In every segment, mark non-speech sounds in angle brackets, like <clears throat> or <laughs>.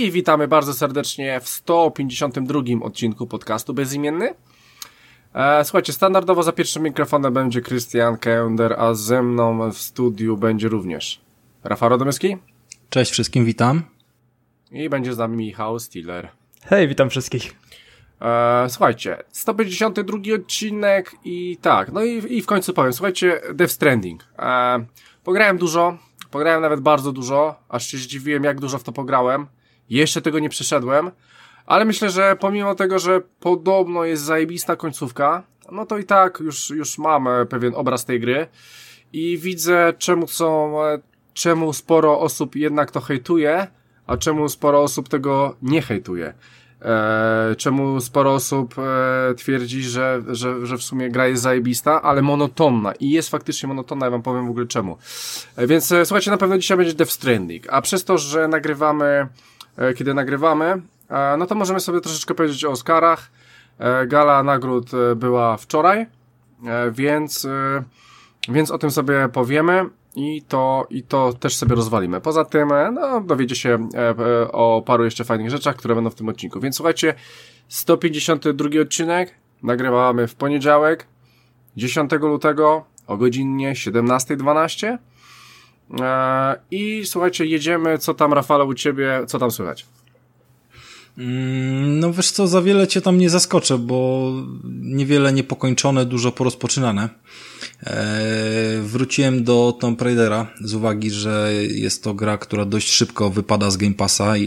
I witamy bardzo serdecznie w 152 odcinku podcastu Bezimienny. E, słuchajcie, standardowo za pierwszym mikrofonem będzie Krystian Kender, a ze mną w studiu będzie również Rafał Radomyski. Cześć wszystkim, witam. I będzie z nami Michał Stiller. Hej, witam wszystkich. E, słuchajcie, 152 odcinek i tak, no i, i w końcu powiem, słuchajcie, Death Stranding. E, pograłem dużo, pograłem nawet bardzo dużo, aż się zdziwiłem jak dużo w to pograłem. Jeszcze tego nie przeszedłem, ale myślę, że pomimo tego, że podobno jest zajebista końcówka, no to i tak już, już mam pewien obraz tej gry i widzę czemu są, czemu sporo osób jednak to hejtuje, a czemu sporo osób tego nie hejtuje. E, czemu sporo osób e, twierdzi, że, że, że w sumie gra jest zajebista, ale monotonna i jest faktycznie monotonna, ja wam powiem w ogóle czemu. E, więc e, słuchajcie, na pewno dzisiaj będzie Death Stranding, a przez to, że nagrywamy, e, kiedy nagrywamy, e, no to możemy sobie troszeczkę powiedzieć o Oscarach. E, gala nagród e, była wczoraj, e, więc, e, więc o tym sobie powiemy i to, i to też sobie rozwalimy. Poza tym, e, no, dowiecie się e, e, o paru jeszcze fajnych rzeczach, które będą w tym odcinku. Więc słuchajcie, 152 odcinek nagrywamy w poniedziałek, 10 lutego o godzinie 17.12. I słuchajcie, jedziemy. Co tam, Rafale, u ciebie? Co tam słychać? Mm, no wiesz co, za wiele cię tam nie zaskoczę, bo niewiele niepokończone, dużo porozpoczynane. Eee, wróciłem do Tomb Raidera z uwagi, że jest to gra, która dość szybko wypada z Game Passa i,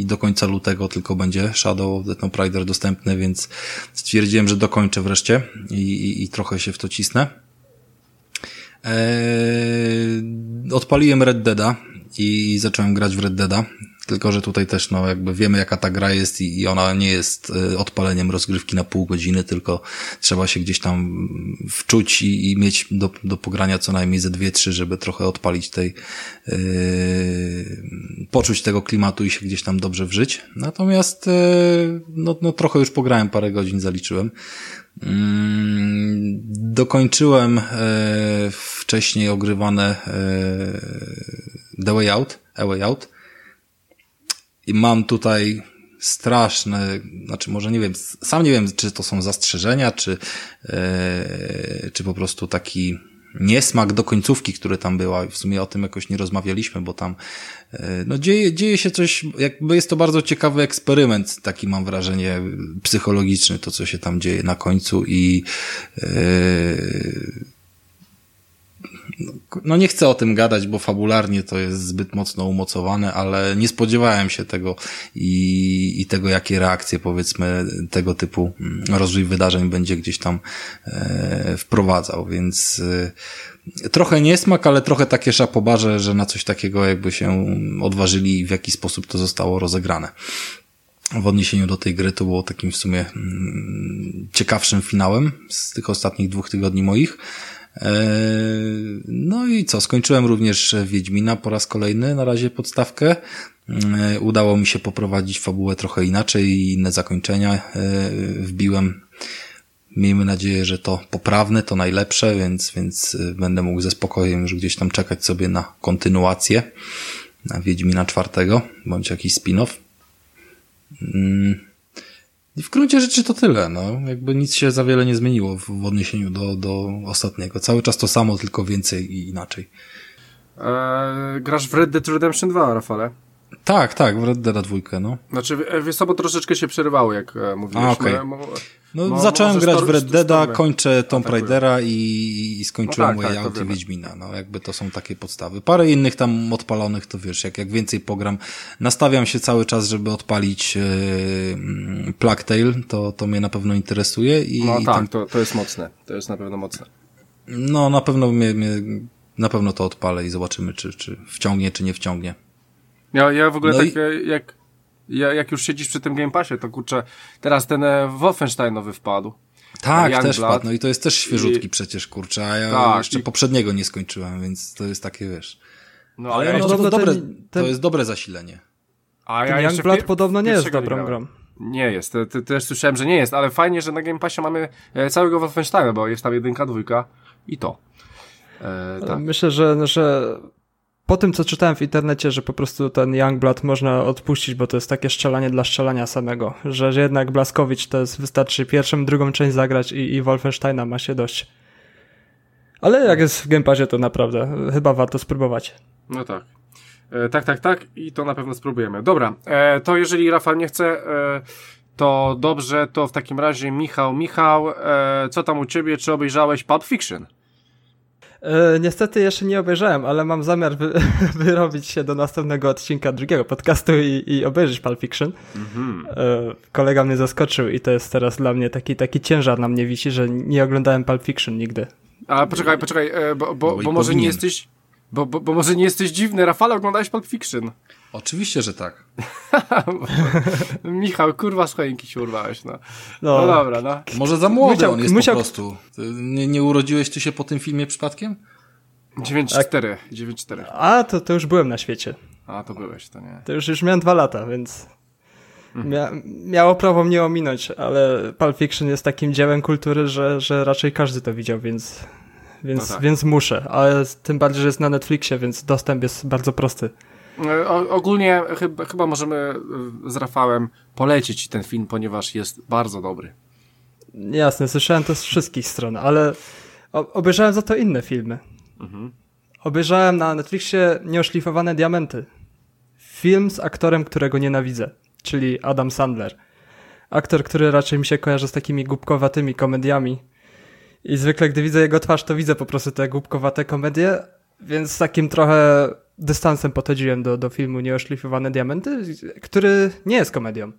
i do końca lutego tylko będzie Shadow of the Tomb Raider dostępny, więc stwierdziłem, że dokończę wreszcie i, i, i trochę się w to cisnę. Eee, odpaliłem Red Deada i zacząłem grać w Red Deada. Tylko, że tutaj też, no, jakby wiemy, jaka ta gra jest i, i ona nie jest y, odpaleniem rozgrywki na pół godziny, tylko trzeba się gdzieś tam wczuć i, i mieć do, do pogrania co najmniej ze dwie, trzy, żeby trochę odpalić tej, yy, poczuć tego klimatu i się gdzieś tam dobrze wżyć. Natomiast, yy, no, no, trochę już pograłem, parę godzin zaliczyłem. Mm, dokończyłem e, wcześniej ogrywane e, The Way Out, A Way Out. I mam tutaj straszne, znaczy może nie wiem, sam nie wiem, czy to są zastrzeżenia, czy, e, czy po prostu taki niesmak do końcówki, który tam była. W sumie o tym jakoś nie rozmawialiśmy, bo tam e, no dzieje, dzieje się coś, jakby jest to bardzo ciekawy eksperyment, taki mam wrażenie psychologiczny, to co się tam dzieje na końcu i e, no nie chcę o tym gadać, bo fabularnie to jest zbyt mocno umocowane, ale nie spodziewałem się tego i, i tego, jakie reakcje powiedzmy tego typu mm, rozwój wydarzeń będzie gdzieś tam e, wprowadzał, więc e, trochę niesmak, ale trochę takie szapobarze, że na coś takiego jakby się odważyli i w jaki sposób to zostało rozegrane w odniesieniu do tej gry to było takim w sumie mm, ciekawszym finałem z tych ostatnich dwóch tygodni moich. E, no i co, skończyłem również Wiedźmina po raz kolejny, na razie podstawkę. E, udało mi się poprowadzić fabułę trochę inaczej i inne zakończenia e, wbiłem. Miejmy nadzieję, że to poprawne, to najlepsze, więc, więc będę mógł ze spokojem już gdzieś tam czekać sobie na kontynuację na Wiedźmina czwartego, bądź jakiś spin-off. I w gruncie rzeczy to tyle, no. Jakby nic się za wiele nie zmieniło w, w odniesieniu do, do ostatniego. Cały czas to samo, tylko więcej i inaczej. Eee, grasz w Red Dead Redemption 2, Rafale? Tak, tak, w Red Dead dwójkę, no. Znaczy, wiesz co, bo troszeczkę się przerywało, jak e, mówiłeś. A, okay. No, no zacząłem grać w Red Deada, kończę Tomb Raidera i, i skończyłem no tak, Way tak, Out i Wiedźmina. No jakby to są takie podstawy. Parę innych tam odpalonych, to wiesz, jak, jak więcej pogram. Nastawiam się cały czas, żeby odpalić yy, Plague Tale, to, to mnie na pewno interesuje. I, no i tak, tam... to, to jest mocne. To jest na pewno mocne. No na pewno mnie, mnie na pewno to odpalę i zobaczymy, czy, czy wciągnie, czy nie wciągnie. Ja, ja w ogóle no tak i... jak jak już siedzisz przy tym Game Passie, to kurczę, teraz ten e, Wolfenstein nowy wpadł. Tak, Young też Blood. wpadł. No i to jest też świeżutki I... przecież, kurczę, a ja tak, jeszcze i... poprzedniego nie skończyłem, więc to jest takie, wiesz. No, ale, ale no, to, dobre, ten, ten... to jest dobre zasilenie. A ja ten Youngblood podobno nie jest dobrą grą. Nie jest, ty, też słyszałem, że nie jest, ale fajnie, że na Game Passie mamy e, całego Wolfensteina, bo jest tam jedynka, dwójka i to. E, tak. Myślę, że, że po tym, co czytałem w internecie, że po prostu ten Youngblood można odpuścić, bo to jest takie strzelanie dla strzelania samego, że, że jednak Blaskowicz to jest, wystarczy pierwszą, drugą część zagrać i, i Wolfensteina ma się dość. Ale jak jest w Game Passie, to naprawdę chyba warto spróbować. No tak. E, tak, tak, tak i to na pewno spróbujemy. Dobra, e, to jeżeli Rafał nie chce, e, to dobrze, to w takim razie Michał, Michał, e, co tam u ciebie, czy obejrzałeś Pulp Fiction? E, niestety jeszcze nie obejrzałem, ale mam zamiar wy, <laughs> wyrobić się do następnego odcinka drugiego podcastu i, i obejrzeć Pulp Fiction. Mm-hmm. E, kolega mnie zaskoczył i to jest teraz dla mnie taki, taki ciężar na mnie wisi, że nie oglądałem Pulp Fiction nigdy. A poczekaj, poczekaj, e, bo, bo, bo, bo może nie jesteś... Bo, bo, bo może nie jesteś dziwny, Rafale, oglądałeś Pulp Fiction. Oczywiście, że tak. <laughs> Michał, kurwa z choinki się urwałeś, no. no. no. dobra, no. Może za młody musiał, on jest musiał... po prostu. Nie, nie urodziłeś ty się po tym filmie przypadkiem? 9-4, 9-4. A, to, to już byłem na świecie. A, to byłeś, to nie. To już, już miałem dwa lata, więc mia miało prawo mnie ominąć, ale Pulp Fiction jest takim dziełem kultury, że, że raczej każdy to widział, więc, więc, no tak. więc muszę. Ale tym bardziej, że jest na Netflixie, więc dostęp jest bardzo prosty. Ogólnie chyba, chyba możemy e, z Rafałem polecić ten film, ponieważ jest bardzo dobry. Jasne, słyszałem to z wszystkich stron, ale obejrzałem za to inne filmy. Mhm. Obejrzałem na Netflixie Nieoszlifowane Diamenty. Film z aktorem, którego nienawidzę, czyli Adam Sandler. Aktor, który raczej mi się kojarzy z takimi głupkowatymi komediami. I zwykle, gdy widzę jego twarz, to widzę po prostu te głupkowate komedie, więc takim trochę dystansem podchodziłem do, do filmu Nieoszlifowane Diamenty, który nie jest komedią.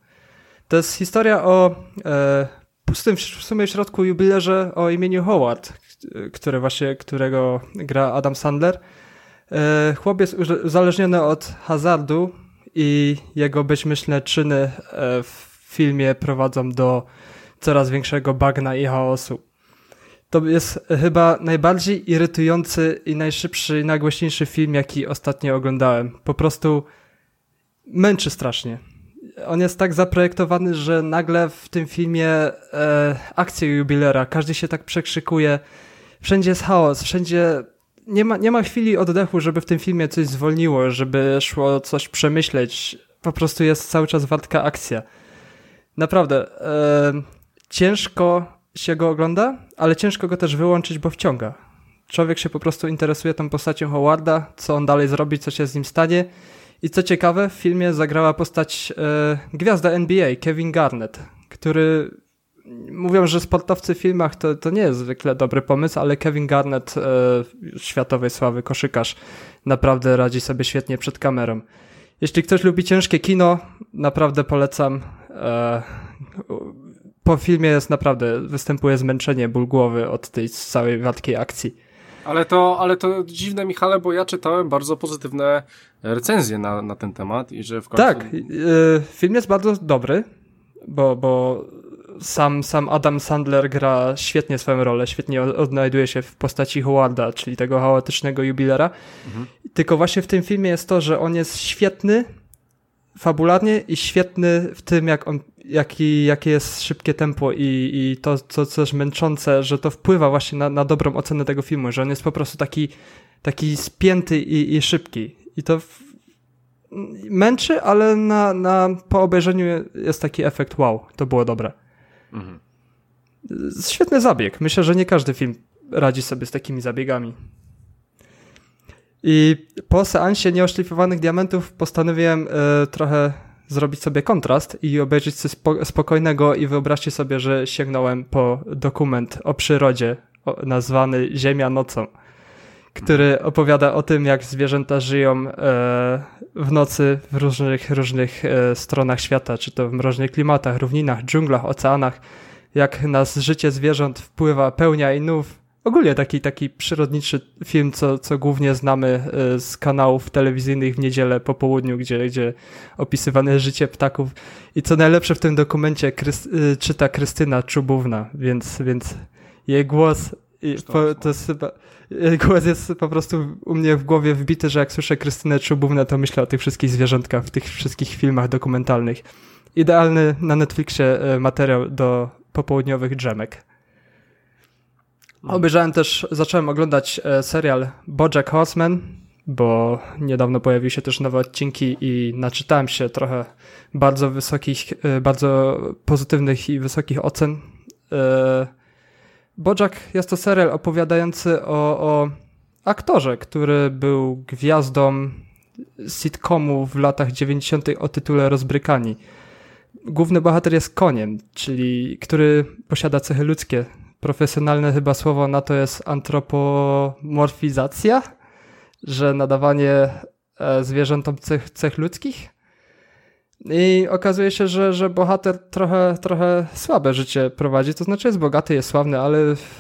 To jest historia o e, pustym w sumie środku jubilerze o imieniu Howard, który właśnie, którego gra Adam Sandler. E, chłop uzależniony od hazardu i jego myślę czyny e, w filmie prowadzą do coraz większego bagna i chaosu to jest chyba najbardziej irytujący i najszybszy i najgłośniejszy film, jaki ostatnio oglądałem. Po prostu męczy strasznie. On jest tak zaprojektowany, że nagle w tym filmie e, akcja jubilera, każdy się tak przekrzykuje, wszędzie jest chaos, wszędzie nie ma, nie ma chwili oddechu, żeby w tym filmie coś zwolniło, żeby szło coś przemyśleć. Po prostu jest cały czas wartka akcja. Naprawdę, e, ciężko się go ogląda, ale ciężko go też wyłączyć, bo wciąga. Człowiek się po prostu interesuje tą postacią Howarda, co on dalej zrobi, co się z nim stanie. I co ciekawe, w filmie zagrała postać e, gwiazda NBA, Kevin Garnett, który mówią, że sportowcy w filmach to, to nie jest zwykle dobry pomysł, ale Kevin Garnett, e, światowej sławy koszykarz, naprawdę radzi sobie świetnie przed kamerą. Jeśli ktoś lubi ciężkie kino, naprawdę polecam. E, po filmie jest naprawdę, występuje zmęczenie, ból głowy od tej całej wadkiej akcji. Ale to, ale to dziwne, Michale, bo ja czytałem bardzo pozytywne recenzje na, na ten temat i że w końcu... Tak, yy, film jest bardzo dobry, bo, bo sam, sam Adam Sandler gra świetnie swoją rolę, świetnie odnajduje się w postaci Howarda, czyli tego chaotycznego jubilera. Mhm. Tylko właśnie w tym filmie jest to, że on jest świetny fabularnie i świetny w tym, jak on jaki, jakie jest szybkie tempo i, i to, co coś męczące, że to wpływa właśnie na, na dobrą ocenę tego filmu, że on jest po prostu taki, taki spięty i, i szybki. I to w, męczy, ale na, na, po obejrzeniu jest taki efekt wow, to było dobre. Mhm. Świetny zabieg. Myślę, że nie każdy film radzi sobie z takimi zabiegami. I po seansie nieoszlifowanych diamentów postanowiłem y, trochę zrobić sobie kontrast i obejrzeć coś spokojnego i wyobraźcie sobie, że sięgnąłem po dokument o przyrodzie nazwany Ziemia nocą, który opowiada o tym, jak zwierzęta żyją e, w nocy w różnych, różnych e, stronach świata, czy to w mroźnych klimatach, równinach, dżunglach, oceanach, jak na życie zwierząt wpływa pełnia i nów, Ogólnie taki, taki przyrodniczy film, co, co głównie znamy e, z kanałów telewizyjnych w niedzielę po południu, gdzie, gdzie opisywane życie ptaków. I co najlepsze w tym dokumencie Krys e, czyta Krystyna Czubówna, więc, więc jej głos po, to jest chyba, głos jest po prostu u mnie w głowie wbity, że jak słyszę Krystynę Czubównę, to myślę o tych wszystkich zwierzątkach w tych wszystkich filmach dokumentalnych. Idealny na Netflixie e, materiał do popołudniowych drzemek. Obejrzałem też, zacząłem oglądać e, serial Bojack Horseman. bo niedawno pojawiły się też nowe odcinki i naczytałem się trochę bardzo wysokich, e, bardzo pozytywnych i wysokich ocen. E, Bojack jest to serial opowiadający o, o aktorze, który był gwiazdą sitcomu w latach 90. o tytule Rozbrykani. Główny bohater jest koniem, czyli który posiada cechy ludzkie. Profesjonalne chyba słowo na to jest antropomorfizacja, że nadawanie e, zwierzętom cech, cech ludzkich. I okazuje się, że, że bohater trochę, trochę słabe życie prowadzi, to znaczy jest bogaty, jest sławny, ale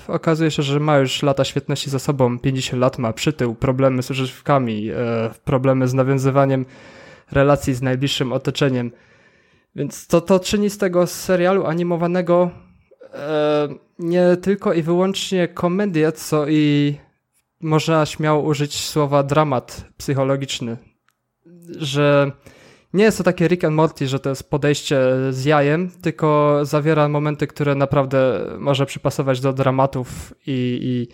okazuje się, że ma już lata świetności za sobą, 50 lat ma przytył, problemy z używkami, e, problemy z nawiązywaniem relacji z najbliższym otoczeniem. Więc to, to czyni z tego serialu animowanego e, nie tylko i wyłącznie komedię, co i można śmiało użyć słowa dramat psychologiczny. Że nie jest to takie Rick and Morty, że to jest podejście z jajem, tylko zawiera momenty, które naprawdę może przypasować do dramatów i, i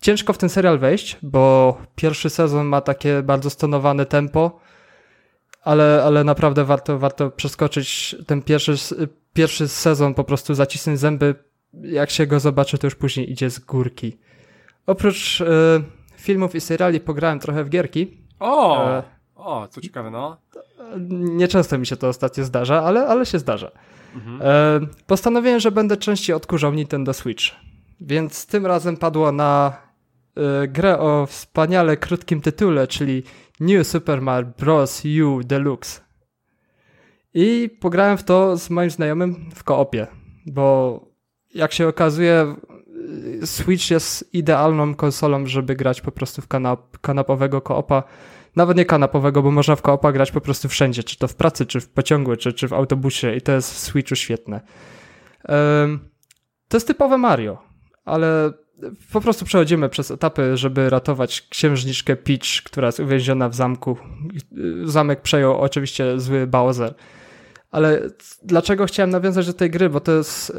ciężko w ten serial wejść, bo pierwszy sezon ma takie bardzo stonowane tempo, ale, ale naprawdę warto, warto przeskoczyć ten pierwszy, pierwszy sezon, po prostu zacisnąć zęby. Jak się go zobaczy, to już później idzie z górki. Oprócz y, filmów i seriali pograłem trochę w gierki. O! E, o, co ciekawe, no. Nieczęsto mi się to ostatnio zdarza, ale, ale się zdarza. Mhm. E, postanowiłem, że będę częściej odkurzał Nintendo Switch. Więc tym razem padło na e, grę o wspaniale krótkim tytule, czyli New Super Mario Bros. U Deluxe. I pograłem w to z moim znajomym w koopie, bo jak się okazuje, Switch jest idealną konsolą, żeby grać po prostu w kanap kanapowego koopa nawet nie kanapowego, bo można w koopa grać po prostu wszędzie, czy to w pracy, czy w pociągu, czy, czy w autobusie i to jest w Switchu świetne. To jest typowe Mario, ale po prostu przechodzimy przez etapy, żeby ratować księżniczkę Peach, która jest uwięziona w zamku. Zamek przejął oczywiście zły Bowser. Ale dlaczego chciałem nawiązać do tej gry? Bo to jest e,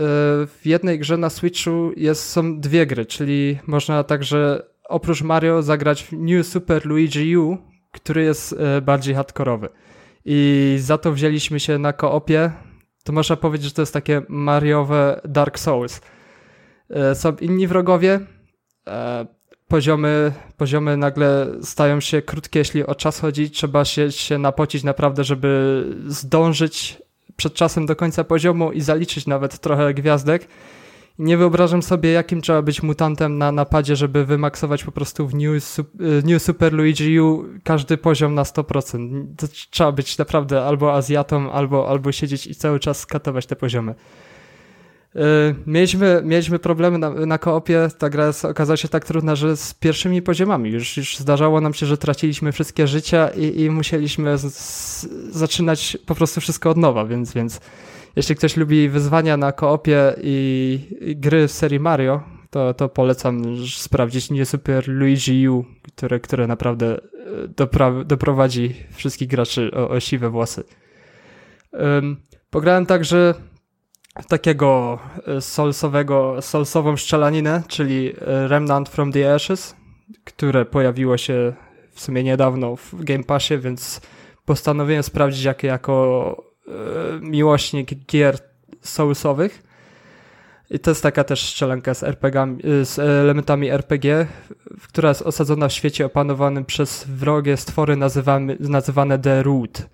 w jednej grze na Switchu jest, są dwie gry, czyli można także oprócz Mario zagrać w New Super Luigi U, który jest e, bardziej hardkorowy. I za to wzięliśmy się na koopie. To można powiedzieć, że to jest takie Mariowe Dark Souls. E, są inni wrogowie. Poziomy, poziomy nagle stają się krótkie, jeśli o czas chodzi. Trzeba się, się napocić naprawdę, żeby zdążyć przed czasem do końca poziomu i zaliczyć nawet trochę gwiazdek nie wyobrażam sobie, jakim trzeba być mutantem na napadzie, żeby wymaksować po prostu w New, y, New Super Luigi U każdy poziom na 100%. To trzeba być naprawdę albo Azjatą, albo, albo siedzieć i cały czas skatować te poziomy. Yy, mieliśmy, mieliśmy problemy na, na koopie, ta gra okazała się tak trudna, że z pierwszymi poziomami już, już zdarzało nam się, że traciliśmy wszystkie życia i, i musieliśmy z, z, zaczynać po prostu wszystko od nowa, więc, więc jeśli ktoś lubi wyzwania na koopie i, i gry z serii Mario, to, to polecam sprawdzić nie Super Luigi U, które, które naprawdę e, dopra- doprowadzi wszystkich graczy o, o siwe włosy. Um, pograłem także w takiego e, solsowego, solsową szczelaninę, czyli e, Remnant from the Ashes, które pojawiło się w sumie niedawno w Game Passie, więc postanowiłem sprawdzić, jakie jako E, miłośnik gier soulsowych. I to jest taka też strzelanka z, RPG, z elementami RPG, która jest osadzona w świecie opanowanym przez wrogie stwory nazywamy, nazywane The Root.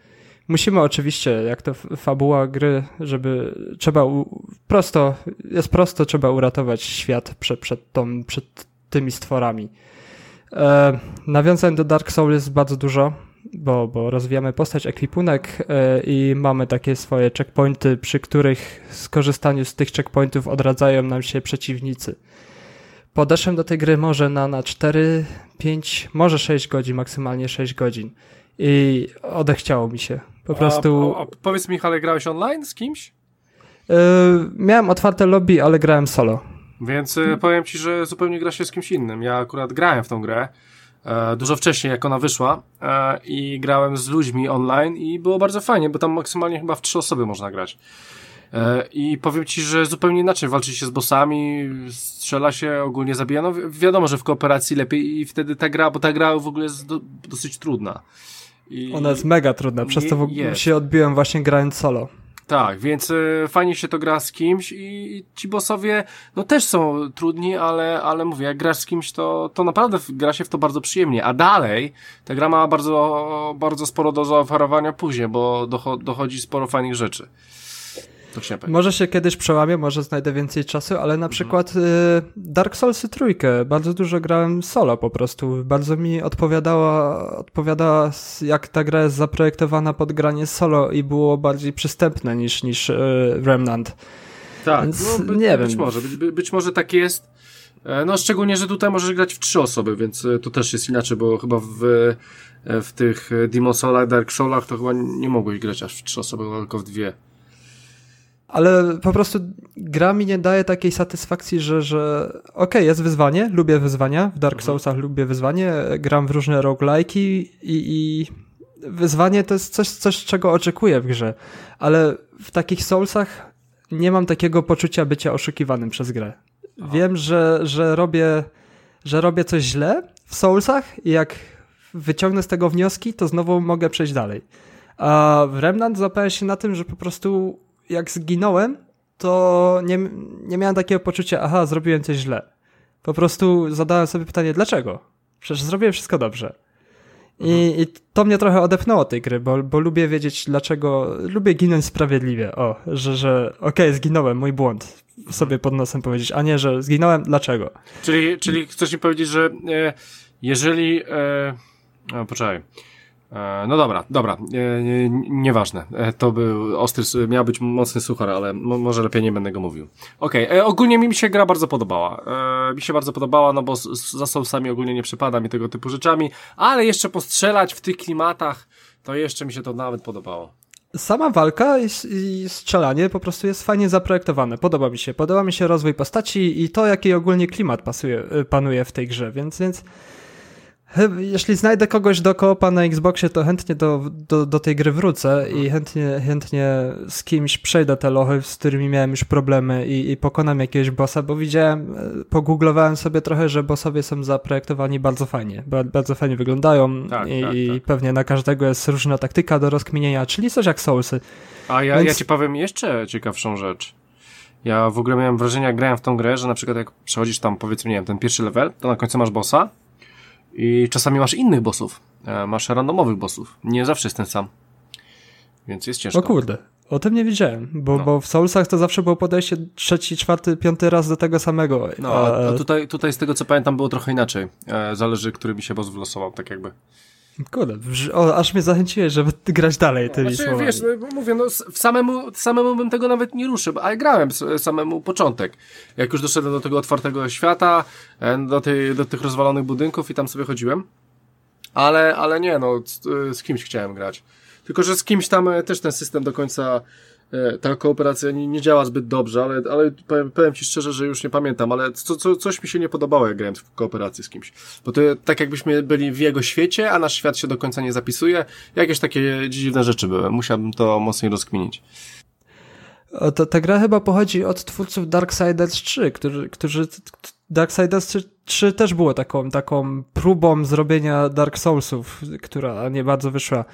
Musimy oczywiście, jak to fabuła gry, żeby trzeba u, prosto, jest prosto, trzeba uratować świat przed, przed, tą, przed tymi stworami. E, nawiązań do Dark Souls jest bardzo dużo bo, bo rozwijamy postać, ekwipunek yy, i mamy takie swoje checkpointy, przy których skorzystaniu z tych checkpointów odradzają nam się przeciwnicy. Podeszłem do tej gry może na, na 4, 5, może 6 godzin, maksymalnie 6 godzin. I odechciało mi się. Po prostu. A, a, powiedz mi, ale grałeś online z kimś? Yy, miałem otwarte lobby, ale grałem solo. Więc y, powiem ci, że zupełnie gra się z kimś innym. Ja akurat grałem w tą grę E, dużo wcześniej, jak ona wyszła e, i grałem z ludźmi online i było bardzo fajnie, bo tam maksymalnie chyba w trzy osoby można grać. E, I powiem ci, że zupełnie inaczej walczy się z bossami, strzela się, ogólnie zabija. No wi wiadomo, że w kooperacji lepiej i wtedy ta gra, bo ta gra w ogóle jest do, dosyć trudna. I Ona jest mega trudna, przez to w się odbiłem właśnie grając solo. Tak, więc e, fajnie się to gra z kimś i, ci bossowie, no też są trudni, ale, ale mówię, jak grasz z kimś, to, to naprawdę gra się w to bardzo przyjemnie. A dalej, ta gra ma bardzo, bardzo sporo do zaoferowania później, bo docho, dochodzi sporo fajnych rzeczy. To chciałem powiedzieć. Może się kiedyś przełamię, może znajdę więcej czasu, ale Mhm. na przykład y, Dark Soulsy trójkę, bardzo dużo grałem solo po prostu. Bardzo mi odpowiadała, odpowiadała jak ta gra jest zaprojektowana pod granie solo i było bardziej przystępne niż, niż y, Remnant. Tak, Więc no, by, nie być wiem. może, być, by- być może tak jest. E, No szczególnie, że tutaj możesz grać w trzy osoby, więc e, to też jest inaczej, bo chyba w, e, w tych Demon Soulach, Dark Soulach to chyba nie mogłeś grać aż w trzy osoby, tylko w dwie. Ale po prostu gra mi nie daje takiej satysfakcji, że, że okej, jest wyzwanie, lubię wyzwania, w Dark Mhm. Soulsach lubię wyzwanie, gram w różne roguelike'i i, i wyzwanie to jest coś, coś, czego oczekuję w grze, ale w takich Soulsach nie mam takiego poczucia bycia oszukiwanym przez grę. Wiem, że, że, robię, że robię coś źle w Soulsach i jak wyciągnę z tego wnioski, to znowu mogę przejść dalej. A w Remnant złapałem się na tym, że po prostu jak zginąłem, to nie, nie miałem takiego poczucia, aha, zrobiłem coś źle. Po prostu zadałem sobie pytanie, dlaczego? Przecież zrobiłem wszystko dobrze. I, I to mnie trochę odepnęło tej gry, bo, bo lubię wiedzieć dlaczego, lubię ginąć sprawiedliwie, o, że, że okej, zginąłem, mój błąd, sobie pod nosem powiedzieć, a nie, że zginąłem, dlaczego? Czyli, czyli chcesz mi powiedzieć, że e, jeżeli... E, o, poczekaj. E, no dobra, dobra, e, nie, nieważne. E, to był ostry, miał być mocny suchar, ale mo, może lepiej nie będę go mówił. Okej, e, ogólnie mi się gra bardzo podobała. Mi się bardzo podobała, no bo za Soulsami ogólnie nie przypada mi tego typu rzeczami, ale jeszcze postrzelać w tych klimatach, to jeszcze mi się to nawet podobało. Sama walka i, strzelanie po prostu jest fajnie zaprojektowane. Podoba mi się. Podoba mi się rozwój postaci i to, jaki ogólnie klimat pasuje, y, panuje w tej grze, więc, więc Jeśli znajdę kogoś do koopa na Xboxie, to chętnie do, do, do tej gry wrócę i chętnie, chętnie z kimś przejdę te lochy, z którymi miałem już problemy i, i pokonam jakiegoś bossa, bo widziałem, e, pogooglowałem sobie trochę, że bossowie są zaprojektowani bardzo fajnie, ba- bardzo fajnie wyglądają Tak, i, tak, tak. pewnie na każdego jest różna taktyka do rozkminienia, czyli coś jak Soulsy. A ja, Więc- ja ci powiem jeszcze ciekawszą rzecz. Ja w ogóle miałem wrażenie, jak grałem w tą grę, że na przykład jak przechodzisz tam, powiedzmy, nie wiem, ten pierwszy level, to na końcu masz bossa i czasami masz innych bossów. E, Masz randomowych bossów. Nie zawsze jest ten sam. Więc jest ciężko. O kurde, o tym nie wiedziałem, bo, No. bo w Soulsach to zawsze było podejście trzeci, czwarty, piąty raz do tego samego. No, a, a tutaj, tutaj z tego co pamiętam było trochę inaczej. E, zależy, który mi się boss wylosował, tak jakby. Kurde, o, aż mnie zachęciłeś, żeby grać dalej tymi Znaczy, słowami. wiesz, no, mówię, no samemu, samemu bym tego nawet nie ruszył, ale grałem samemu początek. Jak już doszedłem do tego otwartego świata, e, do, tej, do tych rozwalonych budynków i tam sobie chodziłem. Ale, ale nie, no, z, z kimś chciałem grać. Tylko, że z kimś tam e, też ten system do końca, e, ta kooperacja nie, nie działa zbyt dobrze, ale, ale powiem, powiem Ci szczerze, że już nie pamiętam, ale co, co, coś mi się nie podobało, jak grałem w kooperacji z kimś. Bo to tak jakbyśmy byli w jego świecie, a nasz świat się do końca nie zapisuje. Jakieś takie dziwne rzeczy były. Musiałbym to mocniej rozkminić. To, ta gra chyba pochodzi od twórców Darksiders 3, którzy, którzy Darksiders 3, 3 też było taką, taką próbą zrobienia Dark Soulsów, która nie bardzo wyszła.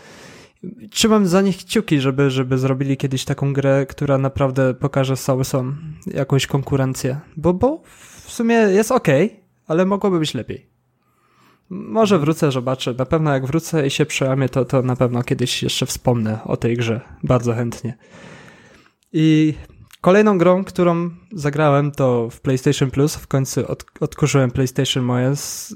Trzymam za nich kciuki, żeby, żeby zrobili kiedyś taką grę, która naprawdę pokaże Soulsom jakąś konkurencję. Bo, bo w sumie jest ok, ale mogłoby być lepiej. Może wrócę, zobaczę. Na pewno jak wrócę i się przełamię, to, to na pewno kiedyś jeszcze wspomnę o tej grze. Bardzo chętnie. I kolejną grą, którą zagrałem to w PlayStation Plus. W końcu od, odkurzyłem PlayStation moje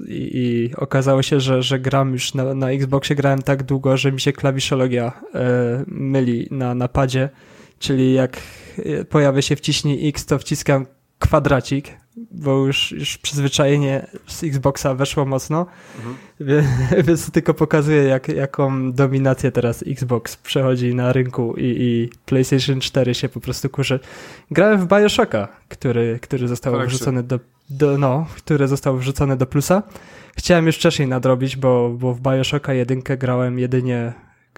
i, i okazało się, że, że gram już na, na Xboxie grałem tak długo, że mi się klawiszologia e, myli na napadzie. Czyli jak e, pojawia się wciśnij X, to wciskam kwadracik, bo już, już przyzwyczajenie z Xboxa weszło mocno. Wie- <laughs> Więc tylko pokazuje, jak, jaką dominację teraz Xbox przechodzi na rynku i, i PlayStation 4 się po prostu kurzy. Grałem w Bioshocka, który, który został Collection. wrzucony do, do, no, który został wrzucony do plusa. Chciałem już wcześniej nadrobić, bo, bo w Bioshocka jedynkę grałem jedynie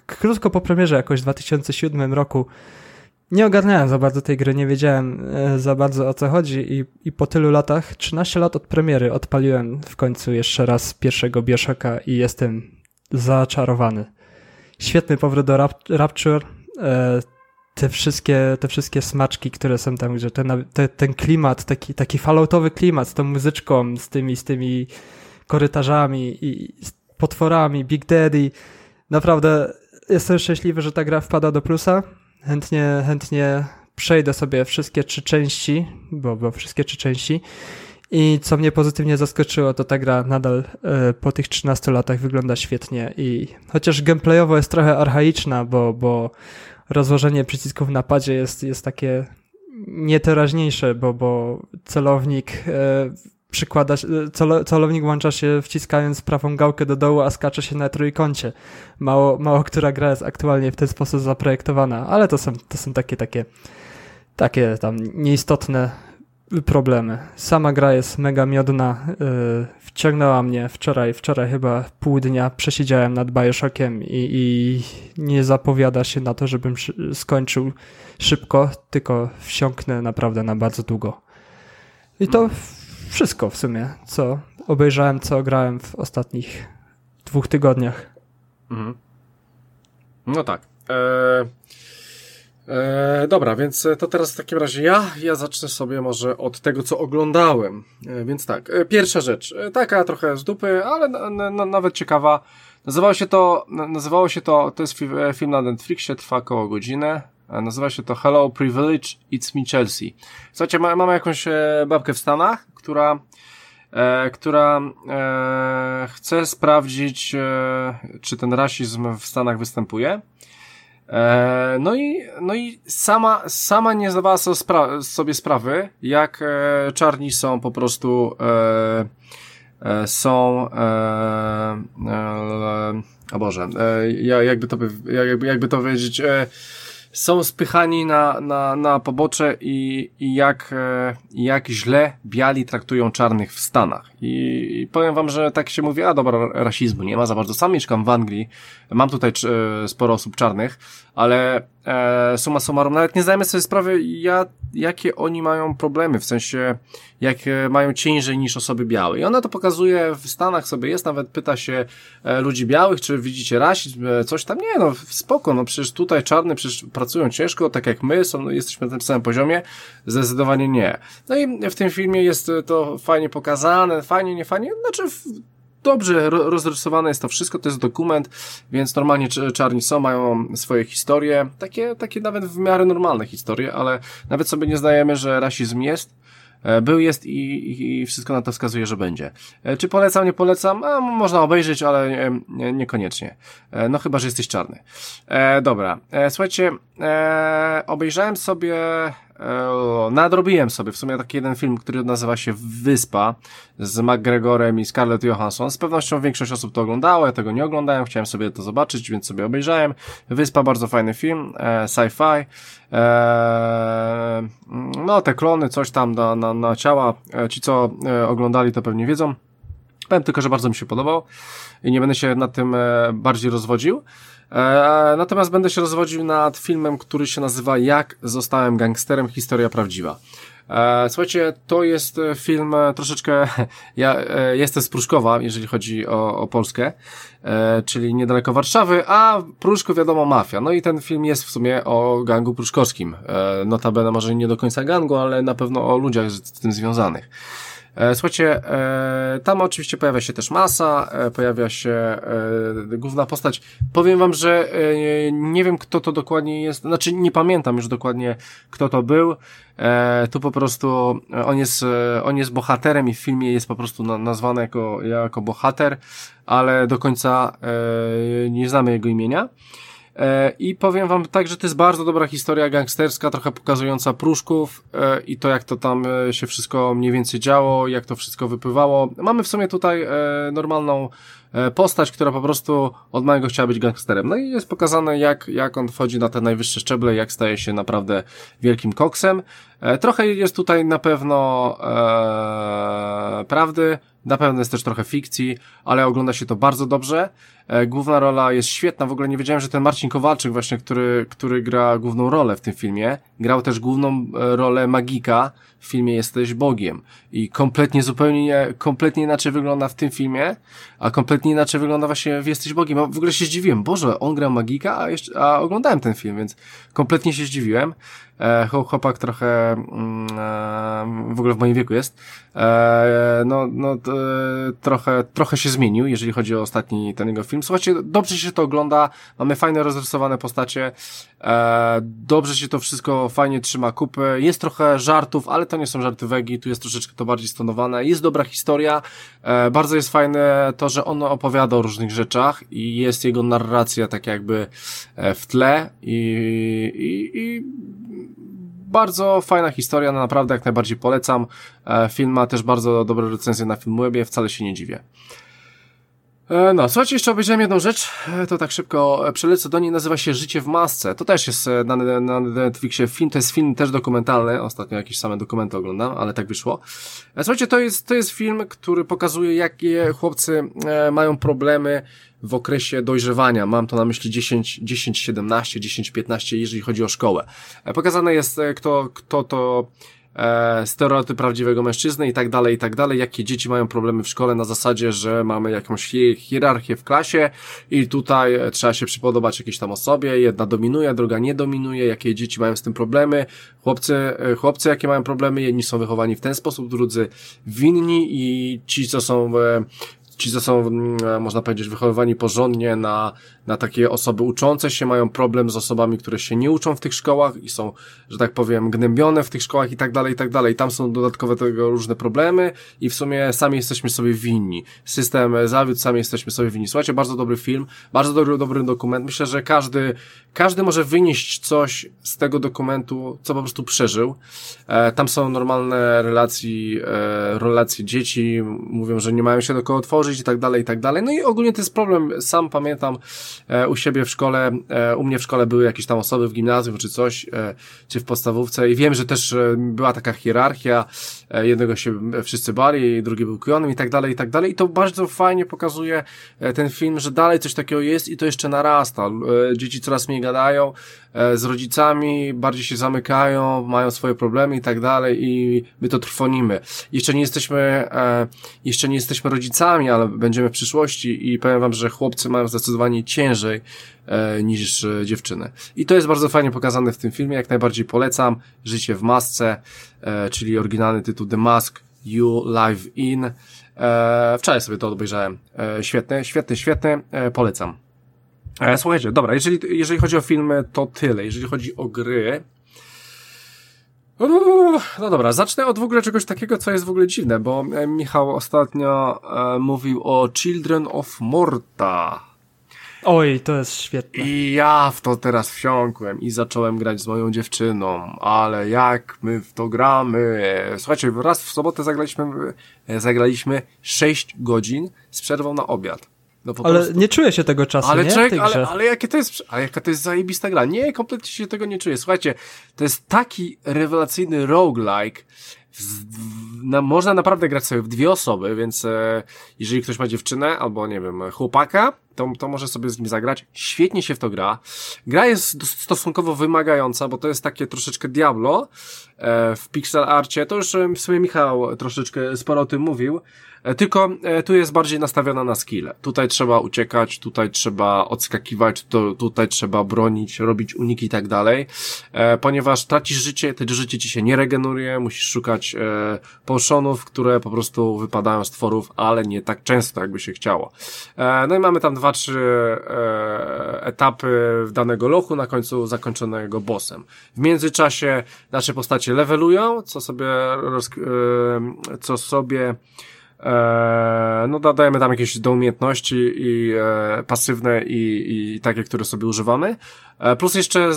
krótko po premierze, jakoś w 2007 roku. Nie ogarniałem za bardzo tej gry, nie wiedziałem e, za bardzo o co chodzi i, i po tylu latach, 13 lat od premiery, odpaliłem w końcu jeszcze raz pierwszego Bioshocka i jestem zaczarowany. Świetny powrót do Rap Rapture, e, te wszystkie, te wszystkie smaczki, które są tam, że ten, te, ten klimat, taki, taki falloutowy klimat z tą muzyczką, z tymi, z tymi korytarzami i z potworami, Big Daddy. Naprawdę jestem szczęśliwy, że ta gra wpada do plusa. Chętnie, chętnie przejdę sobie wszystkie trzy części, bo, bo wszystkie trzy części. I co mnie pozytywnie zaskoczyło, to ta gra nadal y, po tych 13 latach wygląda świetnie i chociaż gameplayowo jest trochę archaiczna, bo, bo rozłożenie przycisków na padzie jest, jest takie nieteraźniejsze, bo, bo celownik y, przykłada cel, celownik włącza się wciskając prawą gałkę do dołu, a skacze się na trójkącie. Mało, mało która gra jest aktualnie w ten sposób zaprojektowana, ale to są, to są takie, takie, takie tam nieistotne problemy. Sama gra jest mega miodna, yy, wciągnęła mnie wczoraj, wczoraj chyba pół dnia przesiedziałem nad Bioshockiem i, i nie zapowiada się na to, żebym skończył szybko, tylko wsiąknę naprawdę na bardzo długo. I to wszystko w sumie, co obejrzałem, co grałem w ostatnich dwóch tygodniach. Mhm. No tak. Eee, eee, dobra, więc to teraz w takim razie ja, ja zacznę sobie może od tego, co oglądałem. Eee, więc tak, e, pierwsza rzecz, e, taka trochę z dupy, ale nawet ciekawa. Nazywało się to, nazywało się to, to jest film na Netflixie, trwa około godzinę. E, nazywa się to Hello Privilege, It's Me Chelsea. Słuchajcie, mamy jakąś babkę w Stanach, która, e, która e, chce sprawdzić, e, czy ten rasizm w Stanach występuje. E, no i, no i sama, sama nie zdawała sobie, spra sobie sprawy, jak e, czarni są po prostu e, są o Boże, jakby to, jakby, jakby to powiedzieć, są spychani na, na, na pobocze i, i jak, e, jak źle biali traktują czarnych w Stanach. I, powiem wam, że tak się mówi, a dobra, rasizmu nie ma za bardzo. Sam mieszkam w Anglii, mam tutaj e, sporo osób czarnych, ale e, suma summarum, nawet nie zdajemy sobie sprawy, ja, jakie oni mają problemy, w sensie, jak mają ciężej niż osoby białe. I ona to pokazuje w Stanach sobie jest, nawet pyta się e, ludzi białych, czy widzicie rasizm, e, coś tam. Nie, no spoko, no przecież tutaj czarny, przecież pracują ciężko, tak jak my, są, jesteśmy na tym samym poziomie. Zdecydowanie nie. No i w tym filmie jest to fajnie pokazane, fajnie, nie fajnie, znaczy dobrze rozrysowane jest to wszystko, to jest dokument, więc normalnie czarni są, mają swoje historie, takie, takie nawet w miarę normalne historie, ale nawet sobie nie zdajemy, że rasizm jest, e, był, jest i, i wszystko na to wskazuje, że będzie. E, czy polecam, nie polecam? A, można obejrzeć, ale nie, niekoniecznie. E, no chyba, że jesteś czarny. E, dobra, e, słuchajcie, e, obejrzałem sobie nadrobiłem sobie w sumie taki jeden film, który nazywa się Wyspa z McGregorem i Scarlett Johansson. Z pewnością większość osób to oglądało, ja tego nie oglądałem, chciałem sobie to zobaczyć, więc sobie obejrzałem. Wyspa, bardzo fajny film, e, sci-fi. E, no, te klony, coś tam na, na, na ciała. E, ci, co e, oglądali, to pewnie wiedzą. Powiem tylko, że bardzo mi się podobał i nie będę się nad tym e, bardziej rozwodził. E, natomiast będę się rozwodził nad filmem, który się nazywa Jak zostałem gangsterem, historia prawdziwa. E, słuchajcie, to jest film troszeczkę, <laughs> ja jestem z Pruszkowa, jeżeli chodzi o, o Polskę, czyli niedaleko Warszawy, a Pruszko wiadomo mafia. No i ten film jest w sumie o gangu pruszkowskim. Notabene może nie do końca gangu, ale na pewno o ludziach z tym związanych. E, słuchajcie, e, tam oczywiście pojawia się też masa, e, pojawia się główna postać. Powiem wam, że nie wiem kto to dokładnie jest, znaczy nie pamiętam już dokładnie kto to był. Tu po prostu on jest, on jest bohaterem i w filmie jest po prostu nazwany jako, jako bohater, ale do końca nie znamy jego imienia. E, I powiem wam tak, że to jest bardzo dobra historia gangsterska, trochę pokazująca pruszków e, i to, jak to tam e, się wszystko mniej więcej działo, jak to wszystko wypływało. Mamy w sumie tutaj normalną postać, która po prostu od małego chciała być gangsterem. No i jest pokazane, jak, jak on wchodzi na te najwyższe szczeble, jak staje się naprawdę wielkim koksem. Trochę jest tutaj na pewno e, prawdy, na pewno jest też trochę fikcji, ale ogląda się to bardzo dobrze. E, główna rola jest świetna, w ogóle nie wiedziałem, że ten Marcin Kowalczyk właśnie, który, który gra główną rolę w tym filmie, grał też główną e, rolę magika w filmie Jesteś Bogiem i kompletnie, zupełnie, kompletnie inaczej wygląda w tym filmie, a kompletnie inaczej wygląda właśnie w Jesteś Bogiem. w ogóle się zdziwiłem, Boże, on gra magika, a, jeszcze, a oglądałem ten film, więc kompletnie się zdziwiłem. E, chłopak trochę mm, e, w ogóle w moim wieku jest. E, no, no trochę, trochę się zmienił, jeżeli chodzi o ostatni ten jego film. Słuchajcie, dobrze się to ogląda, mamy fajne rozrysowane postacie, dobrze się to wszystko fajnie trzyma kupy, jest trochę żartów, ale to nie są żarty wegi, tu jest troszeczkę to bardziej stonowane, jest dobra historia, bardzo jest fajne to, że on opowiada o różnych rzeczach i jest jego narracja tak jakby w tle i, i, i bardzo fajna historia, no naprawdę jak najbardziej polecam. E, film ma też bardzo dobre recenzje na Filmwebie, wcale się nie dziwię. E, no, słuchajcie, jeszcze obejrzałem jedną rzecz, e, to tak szybko przelecę do niej, nazywa się Życie w masce. To też jest na, na Netflixie film, to jest film też dokumentalny, ostatnio jakieś same dokumenty oglądam, ale tak wyszło. Słuchajcie, to jest, to jest film, który pokazuje, jakie chłopcy mają problemy w okresie dojrzewania. Mam to na myśli 10, 10, 17, 10, 15, jeżeli chodzi o szkołę. E, pokazane jest, e, kto, kto to e, stereotyp prawdziwego mężczyzny i tak dalej, i tak dalej, jakie dzieci mają problemy w szkole na zasadzie, że mamy jakąś hierarchię w klasie i tutaj e, trzeba się przypodobać jakiejś tam osobie, jedna dominuje, druga nie dominuje, jakie dzieci mają z tym problemy, chłopcy, chłopcy jakie mają problemy, jedni są wychowani w ten sposób, drudzy winni i ci, co są ci, co są, mm, e, można powiedzieć, wychowywani porządnie na, na takie osoby uczące się, mają problem z osobami, które się nie uczą w tych szkołach i są, że tak powiem, gnębione w tych szkołach i tak dalej, i tak dalej. Tam są dodatkowe tego różne problemy i w sumie sami jesteśmy sobie winni. System zawiódł, sami jesteśmy sobie winni. Słuchajcie, bardzo dobry film, bardzo dobry, dobry dokument. Myślę, że każdy, każdy może wynieść coś z tego dokumentu, co po prostu przeżył. E, tam są normalne relacje, relacje dzieci, mówią, że nie mają się do kogo otworzyć i tak dalej, i tak dalej. No i ogólnie to jest problem, sam pamiętam u siebie w szkole, e, u mnie w szkole były jakieś tam osoby w gimnazjum czy coś, e, czy w podstawówce i wiem, że też e, była taka hierarchia, e, jednego się wszyscy bali, drugi był kujonem i tak dalej, i tak dalej. I to bardzo fajnie pokazuje e, ten film, że dalej coś takiego jest i to jeszcze narasta. E, dzieci coraz mniej gadają, E, z rodzicami, bardziej się zamykają, mają swoje problemy i tak dalej i my to trwonimy. Jeszcze nie jesteśmy, e, jeszcze nie jesteśmy rodzicami, ale będziemy w przyszłości i powiem wam, że chłopcy mają zdecydowanie ciężej e, niż dziewczyny. I to jest bardzo fajnie pokazane w tym filmie, jak najbardziej polecam. Życie w masce, czyli oryginalny tytuł The Mask You Live In. Wczoraj sobie to obejrzałem. Świetny, świetny, świetny, polecam. E, słuchajcie, dobra, jeżeli, jeżeli chodzi o filmy, to tyle. Jeżeli chodzi o gry, no dobra, zacznę od w ogóle czegoś takiego, co jest w ogóle dziwne, bo e, Michał ostatnio e, mówił o Children of Morta. Oj, to jest świetne. I ja w to teraz wsiąkłem i zacząłem grać z moją dziewczyną, ale jak my w to gramy? Słuchajcie, raz w sobotę zagraliśmy, e, zagraliśmy 6 godzin z przerwą na obiad. No ale prostu... nie czuję się tego czasu, ale nie? Czek, ale, ale jakie to jest, ale jaka to jest zajebista gra. Nie, kompletnie się tego nie czuję. Słuchajcie, to jest taki rewelacyjny roguelike, na, można naprawdę grać sobie w dwie osoby, więc e, jeżeli ktoś ma dziewczynę albo, nie wiem, chłopaka, to, to może sobie z nim zagrać. Świetnie się w to gra. Gra jest stosunkowo wymagająca, bo to jest takie troszeczkę Diablo e, w pixel arcie. To już w sumie Michał troszeczkę sporo o tym mówił. E, tylko e, tu jest bardziej nastawiona na skill. Tutaj trzeba uciekać, tutaj trzeba odskakiwać, to, tutaj trzeba bronić, robić uniki i tak dalej. E, ponieważ tracisz życie, to życie ci się nie regeneruje, musisz szukać potionów, które po prostu wypadają z tworów, ale nie tak często, jakby się chciało. No i mamy tam dwa, trzy etapy danego lochu, na końcu zakończonego bossem. W międzyczasie nasze postacie levelują, co sobie, co sobie no dodajemy tam jakieś do umiejętności i e, pasywne i, i takie, które sobie używamy. E, plus jeszcze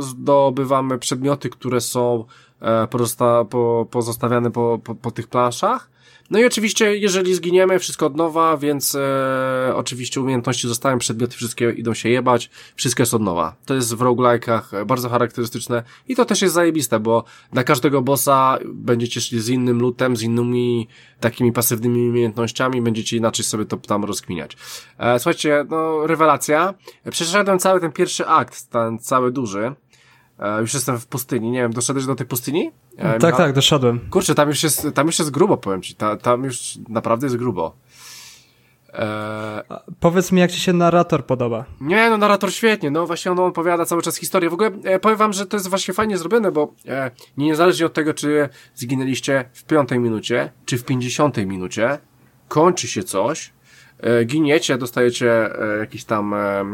zdobywamy przedmioty, które są e, pozosta, po, pozostawiane po, po, po tych planszach No i oczywiście, jeżeli zginiemy, wszystko od nowa, więc e, oczywiście umiejętności zostają, przedmioty wszystkie idą się jebać, wszystko jest od nowa. To jest w roguelike'ach bardzo charakterystyczne i to też jest zajebiste, bo na każdego bossa będziecie szli z innym lutem, z innymi takimi pasywnymi umiejętnościami, będziecie inaczej sobie to tam rozkminiać. E, słuchajcie, no rewelacja. Przeszedłem cały ten pierwszy akt, ten cały duży. E, już jestem w pustyni, nie wiem, doszedłeś do tej pustyni? E, tak, tak, doszedłem. Kurczę, tam już jest, tam już jest grubo, powiem ci. Ta, tam już naprawdę jest grubo. Eee... Powiedz mi, jak ci się narrator podoba. Nie, no narrator świetnie, no właśnie on opowiada cały czas historię. W ogóle e, powiem wam, że to jest właśnie fajnie zrobione, bo e, niezależnie od tego, czy zginęliście w piątej minucie, czy w pięćdziesiątej minucie, kończy się coś, giniecie, dostajecie e, jakiś tam e,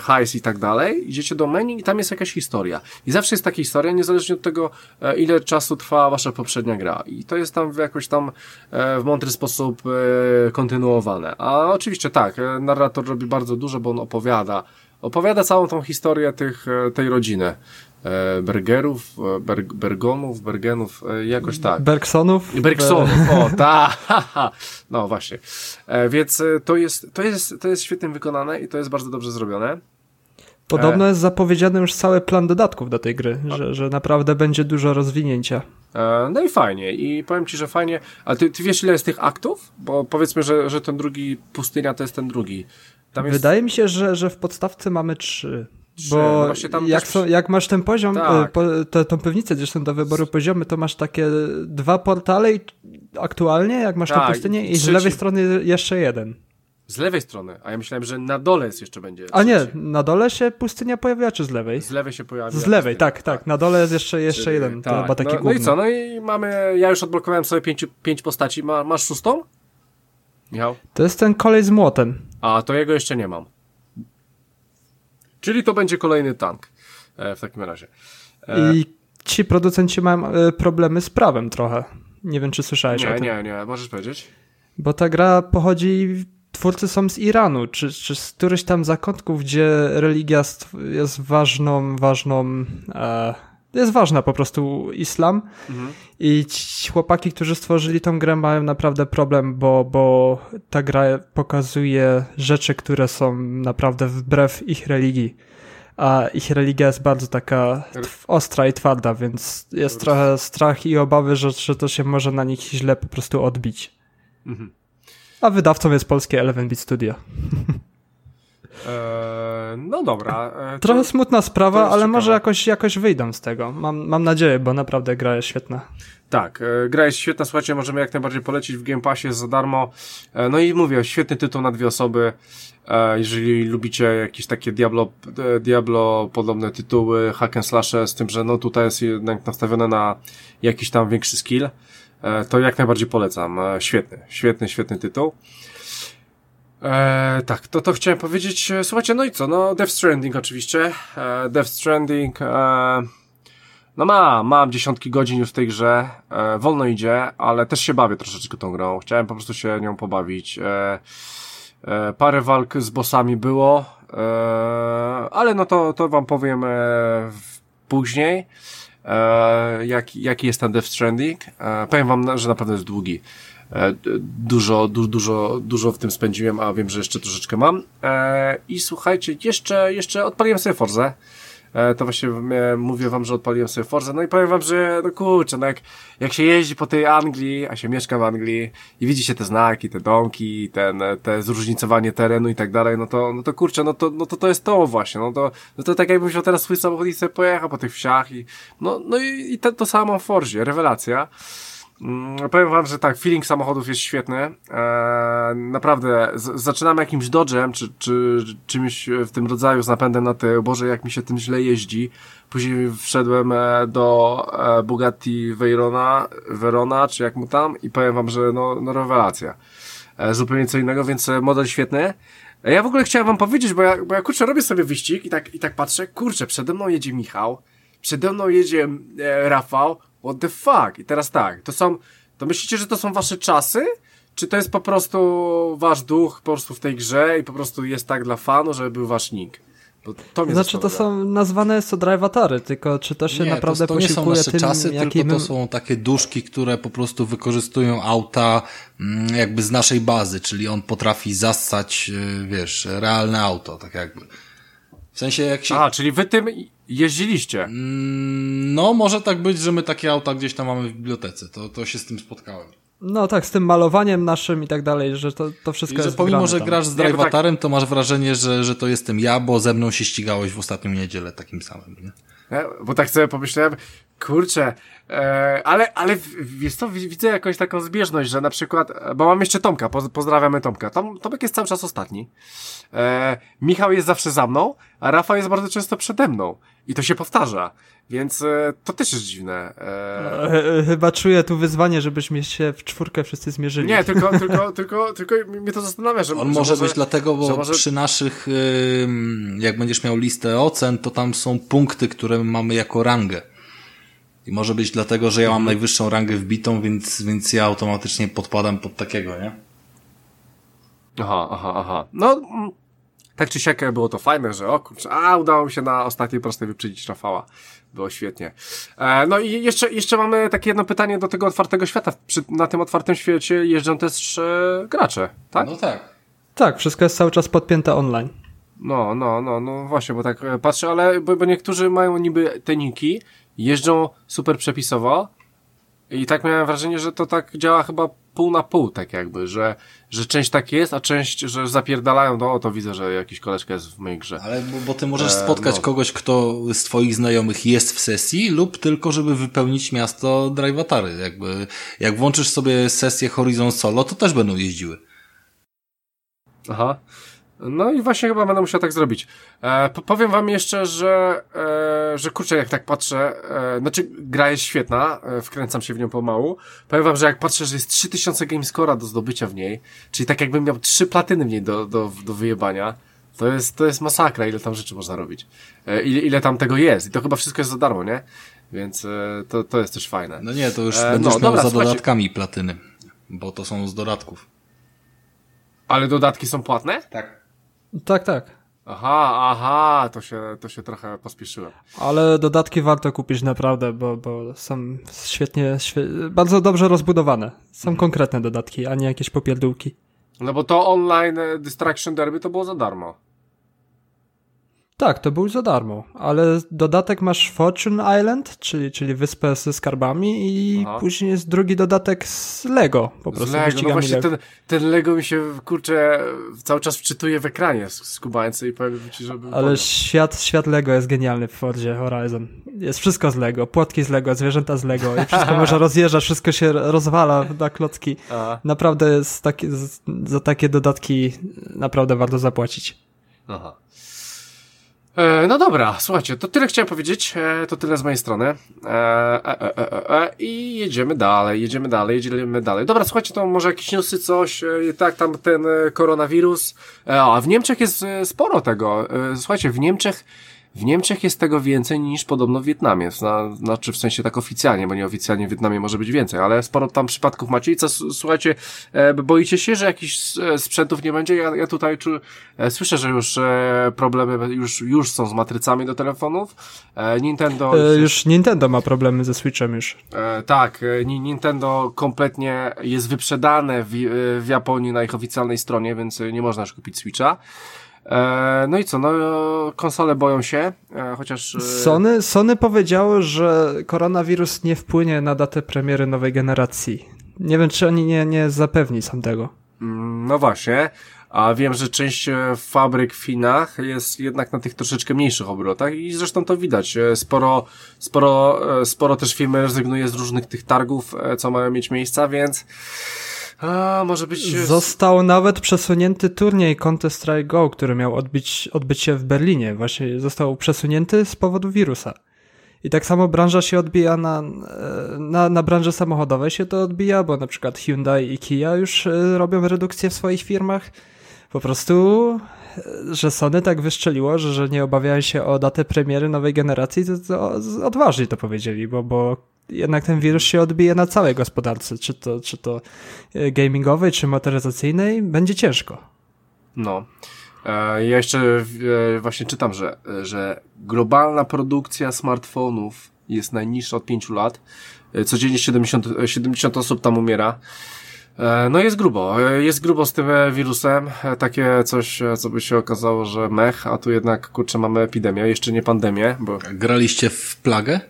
hajs i tak dalej, idziecie do menu i tam jest jakaś historia. I zawsze jest taka historia, niezależnie od tego, ile czasu trwa wasza poprzednia gra. I to jest tam jakoś tam w mądry sposób kontynuowane. A oczywiście tak, narrator robi bardzo dużo, bo on opowiada opowiada całą tą historię tych, tej rodziny. E, Bergerów, e, Berg, Bergonów, Bergenów, e, jakoś tak. Bergsonów? Bergsonów, o, tak, <laughs> no właśnie. Więc to jest, to, jest, to jest świetnie wykonane i to jest bardzo dobrze zrobione. Podobno jest zapowiedziany już cały plan dodatków do tej gry, że, że naprawdę będzie dużo rozwinięcia. No i fajnie. I powiem ci, że fajnie. A ty, ty wiesz, ile jest tych aktów? Bo powiedzmy, że, że ten drugi pustynia to jest ten drugi. Jest... Wydaje mi się, że, że w podstawce mamy trzy. Bo no jak, są, jak, masz ten poziom, tak. Y, po, te, tą pewnicę, gdzie są do wyboru poziomy, to masz takie dwa portale i aktualnie, jak masz tak, tą pustynię i, z lewej strony jeszcze jeden. Z lewej strony, a ja myślałem, że na dole jest jeszcze będzie. A nie, na dole się pustynia pojawia, czy z lewej? Z lewej się pojawia. Z lewej, tak, tak, tak, Na dole jest jeszcze, jeszcze Czyli, jeden, tak. chyba taki no, no i co, no i mamy, ja już odblokowałem sobie pięć, pięć postaci, Ma, masz szóstą? Michał? To jest ten kolej z młotem. A, to jego jeszcze nie mam. Czyli to będzie kolejny tank e, w takim razie. E... I ci producenci mają e, problemy z prawem trochę. Nie wiem, czy słyszałeś nie, o tym. Nie, nie, możesz powiedzieć. Bo ta gra pochodzi, twórcy są z Iranu, czy, czy z którychś tam zakątków, gdzie religia jest ważną, ważną, e, jest ważna po prostu islam. Mhm. I ci chłopaki, którzy stworzyli tą grę mają naprawdę problem, bo, bo ta gra pokazuje rzeczy, które są naprawdę wbrew ich religii. A ich religia jest bardzo taka ostra i twarda, więc jest trochę strach i obawy, że, że to się może na nich źle po prostu odbić. Mhm. A wydawcą jest polskie Eleven Beat Studio. <laughs> Eee, no dobra. <laughs> Eee, Trochę smutna sprawa, ale ciekawe. może jakoś, jakoś wyjdą z tego. Mam, mam nadzieję, bo naprawdę gra jest świetna. Tak, e, gra jest świetna, słuchajcie, możemy jak najbardziej polecić w Game Passie za darmo. E, no i mówię, świetny tytuł na dwie osoby. E, jeżeli lubicie jakieś takie Diablo, e, Diablo podobne tytuły, hack and slash, z tym, że no tutaj jest jednak nastawione na jakiś tam większy skill, e, to jak najbardziej polecam. E, świetny, świetny, świetny tytuł. E, tak, to to chciałem powiedzieć. E, słuchajcie, no i co? No, Death Stranding oczywiście. E, Death Stranding. E, no ma, mam dziesiątki godzin już w tej grze. E, wolno idzie, ale też się bawię troszeczkę tą grą. Chciałem po prostu się nią pobawić. E, e, parę walk z bossami było, e, ale no to, to wam powiem e, później. E, jaki, jaki jest ten Death Stranding. E, powiem wam, że naprawdę jest długi. E, dużo, du, dużo, dużo w tym spędziłem, a wiem, że jeszcze troszeczkę mam. E, I słuchajcie, jeszcze, jeszcze odpaliłem sobie Forze. E, to właśnie mówię wam, że odpaliłem sobie Forze. No i powiem wam, że no kurczę, no jak, jak się jeździ po tej Anglii, a się mieszka w Anglii i widzi się te znaki, te domki, ten, te zróżnicowanie terenu i tak dalej, no to, no to kurczę, no to, no to to jest to właśnie, no to, no to tak jakbym wziął teraz swój samochód i sobie pojechał po tych wsiach i, no, no i, i to, to samo w Forzie, rewelacja. Mm, powiem wam, że tak, feeling samochodów jest świetny. Eee, naprawdę, z, zaczynamy jakimś Dodge'em, czy, czy czymś w tym rodzaju z napędem na tył. Boże, jak mi się tym źle jeździ. Później wszedłem e, do e, Bugatti Veyrona, Verona, czy jak mu tam, i powiem wam, że no, no rewelacja. E, zupełnie co innego, więc e, model świetny. Ja w ogóle chciałem wam powiedzieć, bo ja, bo ja kurczę, robię sobie wyścig i tak, i tak patrzę, kurczę, przede mną jedzie Michał, przede mną jedzie Rafał, What the fuck? I teraz tak, to są, to myślicie, że to są wasze czasy? Czy to jest po prostu wasz duch po prostu w tej grze i po prostu jest tak dla fanu, żeby był wasz nick? Bo to mnie Znaczy to są nazwane jest to drive-atary, tylko czy to się Nie, naprawdę to, to nie są nasze tym, czasy, jaki tylko to są takie duszki, które po prostu wykorzystują auta mm, jakby z naszej bazy, czyli on potrafi zassać, y, wiesz, realne auto, tak jakby. W sensie jak się... A, czyli wy tym jeździliście. Mm, No, może tak być, że my takie auta gdzieś tam mamy w bibliotece. To, to się z tym spotkałem. No tak, z tym malowaniem naszym i tak dalej, że to, to wszystko I że jest pomimo, że tam. grasz z bo tak- drivatarem, to masz wrażenie, że, że to jestem ja, bo ze mną się ścigałeś w ostatnią niedzielę takim samym, nie? Nie? Bo tak sobie pomyślałem, kurczę, e, ale, ale co, wi- widzę jakąś taką zbieżność, że na przykład, e, bo mam jeszcze Tomka, poz, pozdrawiamy Tomka. Tom, Tomek jest cały czas ostatni. E, Michał jest zawsze za mną, a Rafał jest bardzo często przede mną. I to się powtarza. Więc e, to też jest dziwne. E, E, e, Chyba czuję tu wyzwanie, żebyśmy się w czwórkę wszyscy zmierzyli. nie, tylko, <laughs> tylko, tylko, tylko mnie to zastanawia, że On że może być dlatego, bo że może- przy naszych, jak będziesz miał listę ocen, to tam są punkty, które mamy jako rangę. I może być dlatego, że ja mam najwyższą rangę wbitą, więc, więc ja automatycznie podpadam pod takiego, nie? Aha, aha, aha. No, mm, tak czy siak było to fajne, że o kurczę, a udało mi się na ostatniej prostej wyprzedzić Rafała. Było świetnie. E, no i jeszcze, jeszcze mamy takie jedno pytanie do tego otwartego świata. Przy, na tym otwartym świecie jeżdżą też e, gracze, tak? No tak. Tak, wszystko jest cały czas podpięte online. No, no, no, no właśnie, bo tak e, patrzę, ale bo, bo niektórzy mają niby te niki, jeżdżą super przepisowo i tak miałem wrażenie, że to tak działa chyba pół na pół, tak jakby, że, że część tak jest, a część, że zapierdalają, no to widzę, że jakiś koleżka jest w mojej grze. Ale bo, bo ty możesz E, spotkać no. kogoś, kto z twoich znajomych jest w sesji lub tylko, żeby wypełnić miasto drivatary. Jakby, jak włączysz sobie sesję Horizon Solo, to też będą jeździły. Aha. No i właśnie chyba będę musiał tak zrobić. E, po- powiem wam jeszcze, że, e, że kurczę, jak tak patrzę, e, znaczy gra jest świetna, e, wkręcam się w nią pomału. Powiem wam, że jak patrzę, że jest 3000 gamescora do zdobycia w niej, czyli tak jakbym miał trzy platyny w niej do, do, do wyjebania, to jest, to jest masakra, ile tam rzeczy można robić. E, ile, ile tam tego jest. I to chyba wszystko jest za darmo, nie? Więc e, to, to jest też fajne. No nie, to już E, będziesz no, miał dobra, za słuchajcie. dodatkami platyny. Bo to są z dodatków. Ale dodatki są płatne? Tak. Tak, tak. Aha, aha, to się, to się trochę pospieszyłem. Ale dodatki warto kupić naprawdę, bo, bo są świetnie, świe... bardzo dobrze rozbudowane. Są konkretne dodatki, a nie jakieś popierdółki. No bo to online e, Distraction Derby to było za darmo. Tak, to był za darmo, ale dodatek masz Fortune Island, czyli, czyli wyspę ze skarbami i Aha. później jest drugi dodatek z Lego, po prostu Z Lego, no właśnie Lego. ten, ten Lego mi się, kurczę, cały czas wczytuje w ekranie z- skubańcy i powiem ci, żeby... Ale świat, świat Lego jest genialny w Fordzie Horizon. Jest wszystko z Lego, płotki z Lego, zwierzęta z Lego i wszystko <laughs> można rozjeżdżać, wszystko się rozwala na klocki. A, Naprawdę jest taki, za takie dodatki naprawdę warto zapłacić. aha. E, no dobra, słuchajcie, to tyle chciałem powiedzieć, e, to tyle z mojej strony. E, e, I jedziemy dalej, jedziemy dalej, jedziemy dalej. Dobra, słuchajcie, to może jakieś newsy, coś, tak, tam ten koronawirus. A w Niemczech jest sporo tego. Słuchajcie, w Niemczech w Niemczech jest tego więcej niż podobno w Wietnamie. Zna, znaczy w sensie tak oficjalnie, bo nieoficjalnie w Wietnamie może być więcej, ale sporo tam przypadków macie. I co, słuchajcie, e, boicie się, że jakichś e, sprzętów nie będzie? Ja, ja tutaj czu, e, słyszę, że już problemy już, już są z matrycami do telefonów. Nintendo... Już Nintendo ma problemy ze Switchem już. Tak, Ni- Nintendo kompletnie jest wyprzedane w, w Japonii na ich oficjalnej stronie, więc nie można już kupić Switcha. E, no i co, no konsole boją się, e, chociaż... e, Sony, Sony powiedziało, że koronawirus nie wpłynie na datę premiery nowej generacji. Nie wiem, czy oni nie, nie zapewni sam tego. Mm, No właśnie, a wiem, że część fabryk w Chinach jest jednak na tych troszeczkę mniejszych obrotach i zresztą to widać. Sporo, sporo, sporo też firmy rezygnuje z różnych tych targów, co mają mieć miejsca, więc a, może być... Został nawet przesunięty turniej Counter-Strike Go, który miał odbyć, odbyć się w Berlinie. Właśnie został przesunięty z powodu wirusa. I tak samo branża się odbija na, na, na branży samochodowej się to odbija, bo na przykład Hyundai i Kia już e, robią redukcję w swoich firmach. Po prostu, e, że Sony tak wyszczeliło, że, że nie obawiają się o datę premiery nowej generacji, to, to odważnie to powiedzieli, bo, bo jednak ten wirus się odbije na całej gospodarce, czy to, czy to e, gamingowej, czy motoryzacyjnej, będzie ciężko. No. E, ja jeszcze e, właśnie czytam, że, że globalna produkcja smartfonów jest najniższa od 5 lat. Codziennie 70, 70 osób tam umiera. No jest grubo, jest grubo z tym wirusem, takie coś, co by się okazało, że mech, a tu jednak, kurczę, mamy epidemię, jeszcze nie pandemię, bo... Graliście w plagę?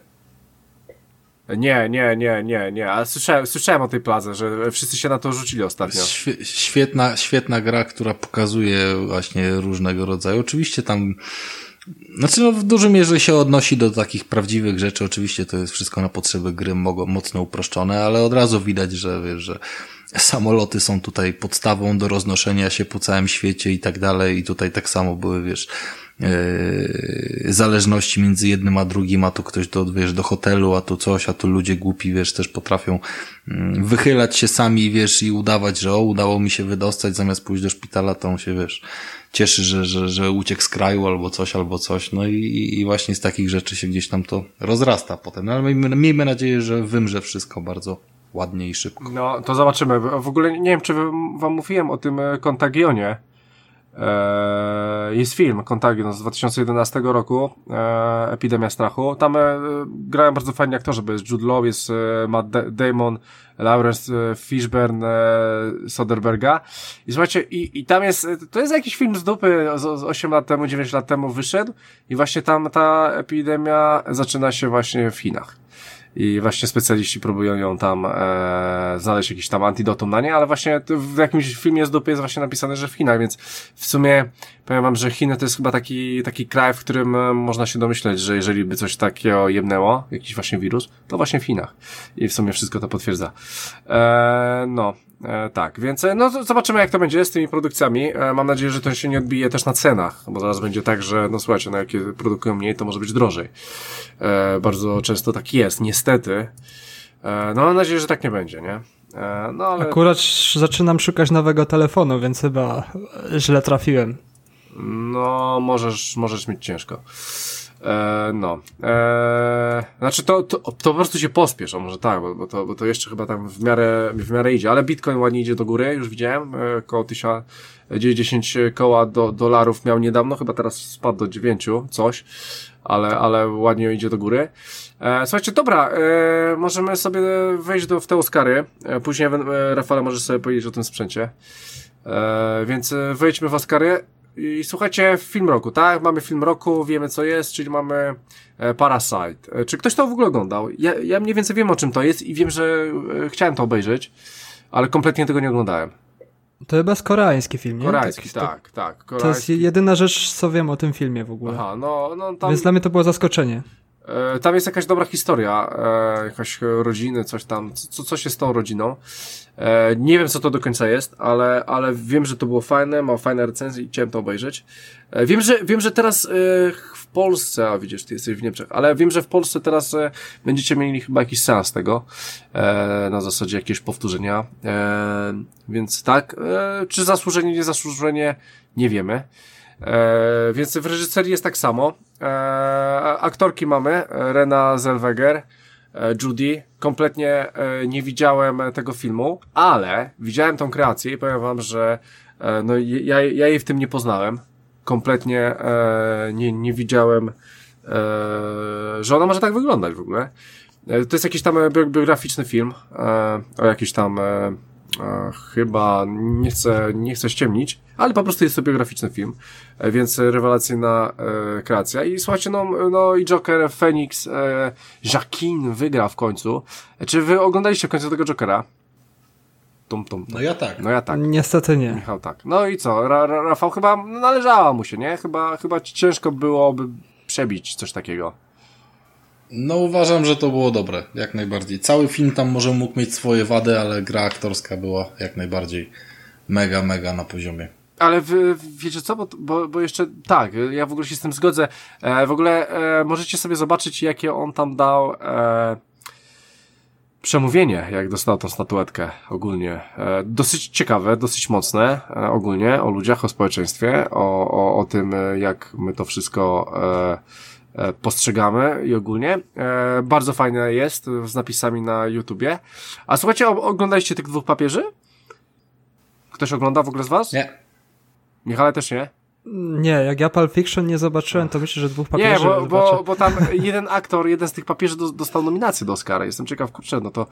Nie, nie, nie, nie, nie, ale słyszałem, słyszałem o tej plaze, że wszyscy się na to rzucili ostatnio. Świetna, świetna gra, która pokazuje właśnie różnego rodzaju. Oczywiście tam znaczy, no, w dużej mierze się odnosi do takich prawdziwych rzeczy. Oczywiście to jest wszystko na potrzeby gry mocno uproszczone, ale od razu widać, że wiesz, że samoloty są tutaj podstawą do roznoszenia się po całym świecie i tak dalej. I tutaj tak samo były, wiesz, zależności między jednym a drugim, a tu ktoś do, wiesz, do hotelu, a tu coś, a tu ludzie głupi, wiesz, też potrafią yy, wychylać się sami, wiesz, i udawać, że o, udało mi się wydostać, zamiast pójść do szpitala, to on się, wiesz, cieszy, że, że, że uciekł z kraju albo coś, albo coś. No i, i właśnie z takich rzeczy się gdzieś tam to rozrasta potem. No ale miejmy, miejmy nadzieję, że wymrze wszystko bardzo ładnie i szybko. No, to zobaczymy. W ogóle nie wiem, czy wam mówiłem o tym e, kontagionie. Eee, jest film Contagion z 2011 roku, eee, Epidemia Strachu. Tam e, grają bardzo fajni aktorzy, bo jest Jude Law, jest e, Matt Damon, Lawrence e, Fishburne, e, Soderberga. I słuchajcie, i, i tam jest, to jest jakiś film z dupy z, z 8 lat temu, 9 lat temu wyszedł i właśnie tam ta epidemia zaczyna się właśnie w Chinach i właśnie specjaliści próbują ją tam e, znaleźć jakiś tam antidotum na nie, ale właśnie w jakimś filmie z dupy jest właśnie napisane, że w Chinach, więc w sumie powiem wam, że Chiny to jest chyba taki, taki kraj, w którym e, można się domyśleć, że jeżeli by coś takiego jebnęło, jakiś właśnie wirus, to właśnie w Chinach. I w sumie wszystko to potwierdza. E, no, E, tak, więc e, no zobaczymy jak to będzie z tymi produkcjami. E, mam nadzieję, że to się nie odbije też na cenach, bo zaraz będzie tak, że no słuchajcie, no jakie produkują mniej, to może być drożej. E, bardzo często tak jest, niestety. E, no mam nadzieję, że tak nie będzie, nie? E, no ale... Akurat zaczynam szukać nowego telefonu, więc chyba źle trafiłem. No, możesz, możesz mieć ciężko. E, no. E, znaczy to, to, to po prostu się pospiesz, a może tak, bo, bo, to, bo to jeszcze chyba tam w miarę, w miarę idzie, ale Bitcoin ładnie idzie do góry, już widziałem, e, koło 1000, 10 koła do, dolarów miał niedawno, chyba teraz spadł do 9, coś, ale, ale ładnie idzie do góry. E, słuchajcie, dobra, e, możemy sobie wejść do, w te Oscary, e, później e, Rafale możesz sobie powiedzieć o tym sprzęcie. E, więc e, wejdźmy w Oscary. I słuchajcie, film roku, tak? Mamy film roku, wiemy co jest, czyli mamy e, Parasite. E, czy ktoś to w ogóle oglądał? Ja, ja mniej więcej wiem o czym to jest i wiem, że e, chciałem to obejrzeć, ale kompletnie tego nie oglądałem. To chyba jest koreański film, nie? Koreański, tak, tak. tak koreański. To jest jedyna rzecz, co wiem o tym filmie w ogóle. Aha, no, no tam... Więc dla mnie to było zaskoczenie. Tam jest jakaś dobra historia, jakaś rodziny, coś tam, co, co się z tą rodziną. E, nie wiem, co to do końca jest, ale, ale wiem, że to było fajne, ma fajne recenzje i chciałem to obejrzeć. Wiem, że, wiem, że teraz w Polsce, a widzisz, ty jesteś w Niemczech, ale wiem, że w Polsce teraz będziecie mieli chyba jakiś seans tego, na zasadzie jakieś powtórzenia, więc tak, czy zasłużenie, nie zasłużenie, nie wiemy. E, więc w reżyserii jest tak samo. E, aktorki mamy, Rena Zellweger, e, Judy. Kompletnie e, nie widziałem tego filmu, ale widziałem tą kreację i powiem wam, że e, no, ja, ja jej w tym nie poznałem. Kompletnie e, nie, nie widziałem, że ona może tak wyglądać w ogóle. To jest jakiś tam biograficzny film o jakiś tam chyba nie chcę, nie chcę ściemnić, ale po prostu jest to biograficzny film, e, więc rewelacyjna e, kreacja. I słuchajcie, no, no i Joker, Phoenix, e, Jacquin wygra w końcu. E, czy wy oglądaliście w końcu tego Jokera? Tum, tum, tum. No ja tak. No ja tak. Niestety nie. Michał tak. No i co? Ra, Ra, Rafał chyba należała mu się, nie? Chyba, chyba ciężko byłoby przebić coś takiego. No uważam, że to było dobre, jak najbardziej. Cały film tam może mógł mieć swoje wady, ale gra aktorska była jak najbardziej mega, mega na poziomie. Ale wy, wiecie co, bo, bo, bo jeszcze tak, ja w ogóle się z tym zgodzę. E, w ogóle e, możecie sobie zobaczyć, jakie on tam dał e, przemówienie, jak dostał tą statuetkę ogólnie. E, dosyć ciekawe, dosyć mocne e, ogólnie o ludziach, o społeczeństwie, o, o, o tym, e, jak my to wszystko e, postrzegamy i ogólnie. E, bardzo fajne jest z napisami na YouTubie. A słuchajcie, oglądaliście tych dwóch papieży? Ktoś ogląda w ogóle z was? Nie. Michale też nie? Nie, jak ja Pulp Fiction nie zobaczyłem, to myślę, że dwóch papieży Nie, bo, bo, bo tam <laughs> jeden aktor, jeden z tych papieży dostał nominację do Oscara. Jestem ciekaw, kurczę, no to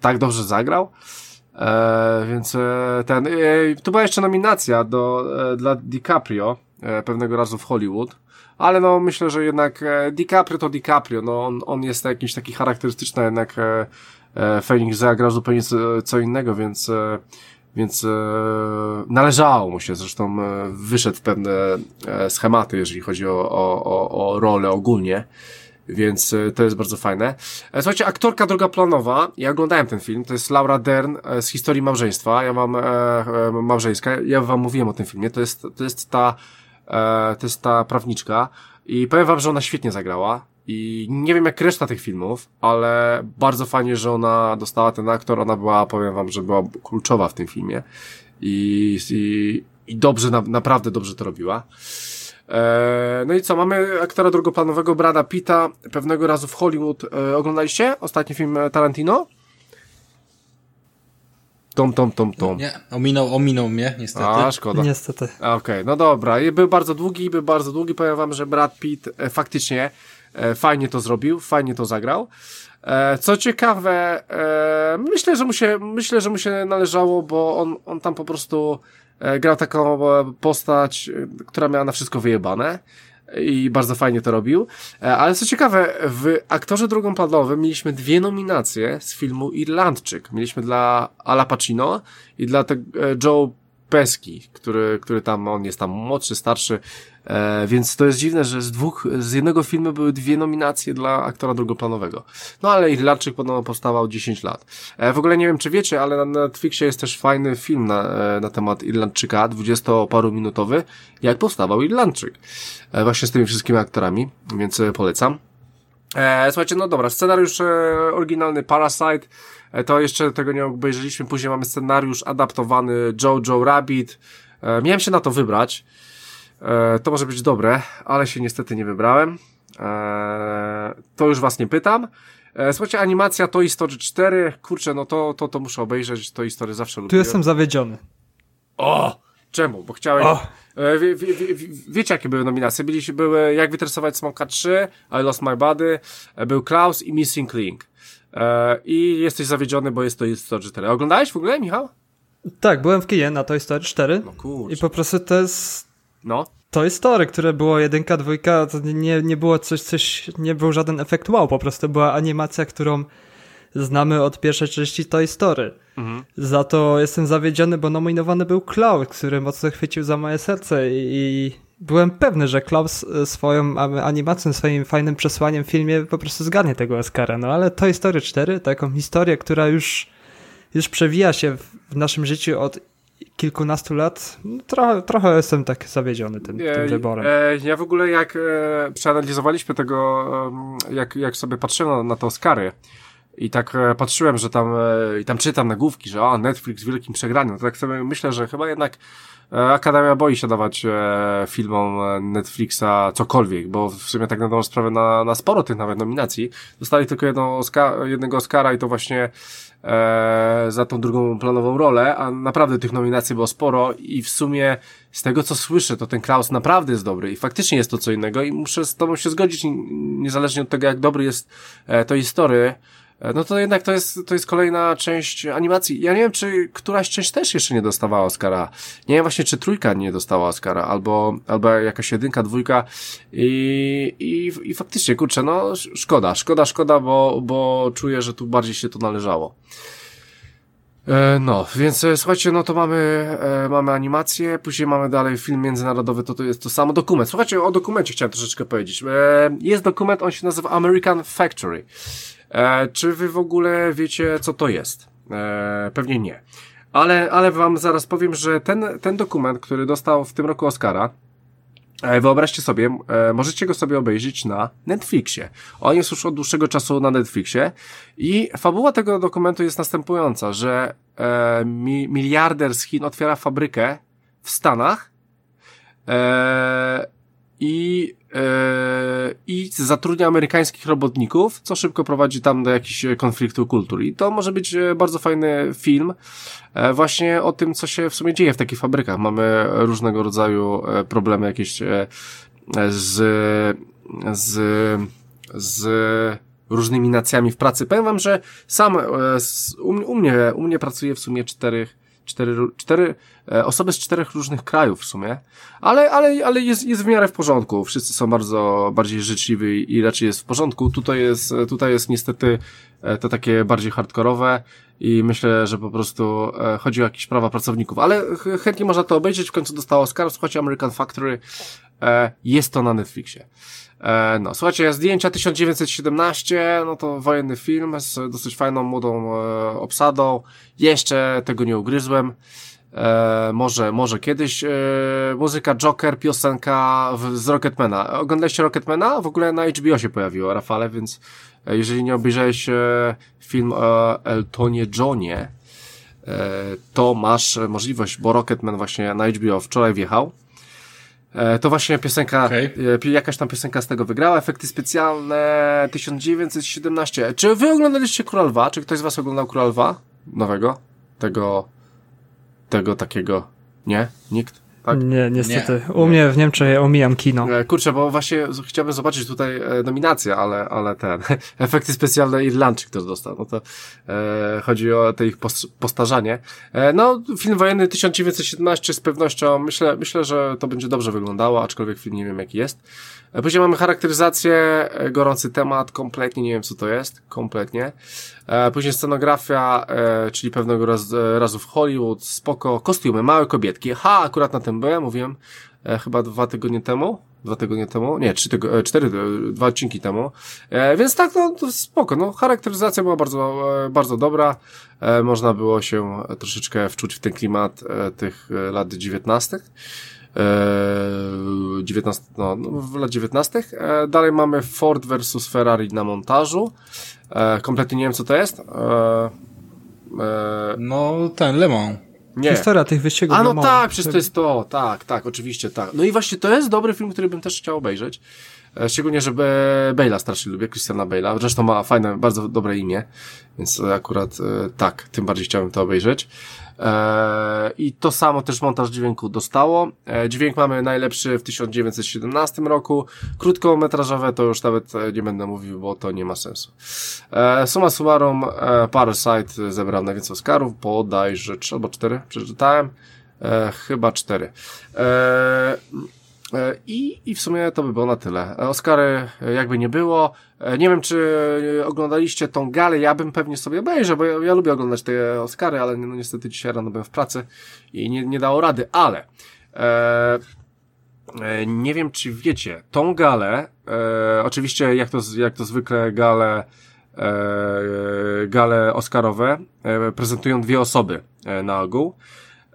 tak dobrze zagrał. E, więc e, ten, e, tu była jeszcze nominacja do, e, dla DiCaprio, e, pewnego razu w Hollywood. Ale no, myślę, że jednak e, DiCaprio to DiCaprio, no on, on jest jakiś taki charakterystyczny, jednak e, e, Phoenix zagrał zupełnie co, innego, więc e, więc e, należało mu się, zresztą e, wyszedł pewne e, schematy, jeżeli chodzi o, o, o, o rolę ogólnie, więc e, to jest bardzo fajne. E, słuchajcie, aktorka drugoplanowa, ja oglądałem ten film, to jest Laura Dern e, z historii małżeństwa, ja mam e, e, małżeńska, ja wam mówiłem o tym filmie, to jest, to jest ta, e, to jest ta prawniczka i powiem wam, że ona świetnie zagrała, i nie wiem jak reszta tych filmów, ale bardzo fajnie, że ona dostała ten aktor. Ona była, powiem wam, że była kluczowa w tym filmie. I, i, i dobrze, na, naprawdę dobrze to robiła. Eee, no i co, mamy aktora drugoplanowego Brada Pitta, pewnego razu w Hollywood. Eee, oglądaliście ostatni film Tarantino? Tom, tom, tom, tom. Nie, ominął, ominął mnie, niestety. A, szkoda. Niestety. Okej, okay, no dobra. I był bardzo długi, był bardzo długi. Powiem wam, że Brad Pitt e, faktycznie E, fajnie to zrobił, fajnie to zagrał. E, co ciekawe, e, myślę, że mu się, myślę, że mu się należało, bo on, on tam po prostu grał taką postać, która miała na wszystko wyjebane i bardzo fajnie to robił. Ale co ciekawe, w aktorze drugoplanowym mieliśmy dwie nominacje z filmu Irlandczyk. Mieliśmy dla Ala Pacino i dla te, Joe Peski, który, który tam, on jest tam młodszy, starszy, E, więc to jest dziwne, że z dwóch, z jednego filmu były dwie nominacje dla aktora drugoplanowego. No ale Irlandczyk podobno powstawał 10 lat. E, w ogóle nie wiem, czy wiecie, ale na Netflixie jest też fajny film na, e, na temat Irlandczyka, 20 minutowy, jak powstawał Irlandczyk. E, właśnie z tymi wszystkimi aktorami, więc e, polecam. E, słuchajcie, no dobra, scenariusz e, oryginalny Parasite, to jeszcze tego nie obejrzeliśmy, później mamy scenariusz adaptowany Jojo Rabbit, e, miałem się na to wybrać, E, to może być dobre, ale się niestety nie wybrałem. E, to już was nie pytam. E, słuchajcie, animacja Toy Story 4, kurczę, no to, to, to muszę obejrzeć, Toy Story zawsze lubię. Tu jestem zawiedziony. O! Czemu? Bo chciałem... O! Wie, wie, wie, wiecie, jakie były nominacje? Byli, były Jak wytresować Smoka 3, I Lost My Body, był Klaus i Missing Link. I jesteś zawiedziony, bo jest to Toy Story 4. Oglądałeś w ogóle, Michał? Tak, byłem w kinie na Toy Story 4. No kurczę. I po prostu to jest no. To jest tory, które było jedynka, dwójka, to nie, nie było coś, coś, nie był żaden efekt wow, po prostu była animacja, którą znamy od pierwszej części Toy Story. Mhm. Za to jestem zawiedziony, bo nominowany był Klaus, który mocno chwycił za moje serce i byłem pewny, że Klaus swoją animacją, swoim fajnym przesłaniem w filmie po prostu zgarnie tego Oscara, no ale Toy Story 4, taką historię, która już, już przewija się w naszym życiu od kilkunastu lat, no, trochę, trochę jestem tak zawiedziony tym, tym wyborem. E, ja w ogóle jak e, przeanalizowaliśmy tego, e, jak, jak sobie patrzyłem na, na te Oscary i tak e, patrzyłem, że tam, e, i tam czytam nagłówki, że a, Netflix w wielkim przegraniu, to tak sobie myślę, że chyba jednak e, Akademia boi się dawać filmom Netflixa cokolwiek, bo w sumie tak na sprawę na, na sporo tych nawet nominacji. Dostali tylko jedno Oscar, jednego Oscara i to właśnie e, za tą drugą planową rolę, a naprawdę tych nominacji było sporo i w sumie z tego co słyszę, to ten Klaus naprawdę jest dobry i faktycznie jest to co innego i muszę z tobą się zgodzić, niezależnie od tego jak dobry jest e, to historii, e, no to jednak to jest, to jest kolejna część animacji. Ja nie wiem, czy któraś część też jeszcze nie dostawała Oscara. Nie wiem właśnie, czy trójka nie dostała Oscara, albo, albo jakaś jedynka, dwójka i, i, i faktycznie, kurczę, no szkoda, szkoda, szkoda, bo, bo czuję, że tu bardziej się to należało. E, no, więc e, słuchajcie, no to mamy, e, mamy animację, później mamy dalej film międzynarodowy, to, to jest to samo dokument. Słuchajcie, o dokumencie chciałem troszeczkę powiedzieć. E, jest dokument, on się nazywa American Factory. E, czy wy w ogóle wiecie, co to jest? E, pewnie nie. Ale, ale wam zaraz powiem, że ten, ten dokument, który dostał w tym roku Oscara, E, wyobraźcie sobie, e, możecie go sobie obejrzeć na Netflixie. On jest już od dłuższego czasu na Netflixie i fabuła tego dokumentu jest następująca, że e, mi, miliarder z Chin otwiera fabrykę w Stanach i, e, i zatrudnia amerykańskich robotników, co szybko prowadzi tam do jakichś konfliktu kultur. I to może być e, bardzo fajny film e, właśnie o tym, co się w sumie dzieje w takich fabrykach. Mamy różnego rodzaju problemy jakieś z, z, z różnymi nacjami w pracy. Powiem wam, że sam e, u, mnie, u mnie pracuje w sumie czterech cztery, cztery e, osoby z czterech różnych krajów w sumie, ale, ale, ale jest, jest w miarę w porządku. Wszyscy są bardzo bardziej życzliwi i raczej jest w porządku. Tutaj jest, tutaj jest niestety e, to takie bardziej hardkorowe i myślę, że po prostu e, chodzi o jakieś prawa pracowników, ale chętnie można to obejrzeć. W końcu dostało Oscar, słuchajcie, American Factory. Jest to na Netflixie. No, słuchajcie, zdjęcia 1917, no to wojenny film z dosyć fajną, młodą obsadą. Jeszcze tego nie ugryzłem. E, może, może kiedyś. E, muzyka Joker, piosenka w, z Rocketmana. Oglądaliście Rocketmana? W ogóle na HBO się pojawiło, Rafale, więc e, jeżeli nie obejrzałeś e, film o Eltonie Johnie, e, to masz możliwość, bo Rocketman właśnie na HBO wczoraj wjechał. E, to właśnie piosenka, okay. jakaś tam piosenka z tego wygrała. Efekty specjalne 1917. Czy wy oglądaliście Król Lwa? Czy ktoś z was oglądał Król Lwa? Nowego? Tego, tego takiego, nie? Nikt? Tak? Nie, niestety. Nie, U mnie w Niemczech ja omijam kino. E, kurczę, bo właśnie chciałbym zobaczyć tutaj e, nominację, ale, ale ten, <laughs> efekty specjalne Irlandczyk też dostał. No to e, chodzi o te ich postarzanie. E, no, film wojenny 1917 z pewnością, myślę, myślę, że to będzie dobrze wyglądało, aczkolwiek film nie wiem jaki jest. E, później mamy charakteryzację, e, gorący temat, kompletnie nie wiem co to jest, kompletnie. E, później scenografia, czyli pewnego raz, razu w Hollywood, spoko, kostiumy, małe kobietki. Ha, akurat na tym byłem, mówiłem, chyba dwa tygodnie temu, dwa tygodnie temu, nie, trzy tygo, cztery, dwa odcinki temu, e, więc tak, no, to spoko, no, charakteryzacja była bardzo, bardzo dobra, e, można było się troszeczkę wczuć w ten klimat e, tych lat dziewiętnastych, 19, e, no, no, w lat 19. E, dalej mamy Ford versus Ferrari na montażu. E, kompletnie nie wiem, co to jest. No, ten Le Mans. Nie. Historia tych wyścigów. A no tak, przecież to jest to, tak, tak, oczywiście tak. No i właśnie to jest dobry film, który bym też chciał obejrzeć. Szczególnie, że Bale'a strasznie lubię, Christiana Bale'a. Zresztą ma fajne, bardzo dobre imię, więc akurat tak, tym bardziej chciałem to obejrzeć. E, I to samo też montaż dźwięku dostało. E, dźwięk mamy najlepszy w 1917 roku. Krótkometrażowe to już nawet e, nie będę mówił, bo to nie ma sensu. Suma summarum, Parasite zebrał najwięcej Oscarów, bodajże 3 albo 4, przeczytałem. Chyba 4. E, I, I w sumie to by było na tyle. E, Oscary e, jakby nie było. Nie wiem, czy oglądaliście tą galę, ja bym pewnie sobie obejrzał, bo ja, ja lubię oglądać te Oscary, ale no, niestety dzisiaj rano byłem w pracy i nie, nie dało rady, ale e, nie wiem, czy wiecie, tą galę, e, oczywiście jak to, jak to zwykle gale, e, gale Oscarowe prezentują dwie osoby na ogół.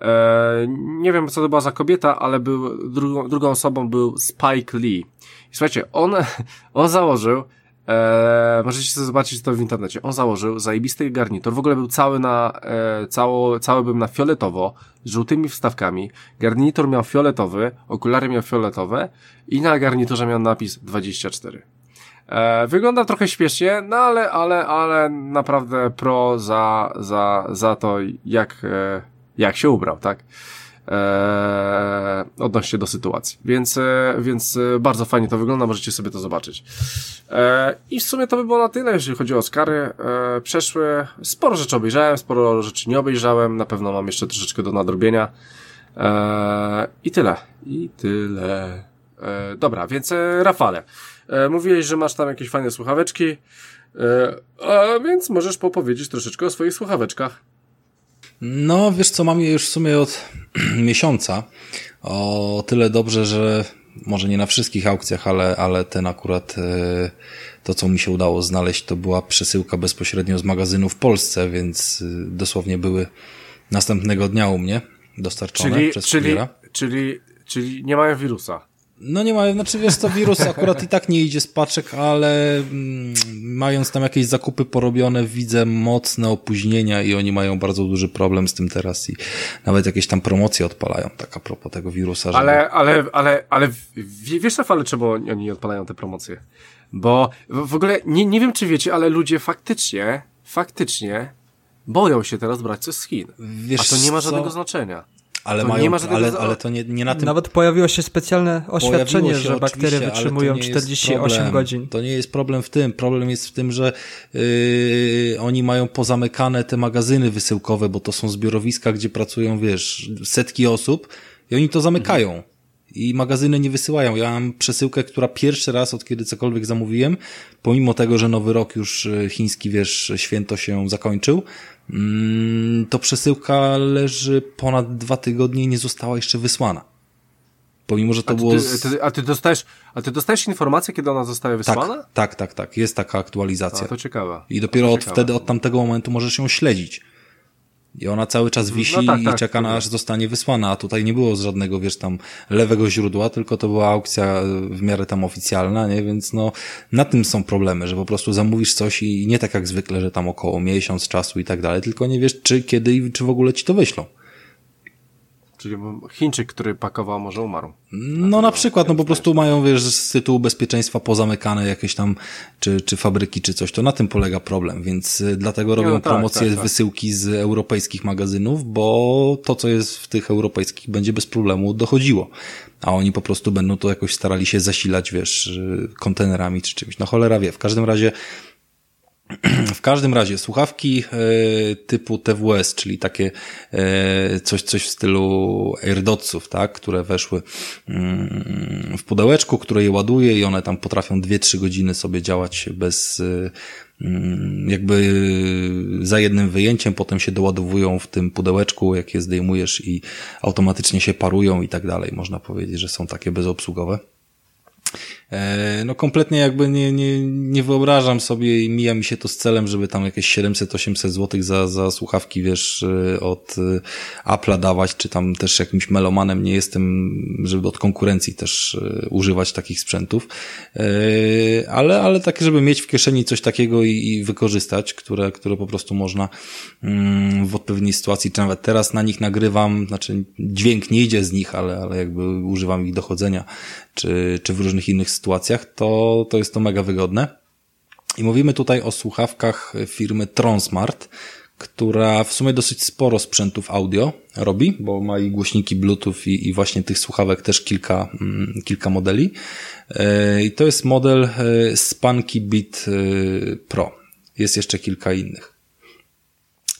E, nie wiem, co to była za kobieta, ale był, drugą, drugą osobą był Spike Lee. I słuchajcie, on, <laughs> on założył, e, możecie sobie zobaczyć to w internecie, on założył zajebisty garnitur, w ogóle był cały na, e, cało, cały był na fioletowo, z żółtymi wstawkami, garnitur miał fioletowy, okulary miał fioletowe i na garniturze miał napis 24. E, wygląda trochę śpiesznie, no ale, ale, ale naprawdę pro za, za, za to, jak, e, jak się ubrał, tak? Eee, odnośnie do sytuacji. Więc, e, więc e, bardzo fajnie to wygląda, możecie sobie to zobaczyć. Eee, I w sumie to by było na tyle, jeżeli chodzi o Oscary. Eee, przeszły, sporo rzeczy obejrzałem, sporo rzeczy nie obejrzałem, na pewno mam jeszcze troszeczkę do nadrobienia. Eee, I tyle. I tyle. Eee, dobra, więc e, Rafale, e, mówiłeś, że masz tam jakieś fajne słuchaweczki, e, a więc możesz popowiedzieć troszeczkę o swoich słuchaweczkach. No, wiesz co, mam je już w sumie od <clears throat> miesiąca. O tyle dobrze, że może nie na wszystkich aukcjach, ale, ale ten akurat e, to, co mi się udało znaleźć, to była przesyłka bezpośrednio z magazynu w Polsce, więc e, dosłownie były następnego dnia u mnie dostarczone czyli, przez czyli, Czyli, czyli nie mają wirusa. No nie ma, znaczy wiesz co, wirus akurat i tak nie idzie z paczek, ale mm, mając tam jakieś zakupy porobione, widzę mocne opóźnienia i oni mają bardzo duży problem z tym teraz i nawet jakieś tam promocje odpalają, tak a propos tego wirusa. Żeby... Ale, ale, ale, ale wiesz na ale czemu oni odpalają te promocje? Bo w ogóle nie, nie wiem czy wiecie, ale ludzie faktycznie, faktycznie boją się teraz brać coś z Chin. Wiesz a to nie ma żadnego co? znaczenia. Ale, mają, nie ma żadnego... ale, ale to nie, nie na tym... Nawet pojawiło się specjalne oświadczenie, się, że bakterie wytrzymują 48 godzin. To nie jest problem w tym. Problem jest w tym, że yy, oni mają pozamykane te magazyny wysyłkowe, bo to są zbiorowiska, gdzie pracują, wiesz, setki osób i oni to zamykają. Mhm. I magazyny nie wysyłają. Ja mam przesyłkę, która pierwszy raz od kiedy cokolwiek zamówiłem, pomimo tego, że nowy rok już y, chiński, wiesz, święto się zakończył, Mm, to przesyłka leży ponad dwa tygodnie i nie została jeszcze wysłana. Pomimo, że to a było. Ty, ty, a ty dostajesz, a ty dostajesz informację, kiedy ona zostaje wysłana? Tak, tak, tak, tak. Jest taka aktualizacja. A, to ciekawe. I dopiero to od ciekawe. wtedy, od tamtego momentu możesz ją śledzić. I ona cały czas wisi no tak, i tak, czeka na aż zostanie wysłana, a tutaj nie było z żadnego, wiesz, tam lewego źródła, tylko to była aukcja w miarę tam oficjalna, nie? Więc no, na tym są problemy, że po prostu zamówisz coś i nie tak jak zwykle, że tam około miesiąc czasu i tak dalej, tylko nie wiesz, czy, kiedy i czy w ogóle ci to wyślą. Czyli Chińczyk, który pakował, może umarł. No na przykład, no po prostu mają, wiesz, z tytułu bezpieczeństwa pozamykane jakieś tam, czy, czy fabryki, czy coś, to na tym polega problem, więc y, dlatego robią no, tak, promocje tak, tak. wysyłki z europejskich magazynów, bo to, co jest w tych europejskich, będzie bez problemu dochodziło. A oni po prostu będą to jakoś starali się zasilać, wiesz, y, kontenerami czy czymś. No cholera wie. W każdym razie, <clears throat> w każdym razie słuchawki e, typu TWS, czyli takie e, coś, coś w stylu AirDotsów, tak, które weszły mm, w pudełeczku, które je ładuje i one tam potrafią 2-3 godziny sobie działać bez e, mm, jakby za jednym wyjęciem, potem się doładowują w tym pudełeczku, jak je zdejmujesz i automatycznie się parują i tak dalej. Można powiedzieć, że są takie bezobsługowe. E, no kompletnie jakby nie, nie, nie wyobrażam sobie i mija mi się to z celem, żeby tam jakieś 700-800 złotych za, za słuchawki, wiesz, e, od e, Apple'a dawać, czy tam też jakimś melomanem. Nie jestem, żeby od konkurencji też używać takich sprzętów, ale, ale takie, żeby mieć w kieszeni coś takiego i, i wykorzystać, które, które po prostu można mm, w odpowiedniej sytuacji, czy nawet teraz na nich nagrywam, znaczy dźwięk nie idzie z nich, ale, ale jakby używam ich dochodzenia, czy, czy w różnych innych sytuacjach, to, to jest to mega wygodne. I mówimy tutaj o słuchawkach firmy Tronsmart, która w sumie dosyć sporo sprzętów audio robi, bo ma i głośniki Bluetooth i, i właśnie tych słuchawek też kilka, mm, kilka modeli. E, I to jest model e, Spunky Beat e, Pro. Jest jeszcze kilka innych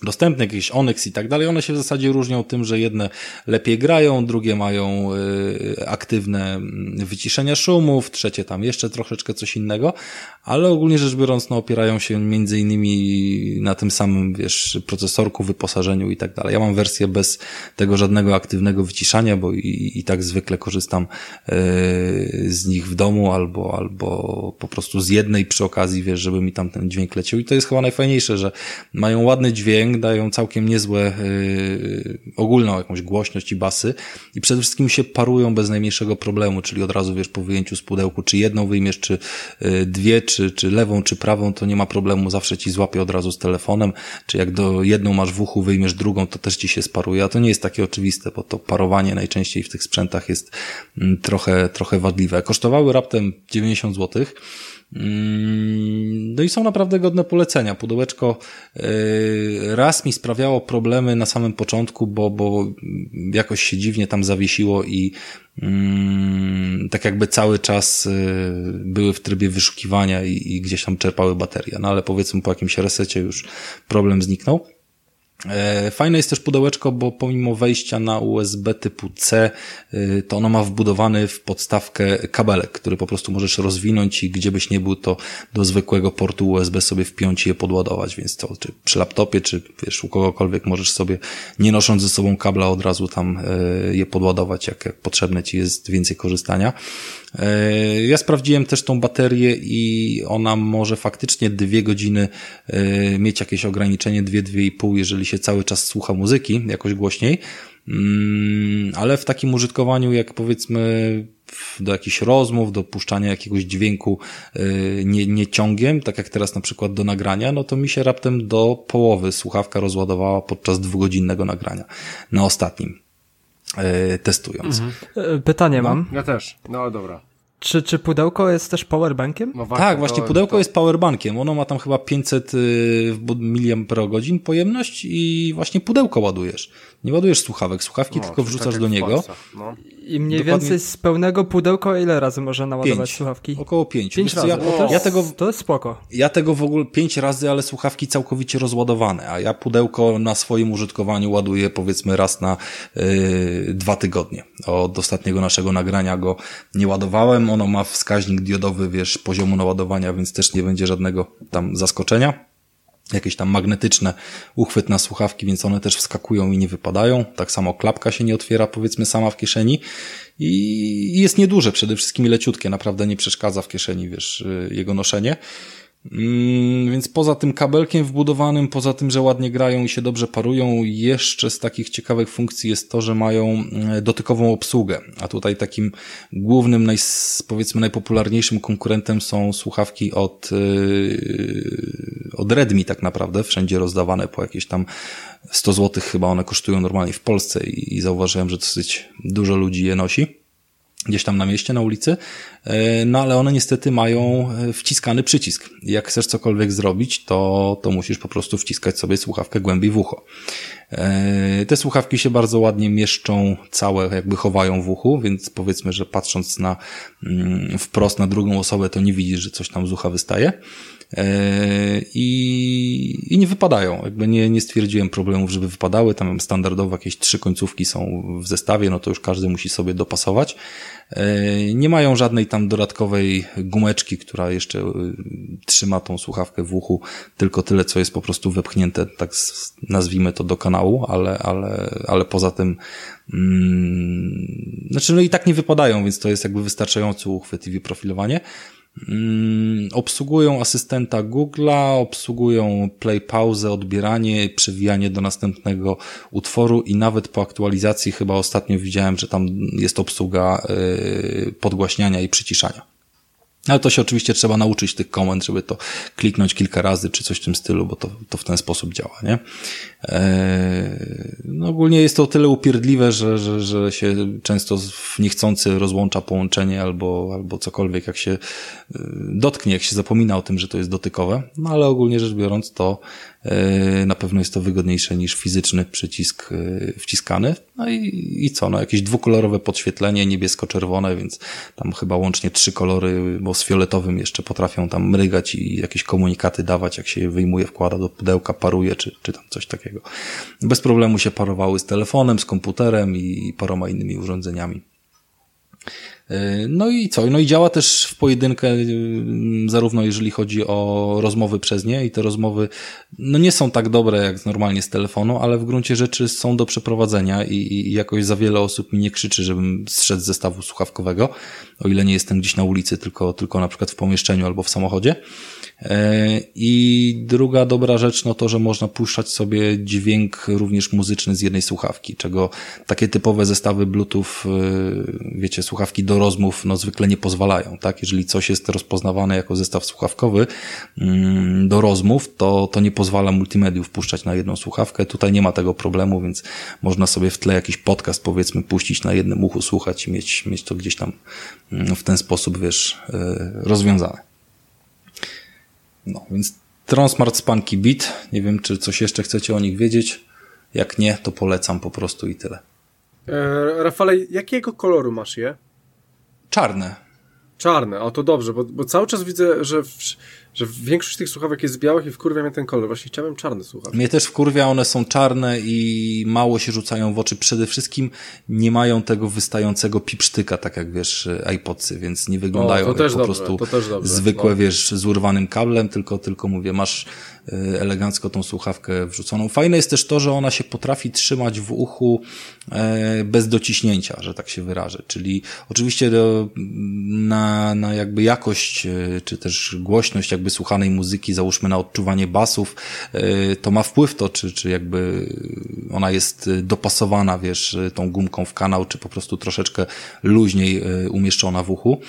dostępne, jakieś Onyx i tak dalej, one się w zasadzie różnią tym, że jedne lepiej grają, drugie mają y, aktywne mm, wyciszenia szumów, trzecie tam jeszcze troszeczkę coś innego, ale ogólnie rzecz biorąc, no, opierają się między innymi na tym samym, wiesz, procesorku, wyposażeniu i tak dalej. Ja mam wersję bez tego żadnego aktywnego wyciszania, bo i, i tak zwykle korzystam yy, z nich w domu albo, albo po prostu z jednej przy okazji, wiesz, żeby mi tam ten dźwięk leciał. I to jest chyba najfajniejsze, że mają ładny dźwięk, dają całkiem niezłe yy, ogólną jakąś głośność i basy i przede wszystkim się parują bez najmniejszego problemu, czyli od razu, wiesz, po wyjęciu z pudełku, czy jedną wyjmiesz, czy yy, dwie, czy, czy lewą, czy prawą, to nie ma problemu, zawsze ci złapie od razu z telefonem, czy jak do jedną masz w uchu, wyjmiesz drugą, to też ci się sparuje, a to nie jest takie oczywiste, bo to parowanie najczęściej w tych sprzętach jest mm, trochę, trochę wadliwe. Kosztowały raptem 90 złotych. Mm, no i są naprawdę godne polecenia. Pudełeczko y, raz mi sprawiało problemy na samym początku, bo, bo jakoś się dziwnie tam zawiesiło i mm, tak jakby cały czas y, były w trybie wyszukiwania i, i gdzieś tam czerpały baterie. No ale powiedzmy po jakimś resecie już problem zniknął. E, fajne jest też pudełeczko, bo pomimo wejścia na USB typu C, e, to ono ma wbudowany w podstawkę kabelek, który po prostu możesz rozwinąć i gdzie byś nie był, to do zwykłego portu USB sobie wpiąć i je podładować, więc to czy przy laptopie, czy wiesz, u kogokolwiek możesz sobie, nie nosząc ze sobą kabla, od razu tam e, je podładować, jak, jak potrzebne ci jest więcej korzystania. E, ja sprawdziłem też tą baterię i ona może faktycznie dwie godziny e, mieć jakieś ograniczenie, dwie, dwie i pół, jeżeli się cały czas słucha muzyki jakoś głośniej. mm, ale w takim użytkowaniu jak powiedzmy do jakichś rozmów, do puszczania jakiegoś dźwięku yy, nie, nie ciągiem, tak jak teraz na przykład do nagrania, no to mi się raptem do połowy słuchawka rozładowała podczas dwugodzinnego nagrania na ostatnim testując. Mhm. Pytanie no, mam. Ja też. No dobra. Czy, czy pudełko jest też powerbankiem? No właśnie, tak, właśnie pudełko to... jest powerbankiem. Ono ma tam chyba 500 mAh pojemność i właśnie pudełko ładujesz. Nie ładujesz słuchawek, słuchawki no, tylko wrzucasz tak do niego. No. I mniej Dokładnie... więcej z pełnego pudełka ile razy można naładować pięć. słuchawki? Około pięć. Pięć razy. Ja, to, jest, ja tego, to jest spoko. Ja tego w ogóle pięć razy, ale słuchawki całkowicie rozładowane, a ja pudełko na swoim użytkowaniu ładuję powiedzmy raz na yy, dwa tygodnie. Od ostatniego naszego nagrania go nie ładowałem. Ono ma wskaźnik diodowy, wiesz, poziomu naładowania, więc też nie będzie żadnego tam zaskoczenia jakieś tam magnetyczne uchwyt na słuchawki, więc one też wskakują i nie wypadają. Tak samo klapka się nie otwiera, powiedzmy, sama w kieszeni. I jest nieduże, przede wszystkim leciutkie, naprawdę nie przeszkadza w kieszeni, wiesz, jego noszenie. Mm, więc poza tym kabelkiem wbudowanym, poza tym, że ładnie grają i się dobrze parują, jeszcze z takich ciekawych funkcji jest to, że mają e, dotykową obsługę. A tutaj takim głównym, naj, powiedzmy najpopularniejszym konkurentem są słuchawki od, yy, od Redmi tak naprawdę, wszędzie rozdawane po jakieś tam 100 zł chyba one kosztują normalnie w Polsce i, i zauważyłem, że dosyć dużo ludzi je nosi gdzieś tam na mieście, na ulicy, e, no ale one niestety mają e, wciskany przycisk. Jak chcesz cokolwiek zrobić, to, to musisz po prostu wciskać sobie słuchawkę głębiej w ucho. E, te słuchawki się bardzo ładnie mieszczą, całe jakby chowają w uchu, więc powiedzmy, że patrząc na mm, wprost na drugą osobę, to nie widzisz, że coś tam z ucha wystaje. E, i, i nie wypadają. Jakby nie, nie stwierdziłem problemów, żeby wypadały. Tam standardowo jakieś trzy końcówki są w zestawie, no to już każdy musi sobie dopasować. E, nie mają żadnej tam dodatkowej gumeczki, która jeszcze e, trzyma tą słuchawkę w uchu, tylko tyle, co jest po prostu wepchnięte, tak nazwijmy to do kanału, ale, ale, ale poza tym mm, znaczy no i tak nie wypadają, więc to jest jakby wystarczający uchwyt i wyprofilowanie. Mm, obsługują asystenta Google'a, obsługują play, pauzę, odbieranie, przewijanie do następnego utworu i nawet po aktualizacji chyba ostatnio widziałem, że tam jest obsługa y, podgłaśniania i przyciszania. Ale to się oczywiście trzeba nauczyć tych komend, żeby to kliknąć kilka razy, czy coś w tym stylu, bo to, to w ten sposób działa, nie? Eee, no ogólnie jest to o tyle upierdliwe, że, że, że się często niechcący rozłącza połączenie albo, albo cokolwiek, jak się e, dotknie, jak się zapomina o tym, że to jest dotykowe. No ale ogólnie rzecz biorąc, to E, na pewno jest to wygodniejsze niż fizyczny przycisk e, wciskany. No i, i co? No jakieś dwukolorowe podświetlenie, niebiesko-czerwone, więc tam chyba łącznie trzy kolory, bo z fioletowym jeszcze potrafią tam mrygać i jakieś komunikaty dawać, jak się je wyjmuje, wkłada do pudełka, paruje, czy, czy tam coś takiego. Bez problemu się parowały z telefonem, z komputerem i paroma innymi urządzeniami. No i co? No i działa też w pojedynkę, zarówno jeżeli chodzi o rozmowy przez nie i te rozmowy no nie są tak dobre jak normalnie z telefonu, ale w gruncie rzeczy są do przeprowadzenia i, i jakoś za wiele osób mi nie krzyczy, żebym zszedł z zestawu słuchawkowego, o ile nie jestem gdzieś na ulicy, tylko, tylko na przykład w pomieszczeniu albo w samochodzie. E, I druga dobra rzecz, no to, że można puszczać sobie dźwięk również muzyczny z jednej słuchawki, czego takie typowe zestawy Bluetooth, e, wiecie, słuchawki do rozmów, no zwykle nie pozwalają, tak? Jeżeli coś jest rozpoznawane jako zestaw słuchawkowy mm, do rozmów, to, to nie pozwala multimediów puszczać na jedną słuchawkę. Tutaj nie ma tego problemu, więc można sobie w tle jakiś podcast, powiedzmy, puścić na jednym uchu, słuchać i mieć, mieć to gdzieś tam mm, w ten sposób, wiesz, e, rozwiązane. No, więc Transmart Spanky Beat. Nie wiem, czy coś jeszcze chcecie o nich wiedzieć. Jak nie, to polecam po prostu i tyle. E, Rafale, jakiego koloru masz je? Czarne. Czarne, o to dobrze, bo, bo cały czas widzę, że w, że większość tych słuchawek jest białych i wkurwia mnie ten kolor. Właśnie chciałem czarne słuchawki. Mnie też wkurwia, one są czarne i mało się rzucają w oczy. Przede wszystkim nie mają tego wystającego pipsztyka, tak jak wiesz, iPodsy, więc nie wyglądają o, jak po dobrze, prostu zwykłe, no. wiesz, z urwanym kablem, tylko, tylko mówię, masz elegancko tą słuchawkę wrzuconą. Fajne jest też to, że ona się potrafi trzymać w uchu e, bez dociśnięcia, że tak się wyrażę. Czyli oczywiście do, na, na jakby jakość, e, czy też głośność, jakby słuchanej muzyki, załóżmy na odczuwanie basów, y, to ma wpływ to, czy, czy jakby ona jest dopasowana, wiesz, tą gumką w kanał, czy po prostu troszeczkę luźniej umieszczona w uchu.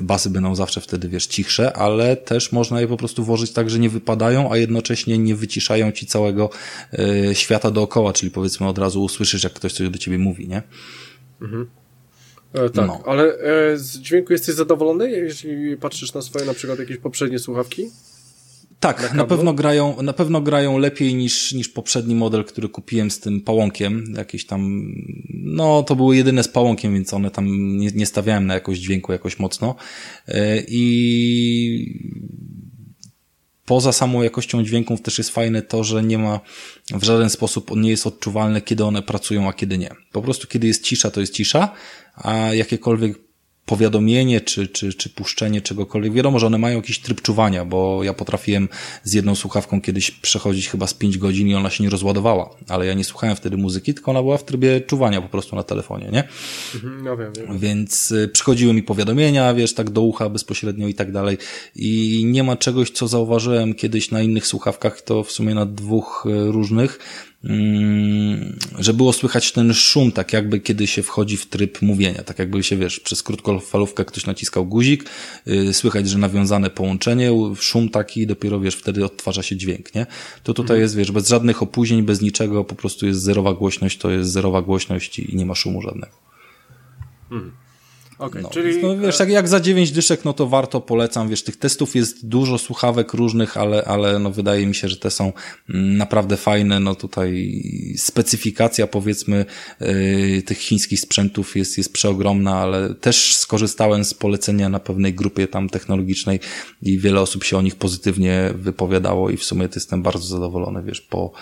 Basy będą zawsze wtedy, wiesz, cichsze, ale też można je po prostu włożyć tak, że nie wypadają, a jednocześnie nie wyciszają ci całego świata dookoła, czyli powiedzmy od razu usłyszysz, jak ktoś coś do ciebie mówi, nie? Mhm. E, tak, no. ale e, z dźwięku jesteś zadowolony, jeśli patrzysz na swoje na przykład jakieś poprzednie słuchawki? Tak, na, na, pewno grają, na pewno grają lepiej niż, niż poprzedni model, który kupiłem z tym pałąkiem. Jakieś tam, no to były jedyne z pałąkiem, więc one tam nie, nie stawiałem na jakość dźwięku jakoś mocno. E, I poza samą jakością dźwięków też jest fajne to, że nie ma w żaden sposób, nie jest odczuwalne, kiedy one pracują, a kiedy nie. Po prostu kiedy jest cisza, to jest cisza, a jakiekolwiek powiadomienie czy, czy, czy puszczenie czegokolwiek. Wiadomo, że one mają jakiś tryb czuwania, bo ja potrafiłem z jedną słuchawką kiedyś przechodzić chyba z 5 godzin i ona się nie rozładowała, ale ja nie słuchałem wtedy muzyki, tylko ona była w trybie czuwania po prostu na telefonie, nie? Mhm, no wiem, wiem. Więc y, przychodziły mi powiadomienia, wiesz, tak do ucha bezpośrednio i tak dalej i nie ma czegoś, co zauważyłem kiedyś na innych słuchawkach, to w sumie na dwóch y, różnych, że było słychać ten szum, tak jakby kiedy się wchodzi w tryb mówienia, tak jakby się, wiesz, przez krótkofalówkę ktoś naciskał guzik, yy, słychać, że nawiązane połączenie, szum taki, dopiero, wiesz, wtedy odtwarza się dźwięk, nie? To tutaj mhm. jest, wiesz, bez żadnych opóźnień, bez niczego, po prostu jest zerowa głośność, to jest zerowa głośność i nie ma szumu żadnego. Mhm. Okay, no, czyli... No, wiesz, jak, jak za 9 dyszek, no to warto, polecam, wiesz, tych testów jest dużo słuchawek różnych, ale, ale no wydaje mi się, że te są mm, naprawdę fajne, no tutaj specyfikacja powiedzmy yy, tych chińskich sprzętów jest, jest przeogromna, ale też skorzystałem z polecenia na pewnej grupie tam technologicznej i wiele osób się o nich pozytywnie wypowiadało i w sumie to jestem bardzo zadowolony, wiesz, po,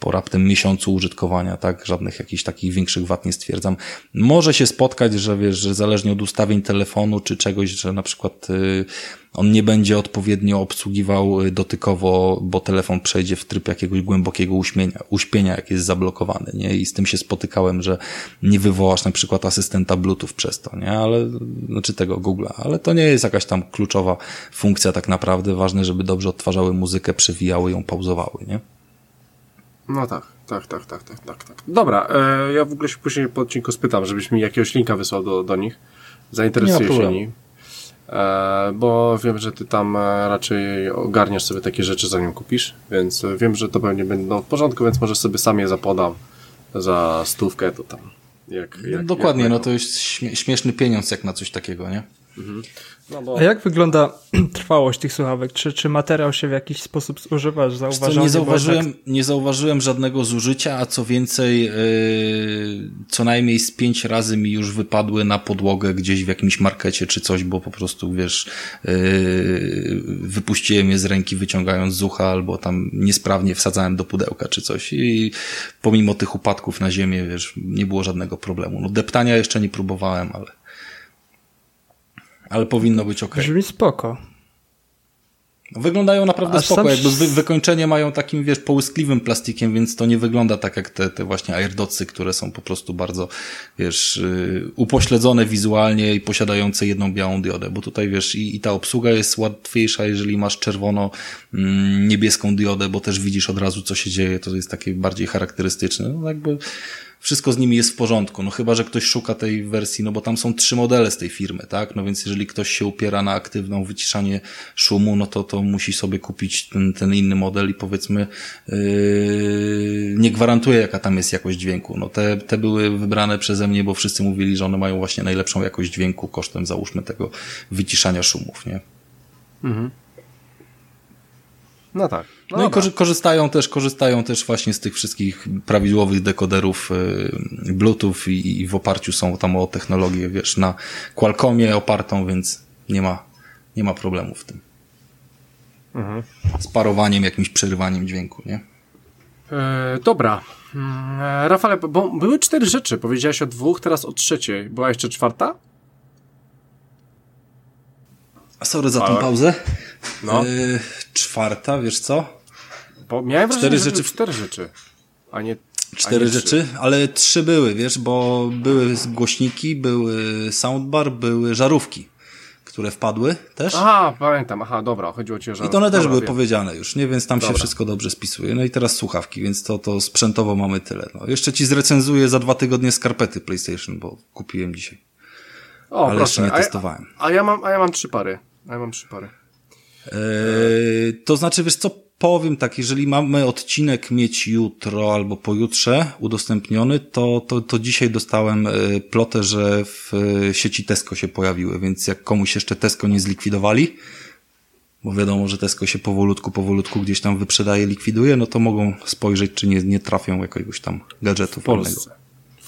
po raptem miesiącu użytkowania, tak, żadnych jakichś takich większych wad nie stwierdzam. Może się spotkać, że wiesz, że zależnie od ustawień telefonu czy czegoś, że na przykład y, on nie będzie odpowiednio obsługiwał y, dotykowo, bo telefon przejdzie w tryb jakiegoś głębokiego uśmienia, uśpienia, jak jest zablokowany, nie? I z tym się spotykałem, że nie wywołasz na przykład asystenta Bluetooth przez to, nie? Ale, znaczy tego Google'a, ale to nie jest jakaś tam kluczowa funkcja tak naprawdę. Ważne, żeby dobrze odtwarzały muzykę, przewijały ją, pauzowały, nie? No tak, tak, tak, tak, tak, tak. tak. Dobra, e, ja w ogóle się później po odcinku spytam, żebyś mi jakiegoś linka wysłał do, do nich. Zainteresuję się nimi. E, bo wiem, że ty tam e, raczej ogarniasz sobie takie rzeczy zanim kupisz, więc wiem, że to pewnie będą w porządku, więc może sobie sam je zapodam za stówkę, to tam jak, jak Dokładnie, jak no to jest śmieszny pieniądz jak na coś takiego, nie? Mhm. No bo... A jak wygląda <clears throat> trwałość tych słuchawek? Czy, czy materiał się w jakiś sposób zużywa? Zauważam, nie, zauważyłem, tak... nie zauważyłem żadnego zużycia, a co więcej, yy, co najmniej z pięć razy mi już wypadły na podłogę gdzieś w jakimś markecie czy coś, bo po prostu, wiesz, yy, wypuściłem je z ręki wyciągając z ucha albo tam niesprawnie wsadzałem do pudełka czy coś i pomimo tych upadków na ziemię, wiesz, nie było żadnego problemu. No deptania jeszcze nie próbowałem, ale ale powinno być ok. Brzmi spoko. No, wyglądają naprawdę Aż spoko, jakby wy, wykończenie mają takim, wiesz, połyskliwym plastikiem, więc to nie wygląda tak jak te, te właśnie airdotsy, które są po prostu bardzo, wiesz, yy, upośledzone wizualnie i posiadające jedną białą diodę, bo tutaj, wiesz, i, i ta obsługa jest łatwiejsza, jeżeli masz czerwono-niebieską mm, diodę, bo też widzisz od razu, co się dzieje, to jest takie bardziej charakterystyczne. No jakby wszystko z nimi jest w porządku. No chyba, że ktoś szuka tej wersji, no bo tam są trzy modele z tej firmy, tak? No więc jeżeli ktoś się upiera na aktywną wyciszanie szumu, no to, to musi sobie kupić ten, ten inny model i powiedzmy yy, nie gwarantuje, jaka tam jest jakość dźwięku. No te, te były wybrane przeze mnie, bo wszyscy mówili, że one mają właśnie najlepszą jakość dźwięku kosztem, załóżmy, tego wyciszania szumów, nie? Mhm. No tak. No, no i korzy korzystają też, korzystają też właśnie z tych wszystkich prawidłowych dekoderów y, Bluetooth i, i, w oparciu są tam o technologię, wiesz, na Qualcommie opartą, więc nie ma, nie ma problemu w tym. Mhm. Z parowaniem, jakimś przerywaniem dźwięku, nie? E, dobra. E, Rafale, bo były cztery rzeczy. Powiedziałeś o dwóch, teraz o trzeciej. Była jeszcze czwarta? Sorry za tą pauzę. No. Yy, czwarta, wiesz co? Bo miałem wrażenie, cztery rzeczy. cztery rzeczy, a nie Cztery rzeczy, ale trzy były, wiesz, bo były głośniki, były soundbar, były żarówki, które wpadły też. Aha, pamiętam, aha, dobra, chodziło ci o że... I to one też dobra, były wiem. powiedziane już, nie? Więc tam Dobra. się wszystko dobrze spisuje. No i teraz słuchawki, więc to, to sprzętowo mamy tyle. No, jeszcze ci zrecenzuję za dwa tygodnie skarpety PlayStation, bo kupiłem dzisiaj. O, ale proszę. jeszcze nie a ja- testowałem. A ja mam, a ja mam trzy pary. A ja mam trzy pary. Eee, to znaczy, wiesz co, powiem tak, jeżeli mamy odcinek mieć jutro albo pojutrze udostępniony, to, to, to dzisiaj dostałem e, plotę, że w e, sieci Tesco się pojawiły, więc jak komuś jeszcze Tesco nie zlikwidowali, bo wiadomo, że Tesco się powolutku, powolutku gdzieś tam wyprzedaje, likwiduje, no to mogą spojrzeć, czy nie, nie trafią jakiegoś tam gadżetu W. Polsce.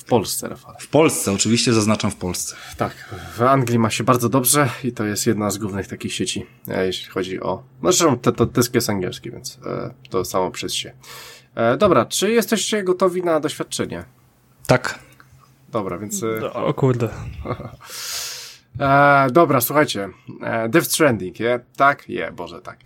W Polsce, Rafale. W Polsce, oczywiście zaznaczam w Polsce. Tak, w Anglii ma się bardzo dobrze i to jest jedna z głównych takich sieci, e, jeśli chodzi o... No zresztą to, to Tesco jest angielski, więc e, to samo przez się. E, dobra, czy jesteście gotowi na doświadczenie? Tak. Dobra, więc... E, O kurde. <laughs> E, dobra, słuchajcie. E, Death Stranding, je? Tak? Je, Boże, tak.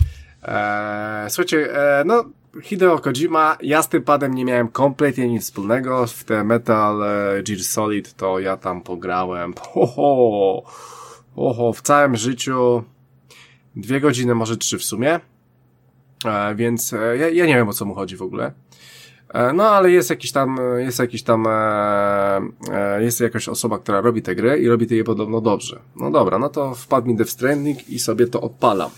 E, słuchajcie, e, no, Hideo Kojima, ja z tym padem nie miałem kompletnie nic wspólnego. W te Metal e, Gear Solid to ja tam pograłem. <laughs> Oho, oho, w całym życiu dwie godziny, może trzy w sumie. E, więc e, ja, ja nie wiem o co mu chodzi w ogóle. E, No, ale jest jakiś tam, jest jakiś tam, e, e, jest jakaś osoba, która robi te gry i robi je podobno dobrze. No dobra, no to wpadł mi Death Stranding i sobie to odpalam.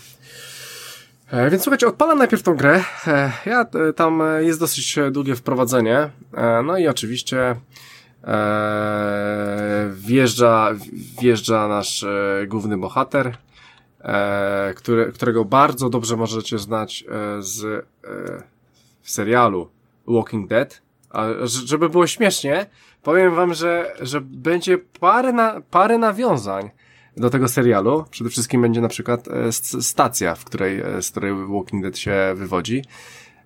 E, Więc słuchajcie, odpalam najpierw tą grę. E, Ja, e, tam jest dosyć długie wprowadzenie. No i oczywiście wjeżdża, wjeżdża nasz główny bohater, którego bardzo dobrze możecie znać z serialu Walking Dead. A żeby było śmiesznie, powiem wam, że, że będzie parę, na, parę nawiązań do tego serialu. Przede wszystkim będzie na przykład e, st- stacja, w której, e, z której Walking Dead się wywodzi.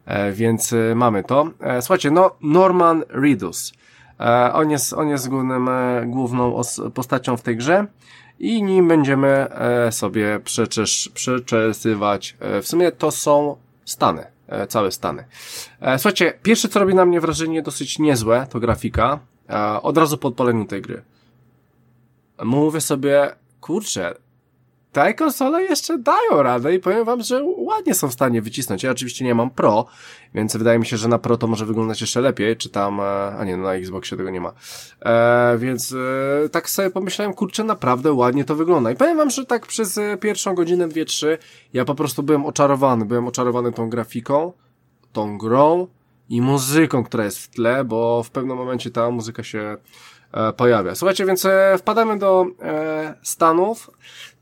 E, więc mamy to. Słuchajcie, no Norman Reedus. On jest, on jest głównym, główną os- postacią w tej grze i nim będziemy sobie przeczesz, przeczesywać. W sumie to są Stany, całe Stany. Słuchajcie, pierwsze co robi na mnie wrażenie dosyć niezłe, to grafika. Od razu po odpaleniu tej gry. Mówię sobie, kurczę, te konsole jeszcze dają radę i powiem wam, że ładnie są w stanie wycisnąć. Ja oczywiście nie mam Pro, więc wydaje mi się, że na Pro to może wyglądać jeszcze lepiej, czy tam, e, a nie, no na Xboxie tego nie ma. E, więc e, tak sobie pomyślałem, kurczę, naprawdę ładnie to wygląda. I powiem wam, że tak przez e, pierwszą godzinę, dwie, trzy, ja po prostu byłem oczarowany, byłem oczarowany tą grafiką, tą grą i muzyką, która jest w tle, bo w pewnym momencie ta muzyka się pojawia. Słuchajcie, więc e, wpadamy do e, Stanów.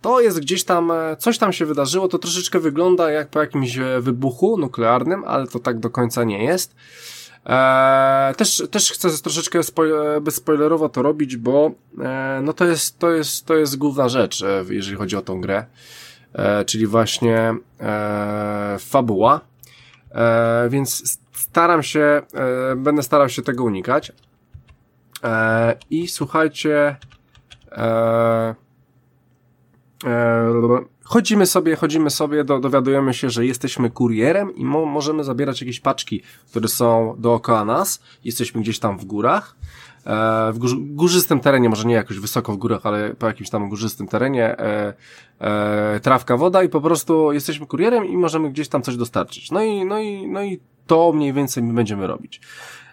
To jest gdzieś tam, e, coś tam się wydarzyło, to troszeczkę wygląda jak po jakimś e, wybuchu nuklearnym, ale to tak do końca nie jest. E, też, też chcę troszeczkę spoj- bezspoilerowo to robić, bo e, no to jest, to jest, to jest główna rzecz, e, jeżeli chodzi o tą grę. E, czyli właśnie e, fabuła. E, więc staram się, e, będę starał się tego unikać. E, I słuchajcie, e, e, chodzimy sobie, chodzimy sobie, do, dowiadujemy się, że jesteśmy kurierem i mo, możemy zabierać jakieś paczki, które są dookoła nas. Jesteśmy gdzieś tam w górach. E, w górzy, górzystym terenie, może nie jakoś wysoko w górach, ale po jakimś tam górzystym terenie, e, e, trawka, woda i po prostu jesteśmy kurierem i możemy gdzieś tam coś dostarczyć. No i, no i, no i to mniej więcej my będziemy robić.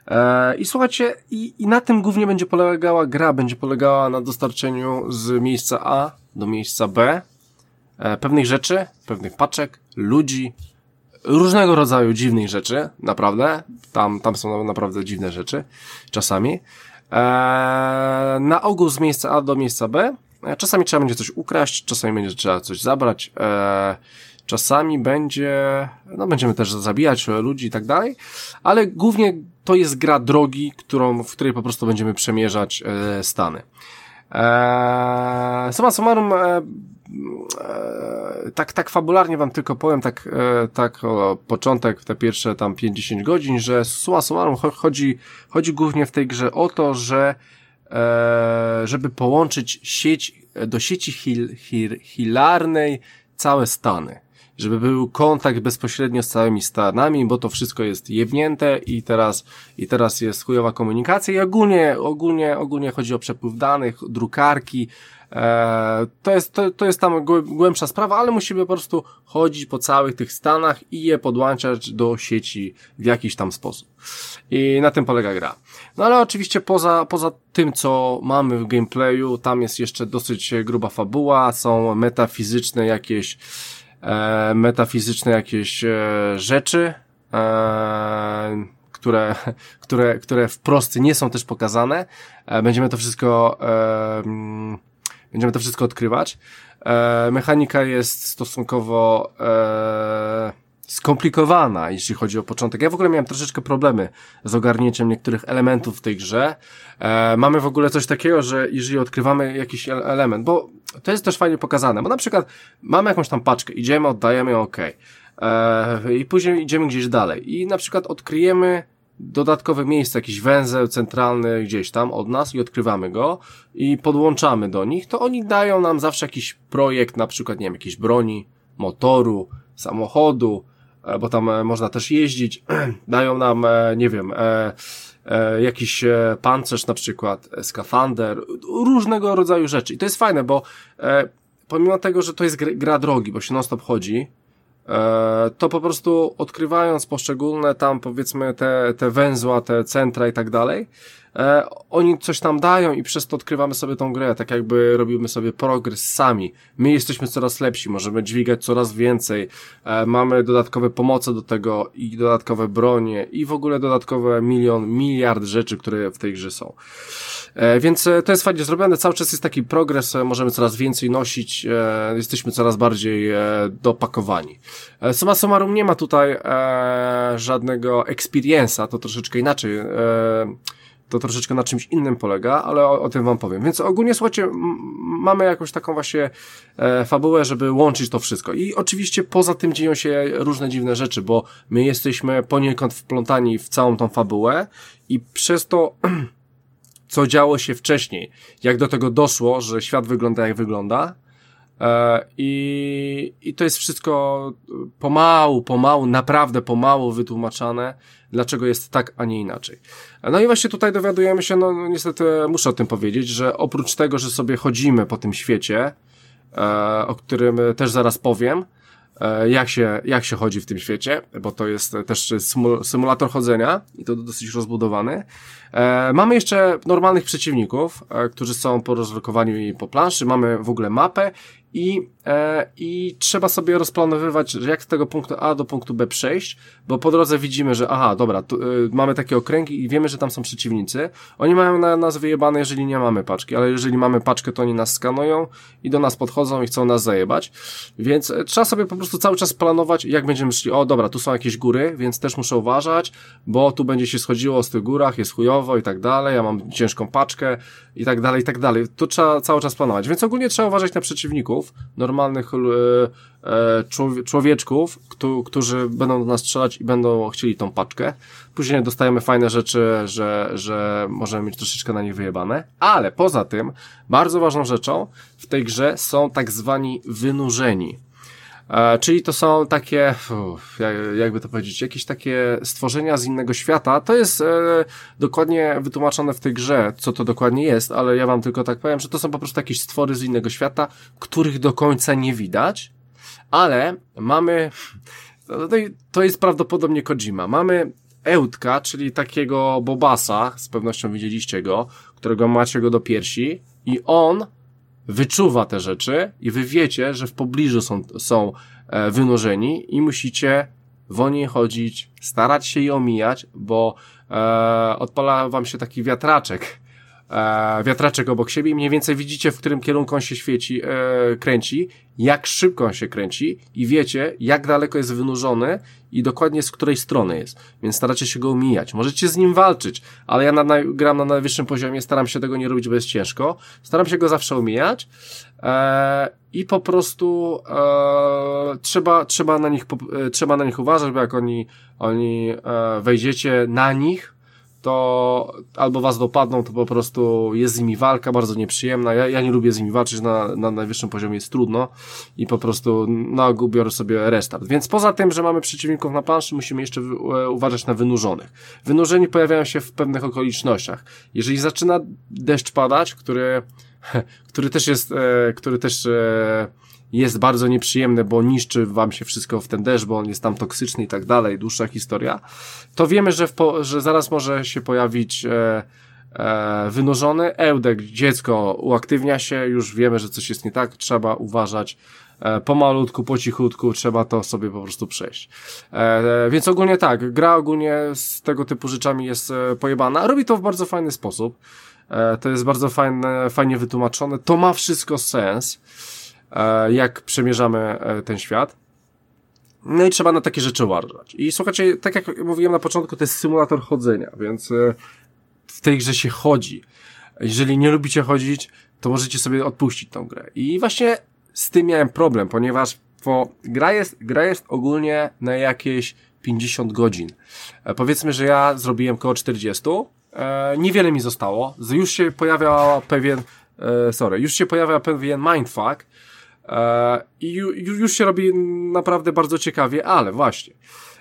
E, I słuchajcie, i, i na tym głównie będzie polegała gra, będzie polegała na dostarczeniu z miejsca A do miejsca B e, pewnych rzeczy, pewnych paczek, ludzi, różnego rodzaju dziwnych rzeczy, naprawdę. Tam, tam są naprawdę dziwne rzeczy, czasami. E, na ogół z miejsca A do miejsca B. Czasami trzeba będzie coś ukraść, czasami będzie trzeba coś zabrać, e, czasami będzie, no będziemy też zabijać e, ludzi i tak dalej, ale głównie to jest gra drogi, którą, w której po prostu będziemy przemierzać e, stany. Eee, summa summarum, e, e, tak, tak fabularnie wam tylko powiem, tak, e, tak o początek, te pierwsze tam 5-10 godzin, że summa summarum cho- chodzi, chodzi głównie w tej grze o to, że żeby połączyć sieć, do sieci hil, hil, hilarnej całe Stany. Żeby był kontakt bezpośrednio z całymi stanami, bo to wszystko jest jewnięte i teraz, i teraz jest chujowa komunikacja i ogólnie, ogólnie, ogólnie chodzi o przepływ danych, drukarki, E, to jest, to, to jest tam głębsza sprawa, ale musimy po prostu chodzić po całych tych stanach i je podłączać do sieci w jakiś tam sposób. I na tym polega gra. No ale oczywiście poza, poza tym, co mamy w gameplayu, tam jest jeszcze dosyć gruba fabuła, są metafizyczne jakieś, e, metafizyczne jakieś e, rzeczy, e, które, <laughs> które, które wprost nie są też pokazane. E, będziemy to wszystko, e, Będziemy to wszystko odkrywać. E, mechanika jest stosunkowo e, skomplikowana, jeśli chodzi o początek. Ja w ogóle miałem troszeczkę problemy z ogarnięciem niektórych elementów w tej grze. E, mamy w ogóle coś takiego, że jeżeli odkrywamy jakiś element, bo to jest też fajnie pokazane, bo na przykład mamy jakąś tam paczkę, idziemy, oddajemy, ok. E, I później idziemy gdzieś dalej. I na przykład odkryjemy dodatkowe miejsce, jakiś węzeł centralny gdzieś tam od nas i odkrywamy go i podłączamy do nich, to oni dają nam zawsze jakiś projekt, na przykład, nie wiem, jakiejś broni, motoru, samochodu, bo tam e, można też jeździć, <clears throat> dają nam, e, nie wiem, jakiś pancerz na przykład, skafander, różnego rodzaju rzeczy. I to jest fajne, bo pomimo tego, że to jest gra drogi, bo się non stop chodzi, E, to po prostu odkrywając poszczególne tam powiedzmy te, te węzła, te centra i tak dalej, e, oni coś tam dają i przez to odkrywamy sobie tą grę, tak jakby robimy sobie progres sami. My jesteśmy coraz lepsi, możemy dźwigać coraz więcej, e, mamy dodatkowe pomoce do tego i dodatkowe bronie i w ogóle dodatkowe milion, miliard rzeczy, które w tej grze są. E, więc e, to jest fajnie zrobione, cały czas jest taki progres, e, możemy coraz więcej nosić, jesteśmy coraz bardziej dopakowani. Suma summarum nie ma tutaj żadnego experience'a, to troszeczkę inaczej to troszeczkę na czymś innym polega, ale o, o tym wam powiem. Więc ogólnie, słuchajcie, mamy jakąś taką właśnie e, fabułę, żeby łączyć to wszystko. I oczywiście poza tym dzieją się różne dziwne rzeczy, bo my jesteśmy poniekąd wplątani w całą tą fabułę i przez to <clears throat> co działo się wcześniej, jak do tego doszło, że świat wygląda jak wygląda. E, I, I to jest wszystko pomału, pomału, naprawdę pomału wytłumaczane, dlaczego jest tak, a nie inaczej. No i właśnie tutaj dowiadujemy się, no niestety muszę o tym powiedzieć, że oprócz tego, że sobie chodzimy po tym świecie, e, o którym też zaraz powiem, e, jak się, jak się chodzi w tym świecie, bo to jest też symulator chodzenia i to dosyć rozbudowany. E, mamy jeszcze normalnych przeciwników, e, którzy są porozrokowani po planszy, mamy w ogóle mapę i, e, i trzeba sobie rozplanowywać, jak z tego punktu A do punktu B przejść, bo po drodze widzimy, że aha, dobra, tu, y, mamy takie okręgi i wiemy, że tam są przeciwnicy. Oni mają na nas wyjebane, jeżeli nie mamy paczki, ale jeżeli mamy paczkę, to oni nas skanują i do nas podchodzą i chcą nas zajebać. Więc e, trzeba sobie po prostu cały czas planować, jak będziemy szli. O, dobra, tu są jakieś góry, więc też muszę uważać, bo tu będzie się schodziło z tych górach, jest chujowo i tak dalej, ja mam ciężką paczkę i tak dalej, i tak dalej. Tu trzeba cały czas planować. Więc ogólnie trzeba uważać na przeciwników, normalnych e, e, człowieczków, którzy będą do nas strzelać i będą chcieli tą paczkę. Później dostajemy fajne rzeczy, że, że możemy mieć troszeczkę na nich wyjebane. Ale poza tym, bardzo ważną rzeczą w tej grze są tak zwani wynurzeni. E, czyli to są takie, jakby to powiedzieć, jakieś takie stworzenia z innego świata. To jest e, dokładnie wytłumaczone w tej grze, co to dokładnie jest, ale ja wam tylko tak powiem, że to są po prostu jakieś stwory z innego świata, których do końca nie widać, ale mamy, to jest prawdopodobnie Kojima, mamy Eutka, czyli takiego Bobasa, z pewnością widzieliście go, którego macie go do piersi i on wyczuwa te rzeczy i wy wiecie, że w pobliżu są, są e, wynurzeni i musicie w niej chodzić, starać się je omijać, bo e, odpala wam się taki wiatraczek, e, wiatraczek obok siebie i mniej więcej widzicie, w którym kierunku on się świeci, e, kręci, jak szybko on się kręci i wiecie, jak daleko jest wynurzony i dokładnie z której strony jest. Więc staracie się go omijać. Możecie z nim walczyć, ale ja na, na, gram na najwyższym poziomie, staram się tego nie robić, bo jest ciężko. Staram się go zawsze omijać e, i po prostu e, trzeba, trzeba, na nich, e, trzeba na nich uważać, bo jak oni, oni e, wejdziecie na nich, to albo was dopadną, to po prostu jest z nimi walka bardzo nieprzyjemna. Ja, ja nie lubię z nimi walczyć, na, na najwyższym poziomie jest trudno i po prostu na ogół biorę sobie restart. Więc poza tym, że mamy przeciwników na planszy, musimy jeszcze e, uważać na wynurzonych. Wynurzeni pojawiają się w pewnych okolicznościach. Jeżeli zaczyna deszcz padać, który, <laughs> który też jest, e, który też e, jest bardzo nieprzyjemne, bo niszczy wam się wszystko w ten deszcz, bo on jest tam toksyczny i tak dalej, dłuższa historia, to wiemy, że, po, że zaraz może się pojawić e, e, wynurzony ełdek, dziecko uaktywnia się, już wiemy, że coś jest nie tak, trzeba uważać, e, pomalutku, po cichutku, trzeba to sobie po prostu przejść. E, więc ogólnie tak, gra ogólnie z tego typu rzeczami jest e, pojebana, robi to w bardzo fajny sposób, to jest bardzo fajne, fajnie wytłumaczone, to ma wszystko sens, E, jak przemierzamy e, ten świat. No i trzeba na takie rzeczy uważać. I słuchajcie, tak jak mówiłem na początku, to jest symulator chodzenia, więc e, w tej grze się chodzi. Jeżeli nie lubicie chodzić, to możecie sobie odpuścić tą grę. I właśnie z tym miałem problem, ponieważ bo gra jest, gra jest ogólnie na jakieś 50 godzin. powiedzmy, że ja zrobiłem około 40. niewiele mi zostało. Już się pojawia pewien, sorry, już się pojawia pewien mindfuck, E, I już się robi naprawdę bardzo ciekawie, ale właśnie.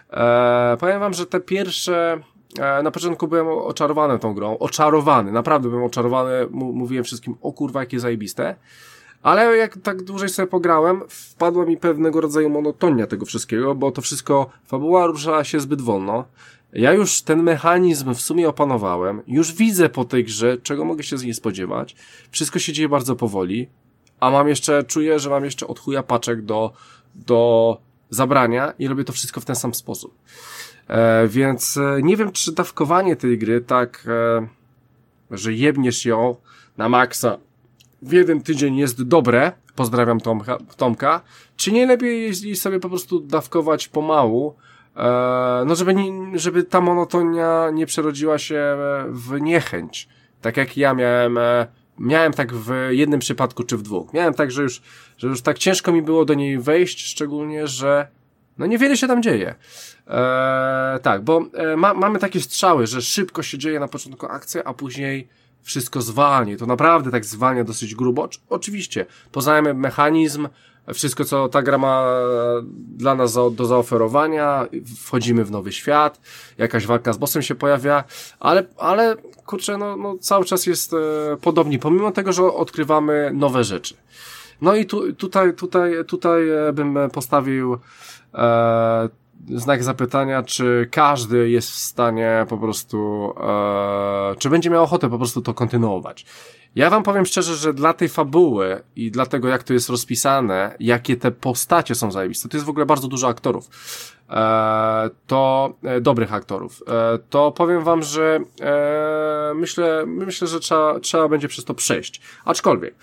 E, powiem wam, że te pierwsze e, na początku byłem oczarowany tą grą, oczarowany, naprawdę byłem oczarowany, mówiłem wszystkim, o kurwa, jakie zajebiste, ale jak tak dłużej sobie pograłem, wpadła mi pewnego rodzaju monotonia tego wszystkiego, bo to wszystko, fabuła ruszała się zbyt wolno, ja już ten mechanizm w sumie opanowałem, już widzę po tej grze, czego mogę się z niej spodziewać, wszystko się dzieje bardzo powoli, a mam jeszcze, czuję, że mam jeszcze od chuja paczek do, do zabrania i robię to wszystko w ten sam sposób. E, więc e, nie wiem, czy dawkowanie tej gry tak, e, że jebniesz ją na maksa w jeden tydzień jest dobre, pozdrawiam Tomka, Tomka, czy nie lepiej jeśli sobie po prostu dawkować pomału, no żeby, nie, żeby ta monotonia nie przerodziła się w niechęć. Tak jak ja miałem e, miałem tak w jednym przypadku czy w dwóch. Miałem tak, że już, że już tak ciężko mi było do niej wejść, szczególnie, że no niewiele się tam dzieje. Eee, tak, bo e, ma, mamy takie strzały, że szybko się dzieje na początku akcja, a później wszystko zwalnie. To naprawdę tak zwalnia dosyć grubo. Oczywiście, poznajemy mechanizm, wszystko, co ta gra ma dla nas do zaoferowania, wchodzimy w nowy świat, jakaś walka z bossem się pojawia, ale, ale kurczę, no, no cały czas jest e, podobni, pomimo tego, że odkrywamy nowe rzeczy. No i tu, tutaj, tutaj, tutaj e, bym postawił e, znak zapytania, czy każdy jest w stanie po prostu, e, czy będzie miał ochotę po prostu to kontynuować. Ja wam powiem szczerze, że dla tej fabuły i dla tego, jak to jest rozpisane, jakie te postacie są zajebiste, to jest w ogóle bardzo dużo aktorów. E, to e, dobrych aktorów. E, to powiem wam, że myślę, myślę, że trzeba, trzeba będzie przez to przejść. Aczkolwiek,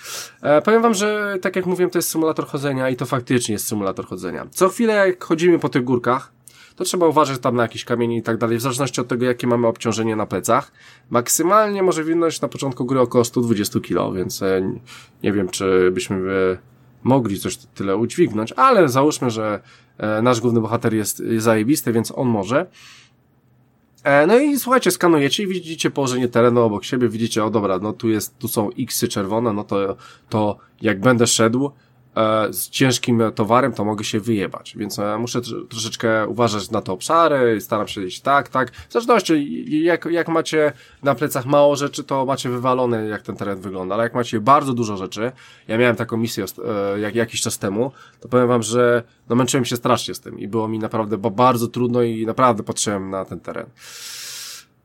powiem wam, że tak jak mówiłem, to jest symulator chodzenia i to faktycznie jest symulator chodzenia. Co chwilę, jak chodzimy po tych górkach, to trzeba uważać tam na jakieś kamienie i tak dalej, w zależności od tego, jakie mamy obciążenie na plecach. Maksymalnie może winność na początku gry około 120 kg, więc nie wiem, czy byśmy mogli coś tyle udźwignąć, ale załóżmy, że e, nasz główny bohater jest zajebisty, więc on może. No i słuchajcie, skanujecie i widzicie położenie terenu obok siebie, widzicie, o dobra, no tu jest, tu są xy czerwone, no to, to jak będę szedł, E, z ciężkim towarem, to mogę się wyjebać. Więc e, muszę troszeczkę uważać na te obszary, staram się iść tak, tak. W zależności, jak, jak macie na plecach mało rzeczy, to macie wywalone, jak ten teren wygląda. Ale jak macie bardzo dużo rzeczy, ja miałem taką misję e, jak, jakiś czas temu, to powiem wam, że no męczyłem się strasznie z tym i było mi naprawdę bardzo trudno i naprawdę patrzyłem na ten teren.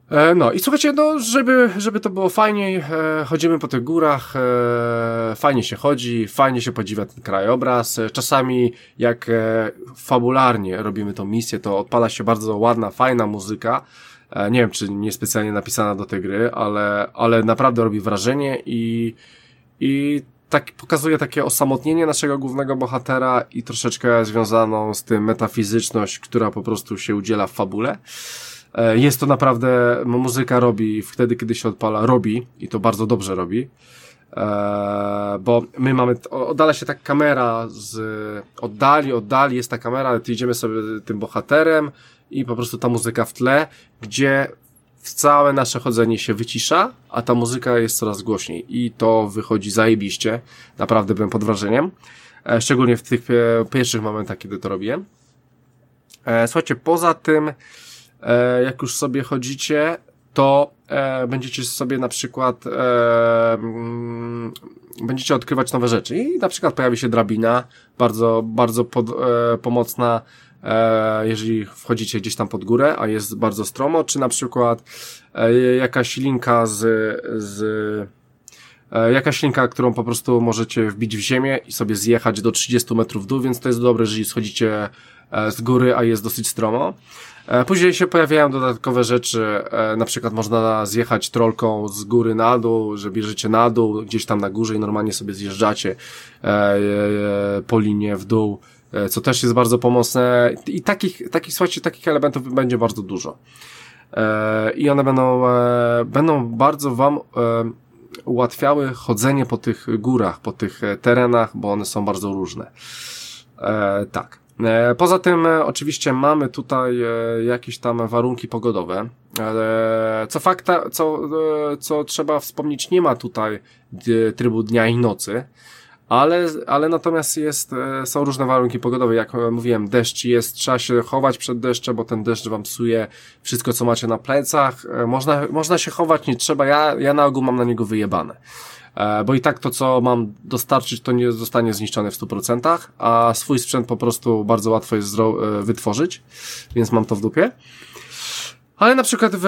E, no i słuchajcie, no, żeby, żeby to było fajniej, e, chodzimy po tych górach, e, fajnie się chodzi, fajnie się podziwia ten krajobraz. E, czasami, jak e, fabularnie robimy tą misję, to odpala się bardzo ładna, fajna muzyka. E, nie wiem, czy nie specjalnie napisana do tej gry, ale, ale naprawdę robi wrażenie i, i tak pokazuje takie osamotnienie naszego głównego bohatera i troszeczkę związaną z tym metafizyczność, która po prostu się udziela w fabule. E, jest to naprawdę, muzyka robi wtedy, kiedy się odpala, robi i to bardzo dobrze robi. E, bo my mamy, oddala się tak kamera z oddali, oddali jest ta kamera, ale ty idziemy sobie tym bohaterem i po prostu ta muzyka w tle, gdzie całe nasze chodzenie się wycisza, a ta muzyka jest coraz głośniej i to wychodzi zajebiście. Naprawdę byłem pod wrażeniem. E, szczególnie w tych pierwszych momentach, kiedy to robiłem. Słuchajcie, poza tym, jak już sobie chodzicie, to będziecie sobie na przykład mm, będziecie odkrywać nowe rzeczy i na przykład pojawi się drabina, bardzo, bardzo pod, pomocna, jeżeli wchodzicie gdzieś tam pod górę, a jest bardzo stromo, czy na przykład jakaś linka z, z E, jakaś linka, którą po prostu możecie wbić w ziemię i sobie zjechać do 30 metrów w dół, więc to jest dobre, jeżeli schodzicie e, z góry, a jest dosyć stromo. E, później się pojawiają dodatkowe rzeczy, na przykład można zjechać trolką z góry na dół, że bierzecie na dół, gdzieś tam na górze i normalnie sobie zjeżdżacie po linie w dół, co też jest bardzo pomocne i takich, takich, słuchajcie, takich elementów będzie bardzo dużo. I one będą, będą bardzo wam ułatwiały chodzenie po tych górach, po tych e, terenach, bo one są bardzo różne. E, tak. E, poza tym e, oczywiście mamy tutaj e, jakieś tam warunki pogodowe. Co fakta, co, co trzeba wspomnieć, nie ma tutaj trybu dnia i nocy ale, ale natomiast jest, są różne warunki pogodowe, jak mówiłem, deszcz jest, trzeba się chować przed deszczem, bo ten deszcz wam psuje wszystko, co macie na plecach, można, można się chować, nie trzeba, ja, ja na ogół mam na niego wyjebane. E, bo i tak to, co mam dostarczyć, to nie zostanie zniszczone w 100%, a swój sprzęt po prostu bardzo łatwo jest wytworzyć, więc mam to w dupie. Ale na przykład w,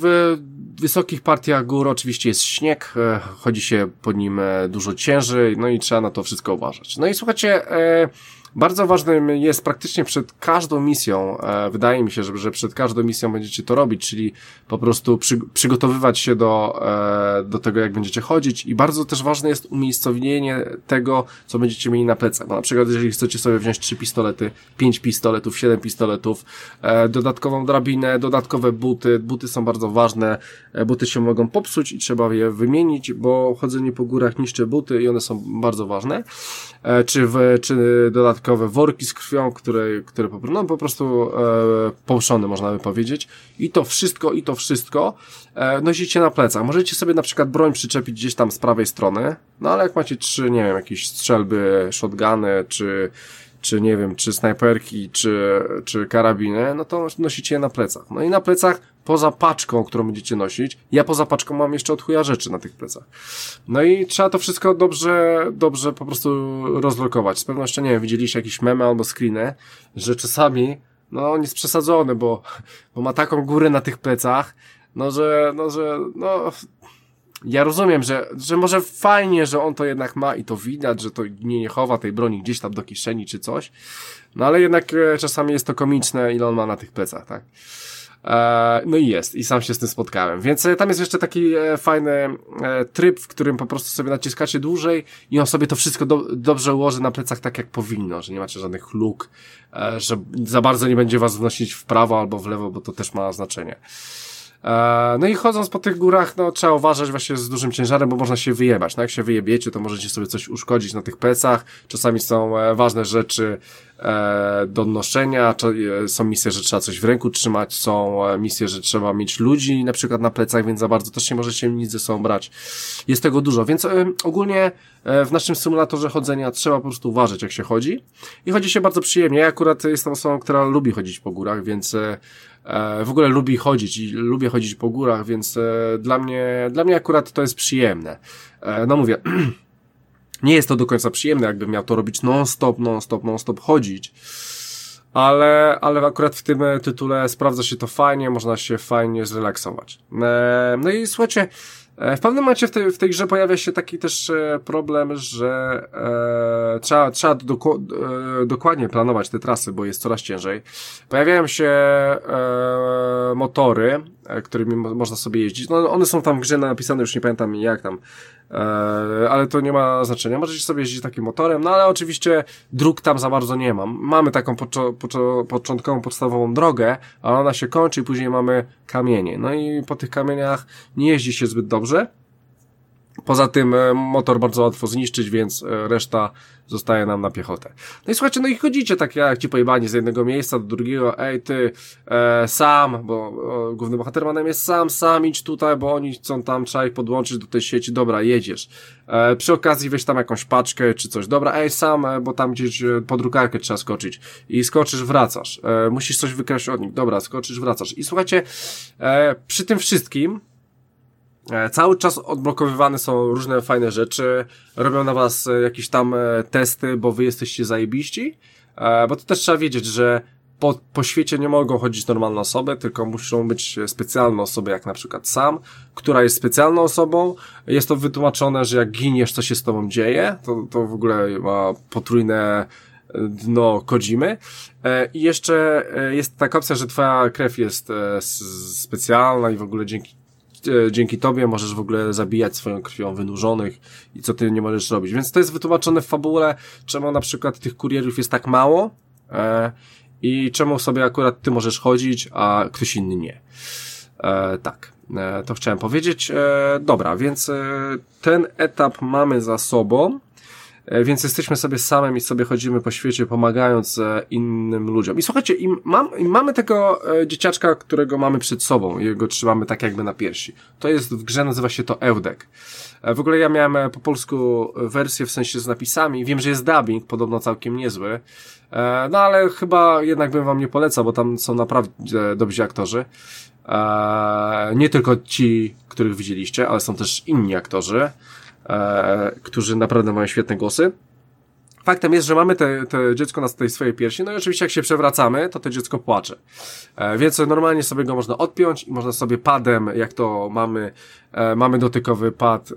w wysokich partiach gór oczywiście jest śnieg, e, chodzi się po nim e, dużo ciężej, no i trzeba na to wszystko uważać. No i słuchajcie, e, bardzo ważnym jest praktycznie przed każdą misją, e, wydaje mi się, że, że przed każdą misją będziecie to robić, czyli po prostu przy, przygotowywać się do, e, do tego, jak będziecie chodzić. I bardzo też ważne jest umiejscowienie tego, co będziecie mieli na plecach, bo na przykład jeżeli chcecie sobie wziąć trzy pistolety, pięć pistoletów, siedem pistoletów, e, dodatkową drabinę, dodatkowe buty, buty są bardzo ważne, buty się mogą popsuć i trzeba je wymienić, bo chodzenie po górach niszczy buty i one są bardzo ważne, czy, w, czy dodatkowo dodatkowe worki z krwią, które, które po, no, po prostu e, połszone, można by powiedzieć. I to wszystko, i to wszystko e, nosicie na plecach. Możecie sobie na przykład broń przyczepić gdzieś tam z prawej strony, no ale jak macie trzy, nie wiem, jakieś strzelby, shotguny, czy czy nie wiem, czy snajperki, czy, czy karabiny, no to nosicie je na plecach. No i na plecach, poza paczką, którą będziecie nosić, ja poza paczką mam jeszcze od chuja rzeczy na tych plecach. No i trzeba to wszystko dobrze, dobrze po prostu rozlokować. Z pewnością, nie wiem, widzieliście jakieś memy albo screeny, że czasami, no on jest przesadzony, bo, bo ma taką górę na tych plecach, no że, no że, no ja rozumiem, że, że może fajnie, że on to jednak ma i to widać, że to nie, nie chowa tej broni gdzieś tam do kieszeni czy coś, no ale jednak e, czasami jest to komiczne, ile on ma na tych plecach, tak? E, no i jest, i sam się z tym spotkałem. Więc e, tam jest jeszcze taki fajny tryb, w którym po prostu sobie naciskacie dłużej i on sobie to wszystko do, dobrze ułoży na plecach tak jak powinno, że nie macie żadnych luk, że za bardzo nie będzie was wnosić w prawo albo w lewo, bo to też ma znaczenie. E, no i chodząc po tych górach, no trzeba uważać właśnie z dużym ciężarem, bo można się wyjebać. No jak się wyjebiecie, to możecie sobie coś uszkodzić na tych plecach. Czasami są e, ważne rzeczy e, do noszenia, są misje, że trzeba coś w ręku trzymać, są misje, że trzeba mieć ludzi na przykład na plecach, więc za bardzo też nie możecie nic ze sobą brać. Jest tego dużo, więc ogólnie w naszym symulatorze chodzenia trzeba po prostu uważać, jak się chodzi. I chodzi się bardzo przyjemnie. Ja akurat jestem osobą, która lubi chodzić po górach, więc E, w ogóle lubi chodzić i lubię chodzić po górach, więc e, dla mnie, dla mnie akurat to jest przyjemne. E, no mówię, <clears throat> nie jest to do końca przyjemne, jakbym miał to robić non-stop, non-stop, non-stop chodzić. Ale, ale akurat w tym tytule sprawdza się to fajnie, można się fajnie zrelaksować. No i słuchajcie, E, w pewnym momencie w tej, w tej grze pojawia się taki też e, problem, że e, trzeba, trzeba doku, e, dokładnie planować te trasy, bo jest coraz ciężej. Pojawiają się e, motory, e, którymi mo można sobie jeździć. No, one są tam w grze napisane, już nie pamiętam jak tam, e, ale to nie ma znaczenia. Możecie sobie jeździć takim motorem, no ale oczywiście dróg tam za bardzo nie mam. Mamy taką poczo poczo początkową, podstawową drogę, a ona się kończy i później mamy kamienie. No i po tych kamieniach nie jeździ się zbyt dobrze. Poza tym e, motor bardzo łatwo zniszczyć, więc e, reszta zostaje nam na piechotę. No i słuchajcie, no i chodzicie tak jak ci pojebani z jednego miejsca do drugiego, ej ty, e, sam, bo o, główny bohater ma jest sam, sam idź tutaj, bo oni chcą tam, trzeba ich podłączyć do tej sieci, dobra, jedziesz. E, przy okazji weź tam jakąś paczkę czy coś, dobra, ej sam, e, bo tam gdzieś pod drukarkę trzeba skoczyć. I skoczysz, wracasz. E, musisz coś wykraść od nich, dobra, skoczysz, wracasz. I słuchajcie, e, przy tym wszystkim, cały czas odblokowywane są różne fajne rzeczy, robią na was e, jakieś tam e, testy, bo wy jesteście zajebiści, bo to też trzeba wiedzieć, że po, po świecie nie mogą chodzić normalne osoby, tylko muszą być specjalne osoby, jak na przykład sam, która jest specjalną osobą. Jest to wytłumaczone, że jak giniesz, co się z tobą dzieje, to, to w ogóle ma potrójne dno kodzimy. I jeszcze jest taka opcja, że twoja krew jest specjalna i w ogóle dzięki E, dzięki tobie możesz w ogóle zabijać swoją krwią wynurzonych i co ty nie możesz robić. Więc to jest wytłumaczone w fabule, czemu na przykład tych kurierów jest tak mało e, i czemu sobie akurat ty możesz chodzić, a ktoś inny nie. E, tak, e, to chciałem powiedzieć. E, dobra, więc e, ten etap mamy za sobą. E, więc jesteśmy sobie samym i sobie chodzimy po świecie, pomagając e, innym ludziom. I słuchajcie, im, mam, im mamy tego e, dzieciaczka, którego mamy przed sobą, jego trzymamy tak jakby na piersi. To jest w grze, nazywa się to Eudek. W ogóle ja miałem po polsku wersję, w sensie z napisami. Wiem, że jest dubbing, podobno całkiem niezły. No ale chyba jednak bym wam nie polecał, bo tam są naprawdę dobrzy aktorzy. Nie tylko ci, których widzieliście, ale są też inni aktorzy e, którzy naprawdę mają świetne głosy. Faktem jest, że mamy te, te dziecko na tej swojej piersi, no i oczywiście jak się przewracamy, to to dziecko płacze. E, więc normalnie sobie go można odpiąć i można sobie padem, jak to mamy, e, mamy dotykowy pad e,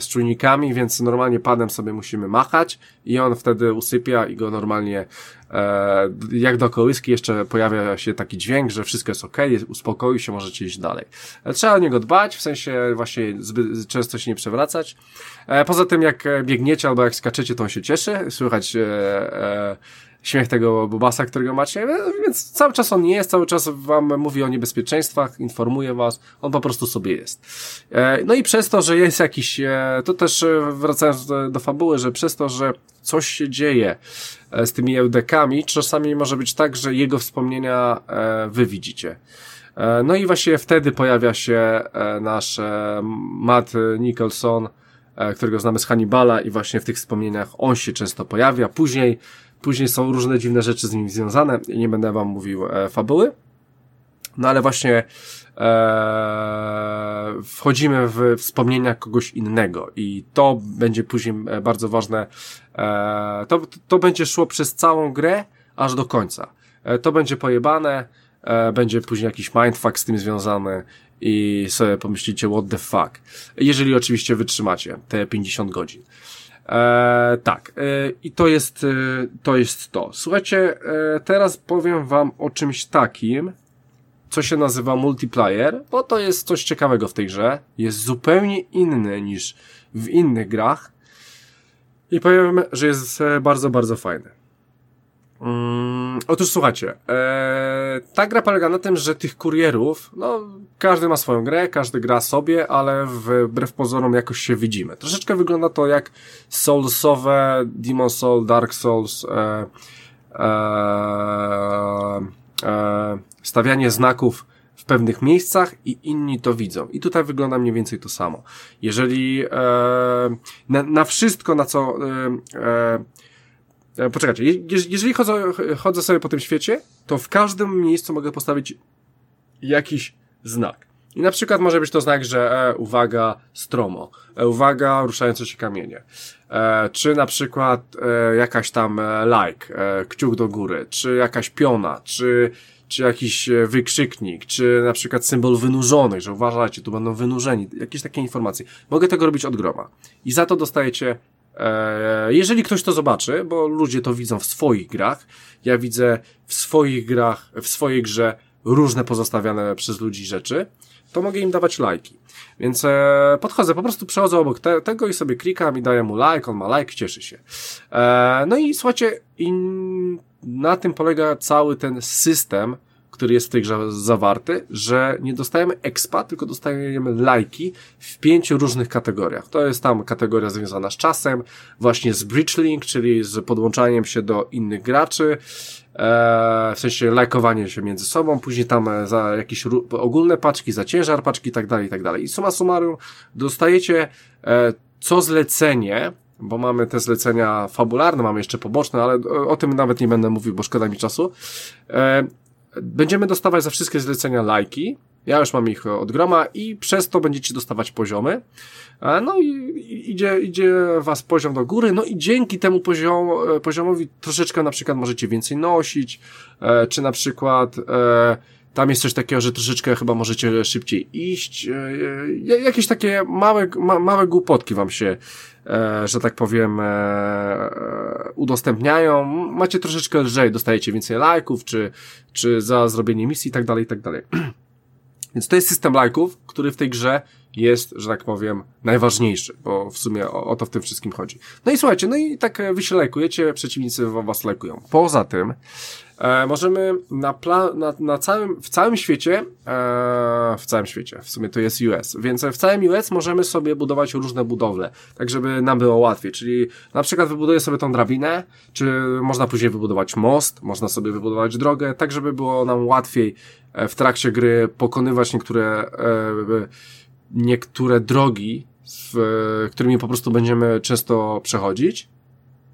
z czujnikami, więc normalnie padem sobie musimy machać i on wtedy usypia i go normalnie E, jak do kołyski jeszcze pojawia się taki dźwięk, że wszystko jest ok, uspokoi się, możecie iść dalej. E, trzeba o niego dbać, w sensie właśnie zbyt często się nie przewracać. E, poza tym jak biegniecie albo jak skaczecie, to on się cieszy, słychać śmiech tego Bobasa, którego macie, więc cały czas on nie jest, cały czas wam mówi o niebezpieczeństwach, informuje was, on po prostu sobie jest. No i przez to, że jest jakiś, to też wracając do, do fabuły, że przez to, że coś się dzieje z tymi eudekami, czasami może być tak, że jego wspomnienia wy widzicie. No i właśnie wtedy pojawia się nasz Matt Nicholson, którego znamy z Hannibala i właśnie w tych wspomnieniach on się często pojawia. Później Później są różne dziwne rzeczy z nim związane nie będę wam mówił e, fabuły. No ale właśnie e, wchodzimy w wspomnienia kogoś innego i to będzie później e, bardzo ważne. E, to, to będzie szło przez całą grę aż do końca. E, to będzie pojebane, e, będzie później jakiś mindfuck z tym związany i sobie pomyślicie what the fuck. Jeżeli oczywiście wytrzymacie te 50 godzin. E, tak, e, i to jest, e, to jest to. Słuchajcie, e, teraz powiem wam o czymś takim, co się nazywa multiplayer, bo to jest coś ciekawego w tej grze. Jest zupełnie inny niż w innych grach. I powiem, że jest e, bardzo, bardzo fajny. Mm, otóż słuchajcie, e, ta gra polega na tym, że tych kurierów, no każdy ma swoją grę, każdy gra sobie, ale wbrew pozorom jakoś się widzimy. Troszeczkę wygląda to jak Soulsowe, Demon Soul, Dark Souls, e, e, e, stawianie znaków w pewnych miejscach i inni to widzą. I tutaj wygląda mniej więcej to samo. Jeżeli e, na, na wszystko, na co e, e, E, poczekajcie, jeżeli chodzę, chodzę sobie po tym świecie, to w każdym miejscu mogę postawić jakiś znak. I na przykład może być to znak, że e, uwaga, stromo, e, uwaga, ruszające się kamienie. E, czy na przykład e, jakaś tam e, like, e, kciuk do góry, czy jakaś piona, czy, czy jakiś e, wykrzyknik, czy na przykład symbol wynurzonych, że uważajcie, tu będą wynurzeni, jakieś takie informacje. Mogę tego robić od groma. I za to dostajecie jeżeli ktoś to zobaczy, bo ludzie to widzą w swoich grach, ja widzę w swoich grach, w swojej grze różne pozostawiane przez ludzi rzeczy, to mogę im dawać lajki. Więc e, podchodzę, po prostu przechodzę obok te, tego i sobie klikam i daję mu like, on ma like, cieszy się. E, no i słuchajcie, i na tym polega cały ten system, który jest w tej grze zawarty, że nie dostajemy expa, tylko dostajemy lajki w pięciu różnych kategoriach. To jest tam kategoria związana z czasem, właśnie z bridge link, czyli z podłączaniem się do innych graczy, e, w sensie lajkowanie się między sobą, później tam e, za jakieś ogólne paczki, za ciężar paczki i tak dalej, i tak dalej. I suma summarum dostajecie e, co zlecenie, bo mamy te zlecenia fabularne, mamy jeszcze poboczne, ale o, o tym nawet nie będę mówił, bo szkoda mi czasu. E, będziemy dostawać za wszystkie zlecenia lajki. Ja już mam ich od groma i przez to będziecie dostawać poziomy. No i idzie, idzie was poziom do góry, no i dzięki temu poziom, e, poziomowi troszeczkę na przykład możecie więcej nosić, e, czy na przykład e, tam jest coś takiego, że troszeczkę chyba możecie szybciej iść. Jakieś takie małe, ma, małe głupotki wam się, że tak powiem, udostępniają. Macie troszeczkę lżej, dostajecie więcej lajków, czy, czy za zrobienie misji i tak dalej, i tak dalej. <clears throat> Więc to jest system lajków, który w tej grze jest, że tak powiem, najważniejszy, bo w sumie o, o, to w tym wszystkim chodzi. No i słuchajcie, no i tak wy się lajkujecie, przeciwnicy was lajkują. Poza tym, e, możemy na, na, na całym, w całym świecie, e, w całym świecie, w sumie to jest US, więc w całym US możemy sobie budować różne budowle, tak żeby nam było łatwiej, czyli na przykład wybuduję sobie tą drabinę, czy można później wybudować most, można sobie wybudować drogę, tak żeby było nam łatwiej e, w trakcie gry pokonywać niektóre e, niektóre drogi, w, którymi po prostu będziemy często przechodzić.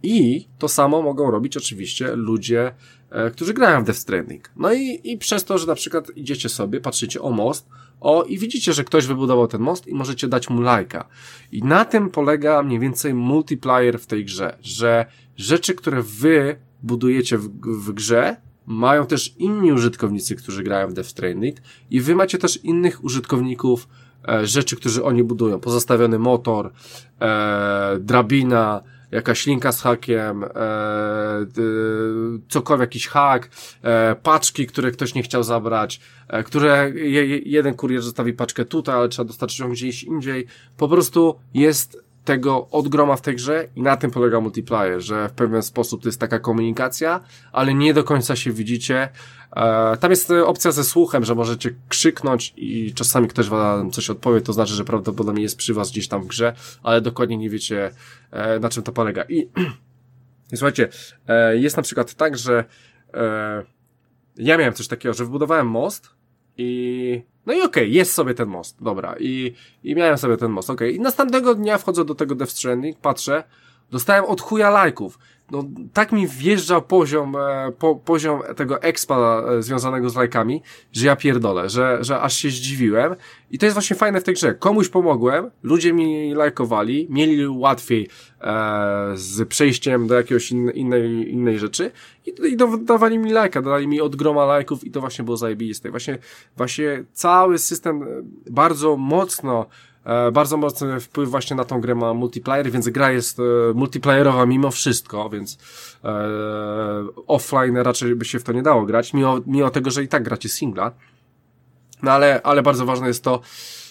I to samo mogą robić oczywiście ludzie, e, którzy grają w Death Stranding. No i, i przez to, że na przykład idziecie sobie, patrzycie o most, o i widzicie, że ktoś wybudował ten most i możecie dać mu lajka. I na tym polega mniej więcej multiplayer w tej grze, że rzeczy, które wy budujecie w, w grze, mają też inni użytkownicy, którzy grają w Death Stranding i wy macie też innych użytkowników, e, rzeczy, którzy oni budują. Pozostawiony motor, e, drabina, jakaś linka z hakiem, e, cokolwiek, jakiś hak, e, paczki, które ktoś nie chciał zabrać, e, które je, jeden kurier zostawi paczkę tutaj, ale trzeba dostarczyć ją gdzieś indziej. Po prostu jest tego odgroma w tej grze i na tym polega multiplayer, że w pewien sposób to jest taka komunikacja, ale nie do końca się widzicie. E, tam jest opcja ze słuchem, że możecie krzyknąć i czasami ktoś wam coś odpowie, to znaczy, że prawdopodobnie jest przy was gdzieś tam w grze, ale dokładnie nie wiecie e, na czym to polega. I, <clears throat> słuchajcie, e, jest na przykład tak, że ja miałem coś takiego, że wybudowałem most i no i okej, okay, jest sobie ten most, dobra. I, i miałem sobie ten most, okej. Okay. I następnego dnia wchodzę do tego Death Stranding, patrzę, dostałem od chuja lajków no, tak mi wjeżdża poziom, e, po, poziom tego expa e, związanego z lajkami, że ja pierdolę, że, że aż się zdziwiłem. I to jest właśnie fajne w tej grze. Komuś pomogłem, ludzie mi lajkowali, mieli łatwiej e, z przejściem do jakiegoś in, innej, innej rzeczy i, i dawali mi lajka, dali mi od groma lajków i to właśnie było zajebiste. Właśnie, właśnie cały system e, bardzo mocno bardzo mocny wpływ właśnie na tą grę ma multiplayer, więc gra jest e, multiplayerowa mimo wszystko, więc e, offline raczej by się w to nie dało grać, mimo, mimo tego, że i tak gracie singla. No ale, ale bardzo ważne jest to,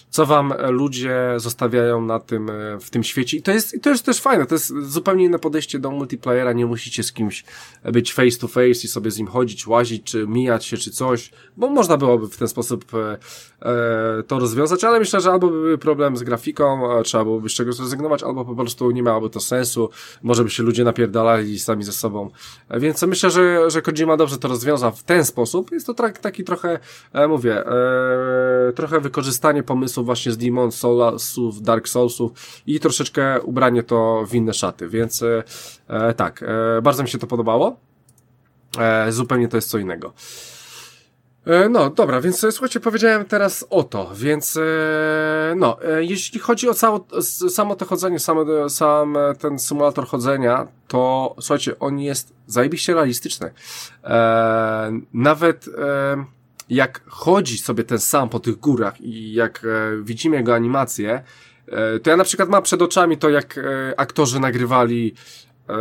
co wam ludzie zostawiają na tym, e, w tym świecie. I to jest, i to jest też fajne, to jest zupełnie inne podejście do multiplayera, nie musicie z kimś być face to face i sobie z nim chodzić, łazić, czy mijać się, czy coś, bo można byłoby w ten sposób e, e, to rozwiązać, ale myślę, że albo byłby problem z grafiką, trzeba byłoby z czegoś zrezygnować, albo po prostu nie miałoby to sensu, może by się ludzie napierdalali sami ze sobą. E, więc myślę, że, że Kojima dobrze to rozwiąza w ten sposób. Jest to taki trochę, e, mówię, e, trochę wykorzystanie pomysłu właśnie z Demon Soulsów, Dark Soulsów i troszeczkę ubranie to w inne szaty, więc e, e, tak, e, bardzo mi się to podobało. E, zupełnie to jest co innego. E, no, dobra, więc e, słuchajcie, powiedziałem teraz o to, więc no, jeśli chodzi o cało, samo to chodzenie, sam, sam ten symulator chodzenia, to słuchajcie, on jest zajebiście realistyczny. nawet jak chodzi sobie ten sam po tych górach i jak e, widzimy jego animację, e, to ja na przykład mam przed oczami to, jak e, aktorzy nagrywali e,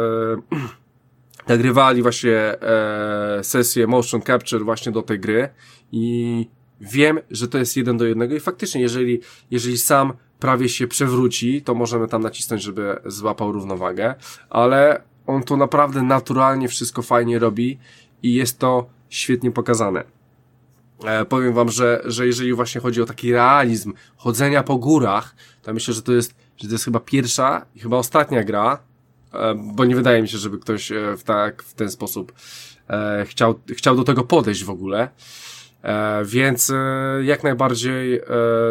<clears throat> nagrywali właśnie e, sesję motion capture właśnie do tej gry i wiem, że to jest jeden do jednego i faktycznie, jeżeli, jeżeli sam prawie się przewróci, to możemy tam nacisnąć, żeby złapał równowagę, ale on to naprawdę naturalnie wszystko fajnie robi i jest to świetnie pokazane. E, powiem wam, że, że jeżeli właśnie chodzi o taki realizm chodzenia po górach, to myślę, że to jest, że to jest chyba pierwsza i chyba ostatnia gra, e, bo nie wydaje mi się, żeby ktoś e, w tak, w ten sposób e, chciał, chciał do tego podejść w ogóle. E, więc e, jak najbardziej e,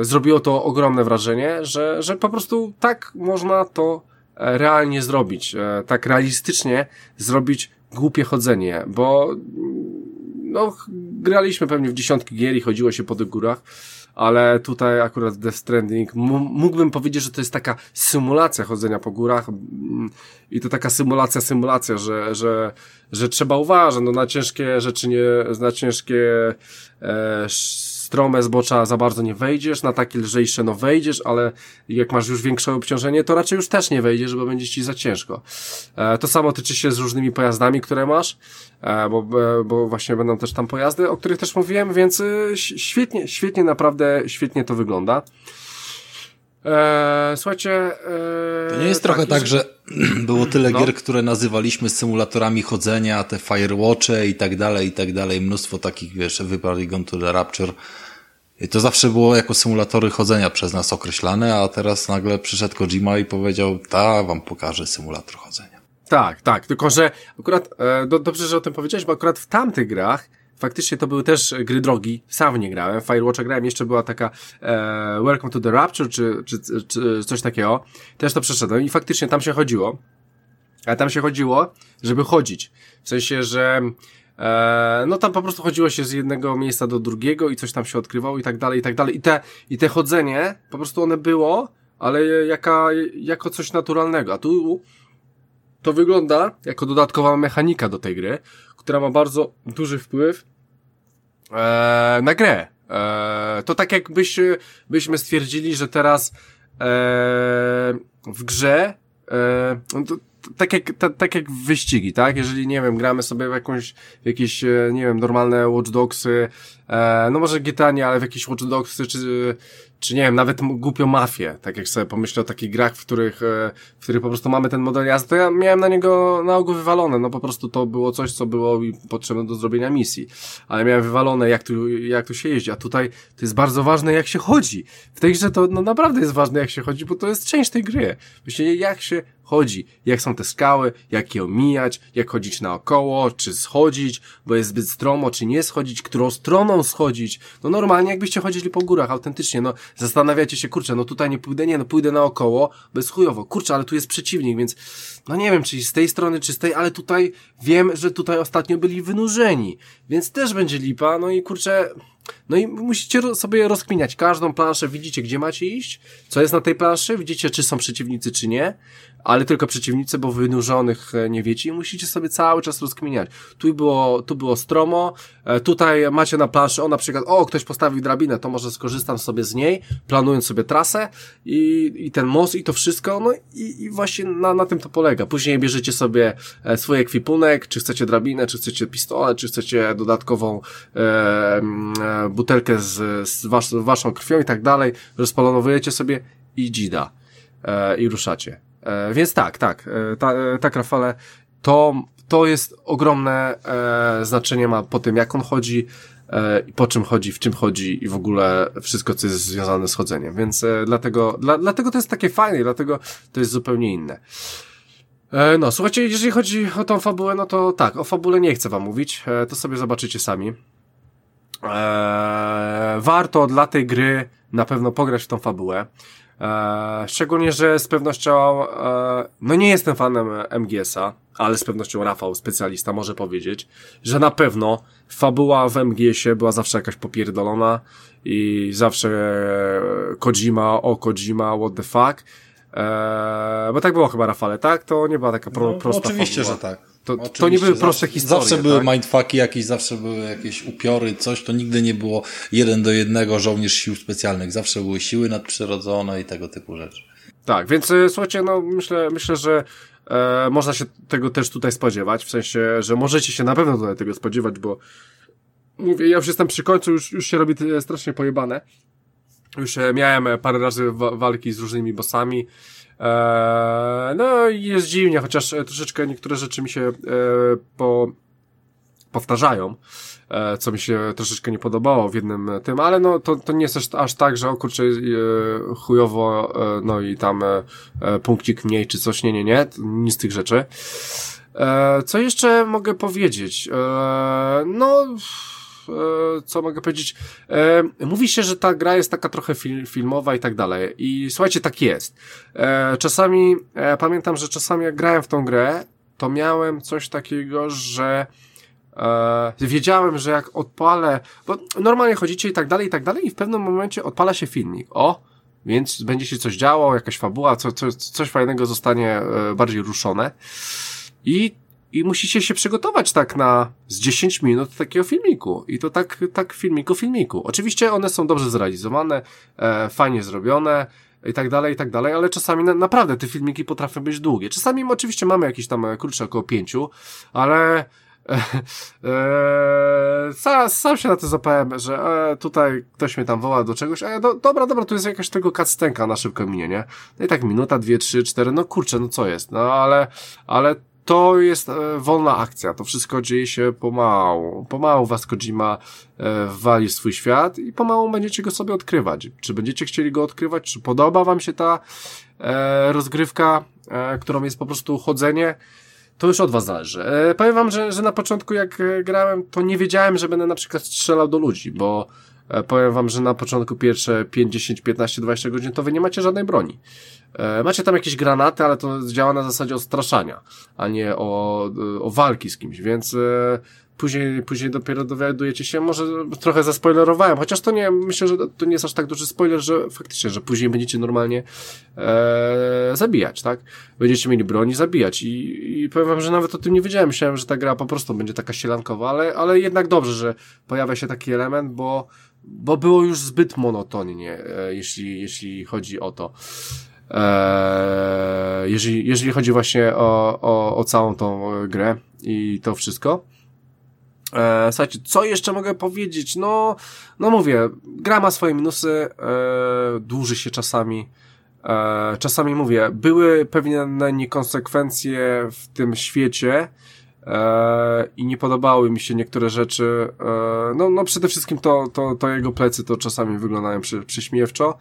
zrobiło to ogromne wrażenie, że, że po prostu tak można to e, realnie zrobić, e, tak realistycznie zrobić głupie chodzenie, bo no, graliśmy pewnie w dziesiątki gier i chodziło się po tych górach, ale tutaj akurat Death Stranding mógłbym powiedzieć, że to jest taka symulacja chodzenia po górach i to taka symulacja, symulacja, że, że, że trzeba uważać, no na ciężkie rzeczy nie, na ciężkie e, strome zbocza za bardzo nie wejdziesz, na takie lżejsze no wejdziesz, ale jak masz już większe obciążenie, to raczej już też nie wejdziesz, bo będzie ci za ciężko. E, to samo tyczy się z różnymi pojazdami, które masz, e, bo, e, bo właśnie będą też tam pojazdy, o których też mówiłem, więc e, świetnie, świetnie, naprawdę świetnie to wygląda. Eee, słuchajcie. Eee, to nie jest trochę tak, że <clears throat> było tyle no. gier, które nazywaliśmy symulatorami chodzenia, te Firewatche i tak dalej, i tak dalej. Mnóstwo takich, wiesz, wypadli Gone to the Rapture. I to zawsze było jako symulatory chodzenia przez nas określane, a teraz nagle przyszedł Kojima i powiedział, ta, wam pokażę symulator chodzenia. Tak, tak, tylko że akurat, e, do, dobrze, że o tym powiedziałeś, bo akurat w tamtych grach faktycznie to były też gry drogi, sam nie grałem, Firewatcha grałem, jeszcze była taka e, Welcome to the Rapture, czy, czy, czy coś takiego, też to przeszedłem i faktycznie tam się chodziło, a tam się chodziło, żeby chodzić, w sensie, że e, no tam po prostu chodziło się z jednego miejsca do drugiego i coś tam się odkrywało i tak dalej, i tak dalej, i te, i te chodzenie, po prostu one było, ale jaka, jako coś naturalnego, a tu to wygląda jako dodatkowa mechanika do tej gry, która ma bardzo duży wpływ e, na grę. E, to tak jakbyś, byśmy stwierdzili, że teraz e, w grze e, no to, tak jak, ta, tak jak wyścigi, tak? Jeżeli, nie wiem, gramy sobie w jakąś, w jakieś, e, nie wiem, normalne Watch Dogsy, e, no może GTA nie, ale w jakieś Watch Dogsy, czy, czy nie wiem, nawet głupio mafię, tak jak sobie pomyślę o takich grach, w których, e, w których po prostu mamy ten model jazdy, to ja miałem na niego na ogół wywalone, no po prostu to było coś, co było potrzebne do zrobienia misji, ale miałem wywalone, jak tu, jak tu się jeździ, a tutaj to jest bardzo ważne, jak się chodzi. W tej grze to no, naprawdę jest ważne, jak się chodzi, bo to jest część tej gry. Myślę, jak się chodzi, jak są te skały, jak je omijać, jak chodzić naokoło, czy schodzić, bo jest zbyt stromo, czy nie schodzić, którą stroną schodzić. No normalnie jakbyście chodzili po górach, autentycznie, no zastanawiacie się, kurczę, no tutaj nie pójdę, nie, no pójdę naokoło, bez chujowo, kurczę, ale tu jest przeciwnik, więc no nie wiem, czy z tej strony, czy z tej, ale tutaj wiem, że tutaj ostatnio byli wynurzeni, więc też będzie lipa, no i kurczę, no i musicie sobie rozkminiać każdą planszę, widzicie gdzie macie iść, co jest na tej planszy, widzicie czy są przeciwnicy czy nie, ale tylko przeciwnicy, bo wynurzonych e, nie wiecie i musicie sobie cały czas rozkminiać. Tu było, tu było stromo, e, tutaj macie na planszy, o na przykład, o ktoś postawił drabinę, to może skorzystam sobie z niej, planując sobie trasę i, i ten most i to wszystko, no i, i właśnie na, na tym to polega. Później bierzecie sobie e, swój ekwipunek, czy chcecie drabinę, czy chcecie pistolet, czy chcecie dodatkową e, butelkę z, z was, waszą krwią i tak dalej, rozpolonowujecie sobie i dzida i ruszacie. E, więc tak, tak, e, ta, e, tak Rafale, to, to jest ogromne e, znaczenie ma po tym, jak on chodzi, po czym chodzi, w czym chodzi i w ogóle wszystko, co jest związane z chodzeniem. Więc dlatego, dla, dlatego to jest takie fajne, dlatego to jest zupełnie inne. No, słuchajcie, jeżeli chodzi o tą fabułę, no to tak, o fabule nie chcę wam mówić, to sobie zobaczycie sami. E, warto dla tej gry na pewno pograć w tą fabułę. E, szczególnie, że z pewnością, e, no nie jestem fanem MGS-a, ale z pewnością Rafał, specjalista, może powiedzieć, że na pewno fabuła w MGS-ie była zawsze jakaś popierdolona i zawsze Kojima, o Kojima, what the fuck. E, bo tak było chyba, Rafale, tak? To nie była taka pro, no, prosta Oczywiście, fabuła. że tak. To, to nie były proste zawsze, historie. Zawsze były tak? mindfucki jakieś, zawsze były jakieś upiory, coś, to nigdy nie było jeden do jednego żołnierz sił specjalnych. Zawsze były siły nadprzyrodzone i tego typu rzeczy. Tak, więc e, słuchajcie, no myślę, myślę, że e, można się tego też tutaj spodziewać, w sensie, że możecie się na pewno tutaj tego spodziewać, bo mówię, ja już jestem przy końcu, już, już się robi strasznie pojebane. Już e, miałem parę razy walki z różnymi bossami, Eee, no i jest dziwnie, chociaż troszeczkę niektóre rzeczy mi się e, po powtarzają, e, co mi się troszeczkę nie podobało w jednym tym, ale no to, to nie jest aż, tak, że o kurczę e, chujowo, e, no i tam e, e, punkcik mniej czy coś, nie, nie, nie, nic z tych rzeczy. E, co jeszcze mogę powiedzieć? E, no, e, co mogę powiedzieć? E, mówi się, że ta gra jest taka trochę fil filmowa i tak dalej. I słuchajcie, tak jest. E, czasami, e, pamiętam, że czasami jak grałem w tą grę, to miałem coś takiego, że e, wiedziałem, że jak odpalę, bo normalnie chodzicie i tak dalej, i tak dalej, i w pewnym momencie odpala się filmik. O, więc będzie się coś działo, jakaś fabuła, co, co, coś fajnego zostanie e, bardziej ruszone. I, I musicie się przygotować tak na z 10 minut takiego filmiku. I to tak, tak filmiku, filmiku. Oczywiście one są dobrze zrealizowane, e, fajnie zrobione i tak dalej, i tak dalej, ale czasami na, naprawdę te filmiki potrafią być długie. Czasami oczywiście mamy jakieś tam e, krótsze, około pięciu, ale e, e, sam, sam się na to zapałem, że e, tutaj ktoś mnie tam woła do czegoś, a ja, do, dobra, dobra, tu jest jakaś tego kacstenka na szybko minie, nie? No i tak minuta, dwie, trzy, cztery, no kurczę, no co jest? No ale, ale to jest e, wolna akcja, to wszystko dzieje się pomału. Pomału was Kojima e, wali w swój świat i pomału będziecie go sobie odkrywać. Czy będziecie chcieli go odkrywać, czy podoba wam się ta e, rozgrywka, którą jest po prostu chodzenie, to już od was zależy. Powiem wam, że, że na początku jak grałem, to nie wiedziałem, że będę na przykład strzelał do ludzi, bo powiem wam, że na początku pierwsze 5, 10, 15, 20 godzin to wy nie macie żadnej broni. E, macie tam jakieś granaty, ale to działa na zasadzie odstraszania, a nie o, o walki z kimś, więc e, później, później dopiero dowiadujecie się, może trochę zaspoilerowałem, chociaż to nie, myślę, że to nie jest aż tak duży spoiler, że faktycznie, że później będziecie normalnie e, zabijać, tak? Będziecie mieli broni zabijać i, i powiem wam, że nawet o tym nie wiedziałem, myślałem, że ta gra po prostu będzie taka sielankowa, ale, ale jednak dobrze, że pojawia się taki element, bo bo było już zbyt monotonnie, e, jeśli, jeśli chodzi o to. Eee, jeżeli, jeżeli chodzi właśnie o, o, o całą tą grę i to wszystko. Eee, słuchajcie, co jeszcze mogę powiedzieć? No, no mówię, gra ma swoje minusy, eee, dłuży się czasami. Czasami mówię, były pewne niekonsekwencje w tym świecie, eee, i nie podobały mi się niektóre rzeczy. Eee, no, no przede wszystkim to, to, to jego plecy to czasami wyglądają przy, przyśmiewczo.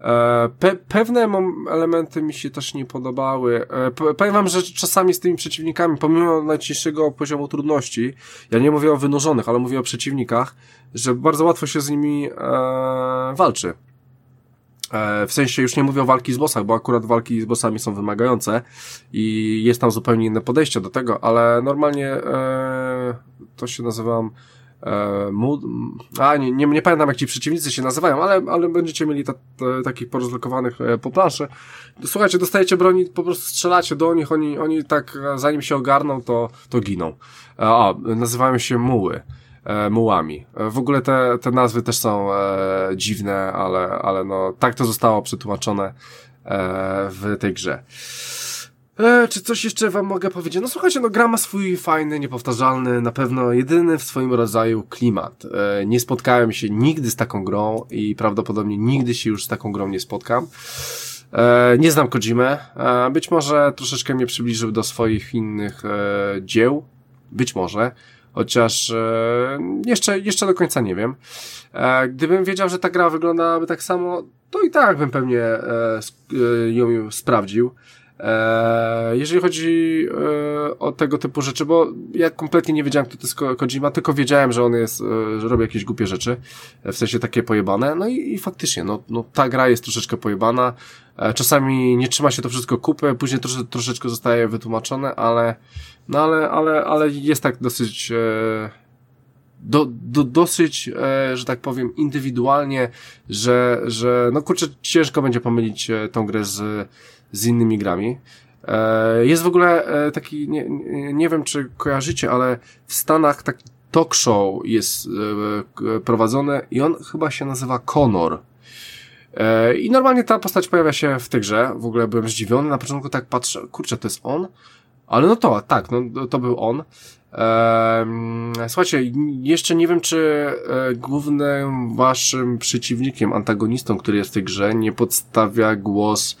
E, pe pewne elementy mi się też nie podobały. E, powiem wam, że czasami z tymi przeciwnikami, pomimo najcięższego poziomu trudności, ja nie mówię o wynurzonych, ale mówię o przeciwnikach, że bardzo łatwo się z nimi e, walczy. E, w sensie już nie mówię o walki z bossach, bo akurat walki z bossami są wymagające i jest tam zupełnie inne podejście do tego, ale normalnie e, to się nazywam E, mood, a nie, nie, nie pamiętam jak ci przeciwnicy się nazywają, ale, ale będziecie mieli ta, ta, takich porozlokowanych e, po planszy. Słuchajcie, dostajecie broni, po prostu strzelacie do nich, oni, oni tak e, zanim się ogarną, to, to giną. A, nazywają się muły. Mułami. W ogóle te, te nazwy też są e, dziwne, ale, ale no, tak to zostało przetłumaczone e, w tej grze. E, czy coś jeszcze wam mogę powiedzieć? No słuchajcie, no gra ma swój fajny, niepowtarzalny, na pewno jedyny w swoim rodzaju klimat. E, nie spotkałem się nigdy z taką grą i prawdopodobnie nigdy się już z taką grą nie spotkam. E, nie znam Kojimę. E, być może troszeczkę mnie przybliżył do swoich innych e, dzieł. Być może. Chociaż e, jeszcze, jeszcze do końca nie wiem. E, gdybym wiedział, że ta gra wyglądałaby tak samo, to i tak bym pewnie e, e ją sprawdził. E, jeżeli chodzi e, o tego typu rzeczy, bo ja kompletnie nie wiedziałem, kto to jest Kojima, tylko wiedziałem, że on jest, e, że robi jakieś głupie rzeczy, w sensie takie pojebane, no i, i faktycznie, no, no ta gra jest troszeczkę pojebana, czasami nie trzyma się to wszystko kupy, później trosze, troszeczkę zostaje wytłumaczone, ale, no ale, ale, ale jest tak dosyć, do, do, dosyć, że tak powiem, indywidualnie, że, że no kurczę, ciężko będzie pomylić tą grę z z innymi grami. E, jest w ogóle e, taki, nie, nie wiem czy kojarzycie, ale w Stanach taki talk show jest e, prowadzony i on chyba się nazywa Conor. I normalnie ta postać pojawia się w tej grze. W ogóle byłem zdziwiony. Na początku tak patrzę, kurczę, to jest on? Ale no to, tak, no to był on. Słuchajcie, jeszcze nie wiem, czy głównym waszym przeciwnikiem, antagonistą, który jest w tej grze, nie podstawia głos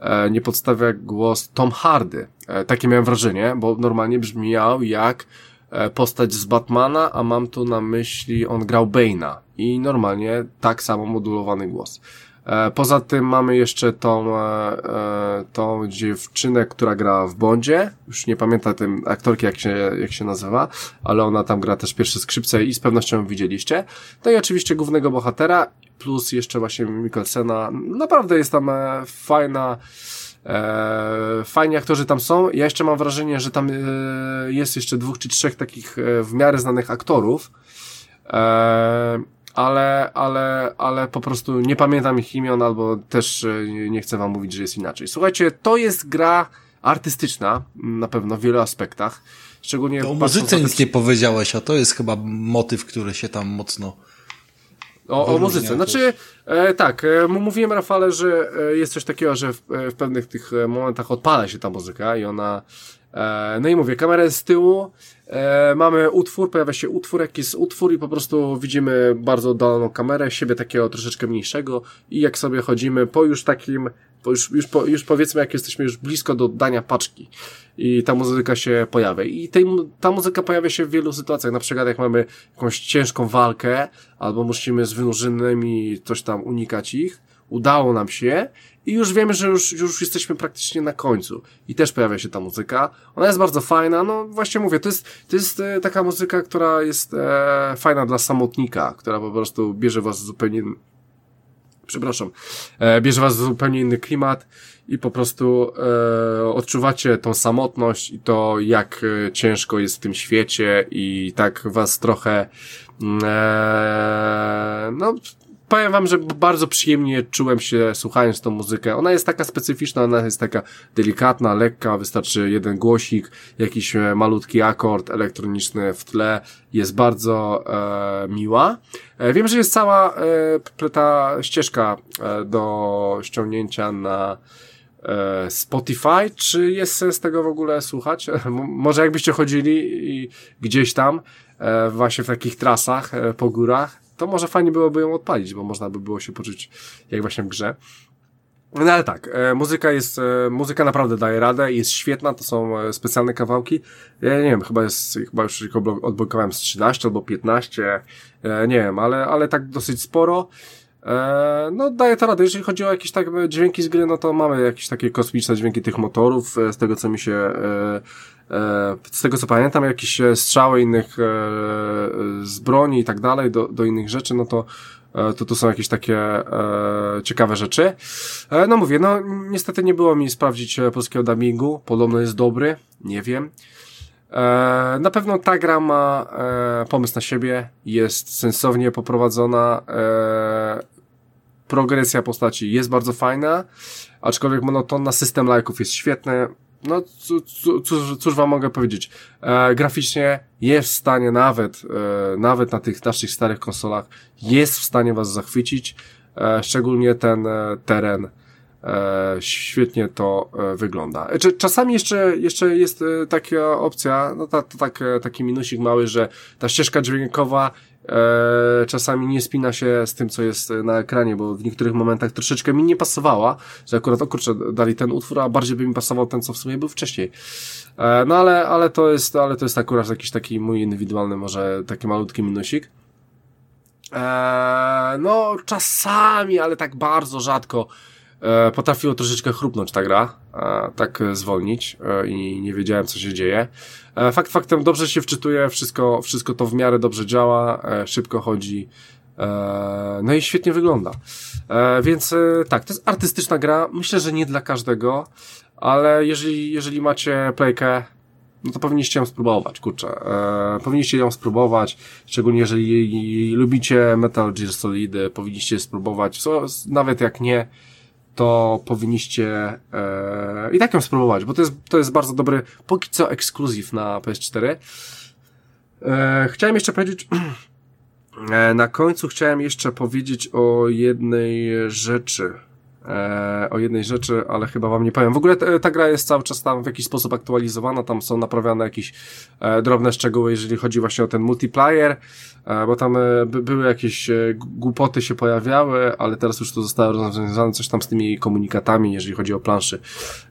E, nie podstawia głos Tom Hardy. E, takie miałem wrażenie, bo normalnie brzmiał jak e, postać z Batmana, a mam tu na myśli, on grał Bane'a i normalnie tak samo modulowany głos. E, poza tym mamy jeszcze tą, e, e, tą dziewczynę, która gra w Bondzie. Już nie pamiętam tym aktorki, jak się, jak się nazywa, ale ona tam gra też pierwsze skrzypce i z pewnością widzieliście. No i oczywiście głównego bohatera, plus jeszcze właśnie Mikkelsena. Naprawdę jest tam fajna, fajni aktorzy tam są. Ja jeszcze mam wrażenie, że tam jest jeszcze dwóch czy trzech takich w miarę znanych aktorów. Ale, ale, ale po prostu nie pamiętam ich imion, albo też e, nie chcę wam mówić, że jest inaczej. Słuchajcie, to jest gra artystyczna, na pewno w wielu aspektach. Szczególnie o muzyce nic nie powiedziałeś, a to jest chyba motyw, który się tam mocno o, o muzyce. Znaczy, e, tak, e, mówiłem Rafale, że e, jest coś takiego, że w, e, w pewnych tych e, momentach odpala się ta muzyka i ona no i mówię, kamera jest z tyłu, e, mamy utwór, pojawia się utwór, jakiś utwór i po prostu widzimy bardzo oddaloną kamerę, siebie takiego troszeczkę mniejszego i jak sobie chodzimy po już takim bo już, już, po, już powiedzmy, jak jesteśmy już blisko do dania paczki i ta muzyka się pojawia. I tej, ta muzyka pojawia się w wielu sytuacjach. Na przykład jak mamy jakąś ciężką walkę, albo musimy z wynurzonymi coś tam unikać ich, udało nam się i już wiemy, że już, już jesteśmy praktycznie na końcu. I też pojawia się ta muzyka. Ona jest bardzo fajna, no właśnie mówię, to jest, to jest e, taka muzyka, która jest e, fajna dla samotnika, która po prostu bierze was zupełnie przepraszam, e, bierze was zupełnie inny klimat i po prostu e, odczuwacie tą samotność i to, jak e, ciężko jest w tym świecie i tak was trochę mm, e, no powiem wam, że bardzo przyjemnie czułem się słuchając tą muzykę. Ona jest taka specyficzna, ona jest taka delikatna, lekka, wystarczy jeden głosik, jakiś e, malutki akord elektroniczny w tle. Jest bardzo e, miła. E, wiem, że jest cała e, ta ścieżka e, do ściągnięcia na e, Spotify. Czy jest sens tego w ogóle słuchać? <laughs> Może jakbyście chodzili gdzieś tam, e, właśnie w takich trasach po górach, to może fajnie byłoby ją odpalić, bo można by było się poczuć jak właśnie w grze. No ale tak, e, muzyka jest, e, muzyka naprawdę daje radę, jest świetna, to są e, specjalne kawałki. Ja nie wiem, chyba jest, chyba już odblokowałem z 13 albo 15, e, nie wiem, ale, ale tak dosyć sporo. E, no, daje to radę. Jeżeli chodzi o jakieś tak dźwięki z gry, no to mamy jakieś takie kosmiczne dźwięki tych motorów, e, z tego co mi się e, z tego co pamiętam, jakieś strzały innych z broni i tak dalej do, do innych rzeczy, no to to tu są jakieś takie ciekawe rzeczy. No mówię, no niestety nie było mi sprawdzić polskiego dubbingu, podobno jest dobry, nie wiem. E, na pewno ta gra ma e, pomysł na siebie, jest sensownie poprowadzona, e, progresja postaci jest bardzo fajna, aczkolwiek monotonna, system lajków jest świetny, no cóż, cóż wam mogę powiedzieć, e, graficznie jest w stanie nawet, e, nawet na tych naszych starych konsolach, jest w stanie was zachwycić, e, szczególnie ten teren, świetnie to e, wygląda. Czasami jeszcze, jeszcze jest taka opcja, no to, to tak, taki minusik mały, że ta ścieżka dźwiękowa e, czasami nie spina się z tym, co jest na ekranie, bo w niektórych momentach troszeczkę mi nie pasowała, że akurat, o kurczę, dali ten utwór, a bardziej by mi pasował ten, co w sumie był wcześniej. E, no ale, ale to jest, ale to jest akurat jakiś taki mój indywidualny, może taki malutki minusik. E, no, czasami, ale tak bardzo rzadko e, potrafiło troszeczkę chrupnąć ta gra, e, tak zwolnić e, i nie wiedziałem, co się dzieje. E, fakt faktem dobrze się wczytuje, wszystko, wszystko to w miarę dobrze działa, e, szybko chodzi, e, no i świetnie wygląda. Więc tak, to jest artystyczna gra, myślę, że nie dla każdego, ale jeżeli, jeżeli macie playkę, no to powinniście ją spróbować, kurczę. E, powinniście ją spróbować, szczególnie jeżeli lubicie Metal Gear Solid, powinniście spróbować, co, nawet jak nie, to powinniście e, i tak ją spróbować, bo to jest, to jest bardzo dobry, póki co ekskluzyw na PS4. E, chciałem jeszcze powiedzieć, <clears throat> e, na końcu chciałem jeszcze powiedzieć o jednej rzeczy. E, o jednej rzeczy, ale chyba wam nie powiem. W ogóle ta, ta gra jest cały czas tam w jakiś sposób aktualizowana, tam są naprawiane jakieś e, drobne szczegóły, jeżeli chodzi właśnie o ten multiplayer, e, bo tam e, by, były jakieś e, głupoty się pojawiały, ale teraz już to zostało rozwiązane coś tam z tymi komunikatami, jeżeli chodzi o planszy,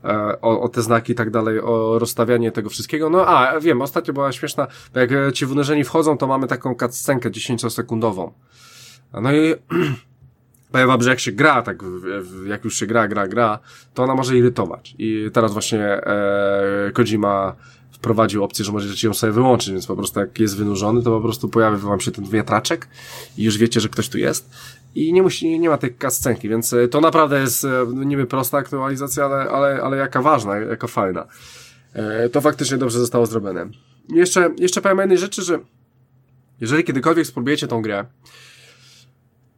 e, o, o te znaki i tak dalej, o rozstawianie tego wszystkiego. No a, wiem, ostatnio była śmieszna, bo jak e, ci wynurzeni wchodzą, to mamy taką cutscenkę 10-sekundową. No i <clears throat> powiem wam, że jak się gra, tak jak już się gra, gra, gra, to ona może irytować. I teraz właśnie e, Kojima wprowadził opcję, że możecie ją sobie wyłączyć, więc po prostu jak jest wynurzony, to po prostu pojawia wam się ten wiatraczek i już wiecie, że ktoś tu jest i nie musi, nie ma tej kascenki, więc e, to naprawdę jest e, niby prosta aktualizacja, ale, ale, ale jaka ważna, jaka fajna. E, to faktycznie dobrze zostało zrobione. Jeszcze, jeszcze powiem jednej rzeczy, że jeżeli kiedykolwiek spróbujecie tą grę,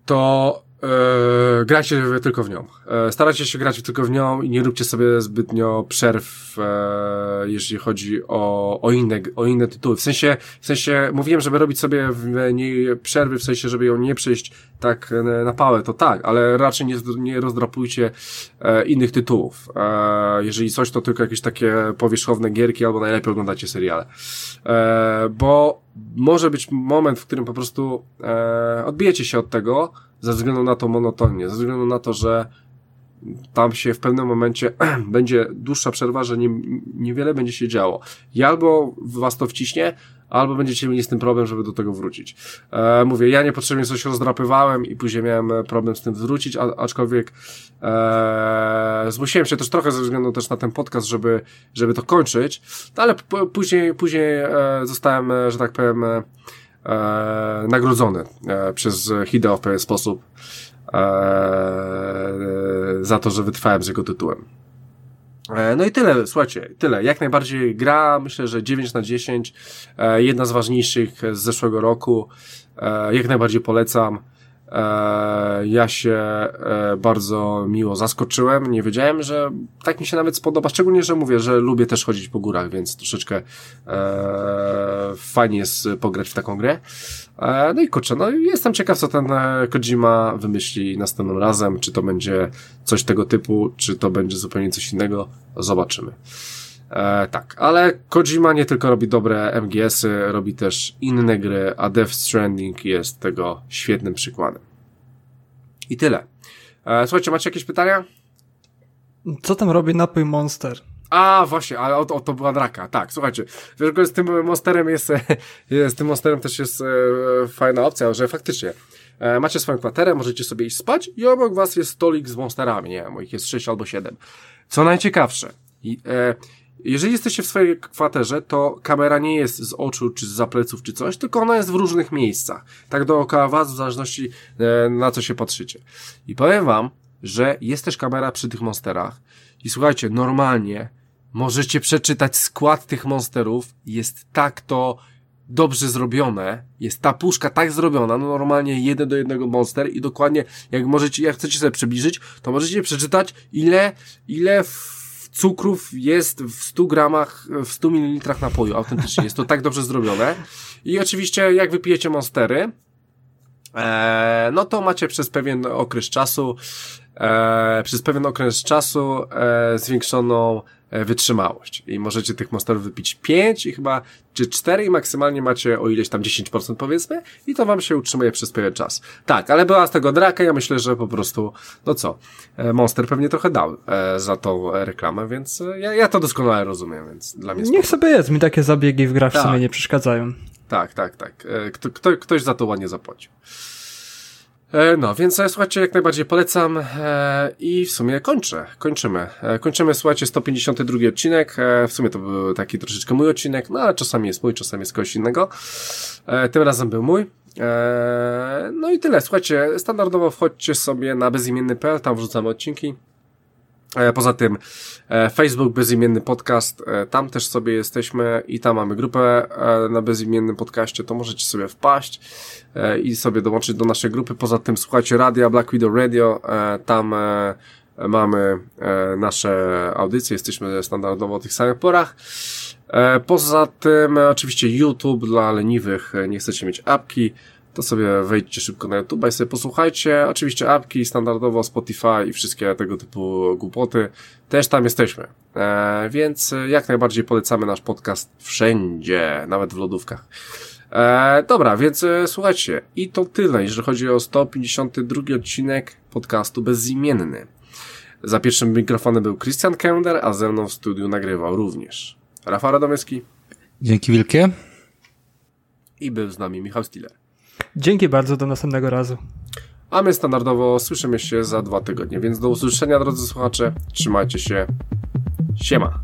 to e, grajcie tylko w nią. E, starajcie się grać tylko w nią i nie róbcie sobie zbytnio przerw, e, jeżeli chodzi o, o, inne, o inne tytuły. W sensie, w sensie, mówiłem, żeby robić sobie w niej przerwy, w sensie, żeby ją nie przejść tak e, na pałę, to tak, ale raczej nie, nie rozdrapujcie e, innych tytułów. E, jeżeli coś, to tylko jakieś takie powierzchowne gierki, albo najlepiej oglądacie seriale. E, bo może być moment, w którym po prostu e, odbijecie się od tego, ze względu na to monotonię, ze względu na to, że tam się w pewnym momencie <clears throat> będzie dłuższa przerwa, że nie, niewiele będzie się działo. I albo was to wciśnie, albo będziecie mieli z tym problem, żeby do tego wrócić. E, mówię, ja niepotrzebnie coś rozdrapywałem i później miałem problem z tym wrócić, a, aczkolwiek e, zmusiłem się też trochę ze względu też na ten podcast, żeby, żeby to kończyć, no, ale później, później e, zostałem, że tak powiem, e, nagrodzony e, przez Hideo w pewien sposób e, za to, że wytrwałem z jego tytułem. E, no i tyle, słuchajcie, tyle. Jak najbardziej gra, myślę, że 9 na 10, e, jedna z ważniejszych z zeszłego roku. E, jak najbardziej polecam. Ja się bardzo miło zaskoczyłem. Nie wiedziałem, że tak mi się nawet spodoba. Szczególnie, że mówię, że lubię też chodzić po górach, więc troszeczkę fajnie jest pograć w taką grę. No i kurczę, no jestem ciekaw, co ten Kojima wymyśli następnym razem. Czy to będzie coś tego typu, czy to będzie zupełnie coś innego. Zobaczymy. E, tak, ale Kojima nie tylko robi dobre MGS-y, robi też inne gry, a Death Stranding jest tego świetnym przykładem. I tyle. E, słuchajcie, macie jakieś pytania? Co tam robi napój Monster? A, właśnie, ale o, o, to była draka. Tak, słuchajcie, wiesz, z tym monsterem <laughs> jest, z tym monsterem też jest e, fajna opcja, że faktycznie e, macie swoją kwaterę, możecie sobie iść spać i obok was jest stolik z monsterami, nie wiem, ich jest 6 albo 7. Co najciekawsze, i, e, jeżeli jesteście w swojej kwaterze, to kamera nie jest z oczu, czy z pleców, czy coś, tylko ona jest w różnych miejscach. Tak dookoła was, w zależności e, na co się patrzycie. I powiem wam, że jest też kamera przy tych monsterach. I słuchajcie, normalnie możecie przeczytać skład tych monsterów. Jest tak to dobrze zrobione, jest ta puszka tak zrobiona, no normalnie jeden do jednego monster i dokładnie jak możecie, jak chcecie sobie przybliżyć, to możecie przeczytać ile, ile cukrów jest w 100 gramach, w 100 mililitrach napoju, autentycznie, jest to tak dobrze zrobione. I oczywiście jak wypijecie monstery, e, no to macie przez pewien okres czasu, e, przez pewien okres czasu e, zwiększoną wytrzymałość. I możecie tych monsterów wypić 5 i chyba, czy 4 i maksymalnie macie o ileś tam 10% powiedzmy i to wam się utrzymuje przez pewien czas. Tak, ale była z tego draka, ja myślę, że po prostu, no co, e, Monster pewnie trochę dał e, za tą reklamę, więc ja, ja to doskonale rozumiem, więc dla mnie Niech sobie jest, mi takie zabiegi w grach tak. w sumie tak. nie przeszkadzają. Tak, tak, tak. Kto, kto, ktoś za to ładnie zapłacił. E, no, więc e, słuchajcie, jak najbardziej polecam e, i w sumie kończę, kończymy. Kończymy, słuchajcie, 152 odcinek, w sumie to był taki troszeczkę mój odcinek, no ale czasami jest mój, czasami jest kogoś innego. Tym razem był mój. No i tyle, słuchajcie, standardowo wchodźcie sobie na bezimienny.pl, tam wrzucamy odcinki. E, poza tym e, Facebook Bezimienny Podcast, e, tam też sobie jesteśmy i tam mamy grupę na bezimiennym podcaście, to możecie sobie wpaść i sobie dołączyć do naszej grupy. Poza tym słuchajcie radia Black Widow Radio, tam mamy nasze audycje, jesteśmy standardowo o tych samych porach. Poza tym oczywiście YouTube dla leniwych, nie chcecie mieć apki, to sobie wejdźcie szybko na YouTube i sobie posłuchajcie. Oczywiście apki, standardowo Spotify i wszystkie tego typu głupoty. Też tam jesteśmy. E, więc jak najbardziej polecamy nasz podcast wszędzie, nawet w lodówkach. E, dobra, więc e, słuchajcie, i to tyle, jeżeli chodzi o 152 odcinek podcastu Bezimienny. Za pierwszym mikrofonem był Christian Kender, a ze mną w studiu nagrywał również Rafał Radomyski. Dzięki wielkie. I był z nami Michał Stiller. Dzięki bardzo, do następnego razu. A my standardowo słyszymy się za dwa tygodnie, więc do usłyszenia drodzy słuchacze. Trzymajcie się. Siema.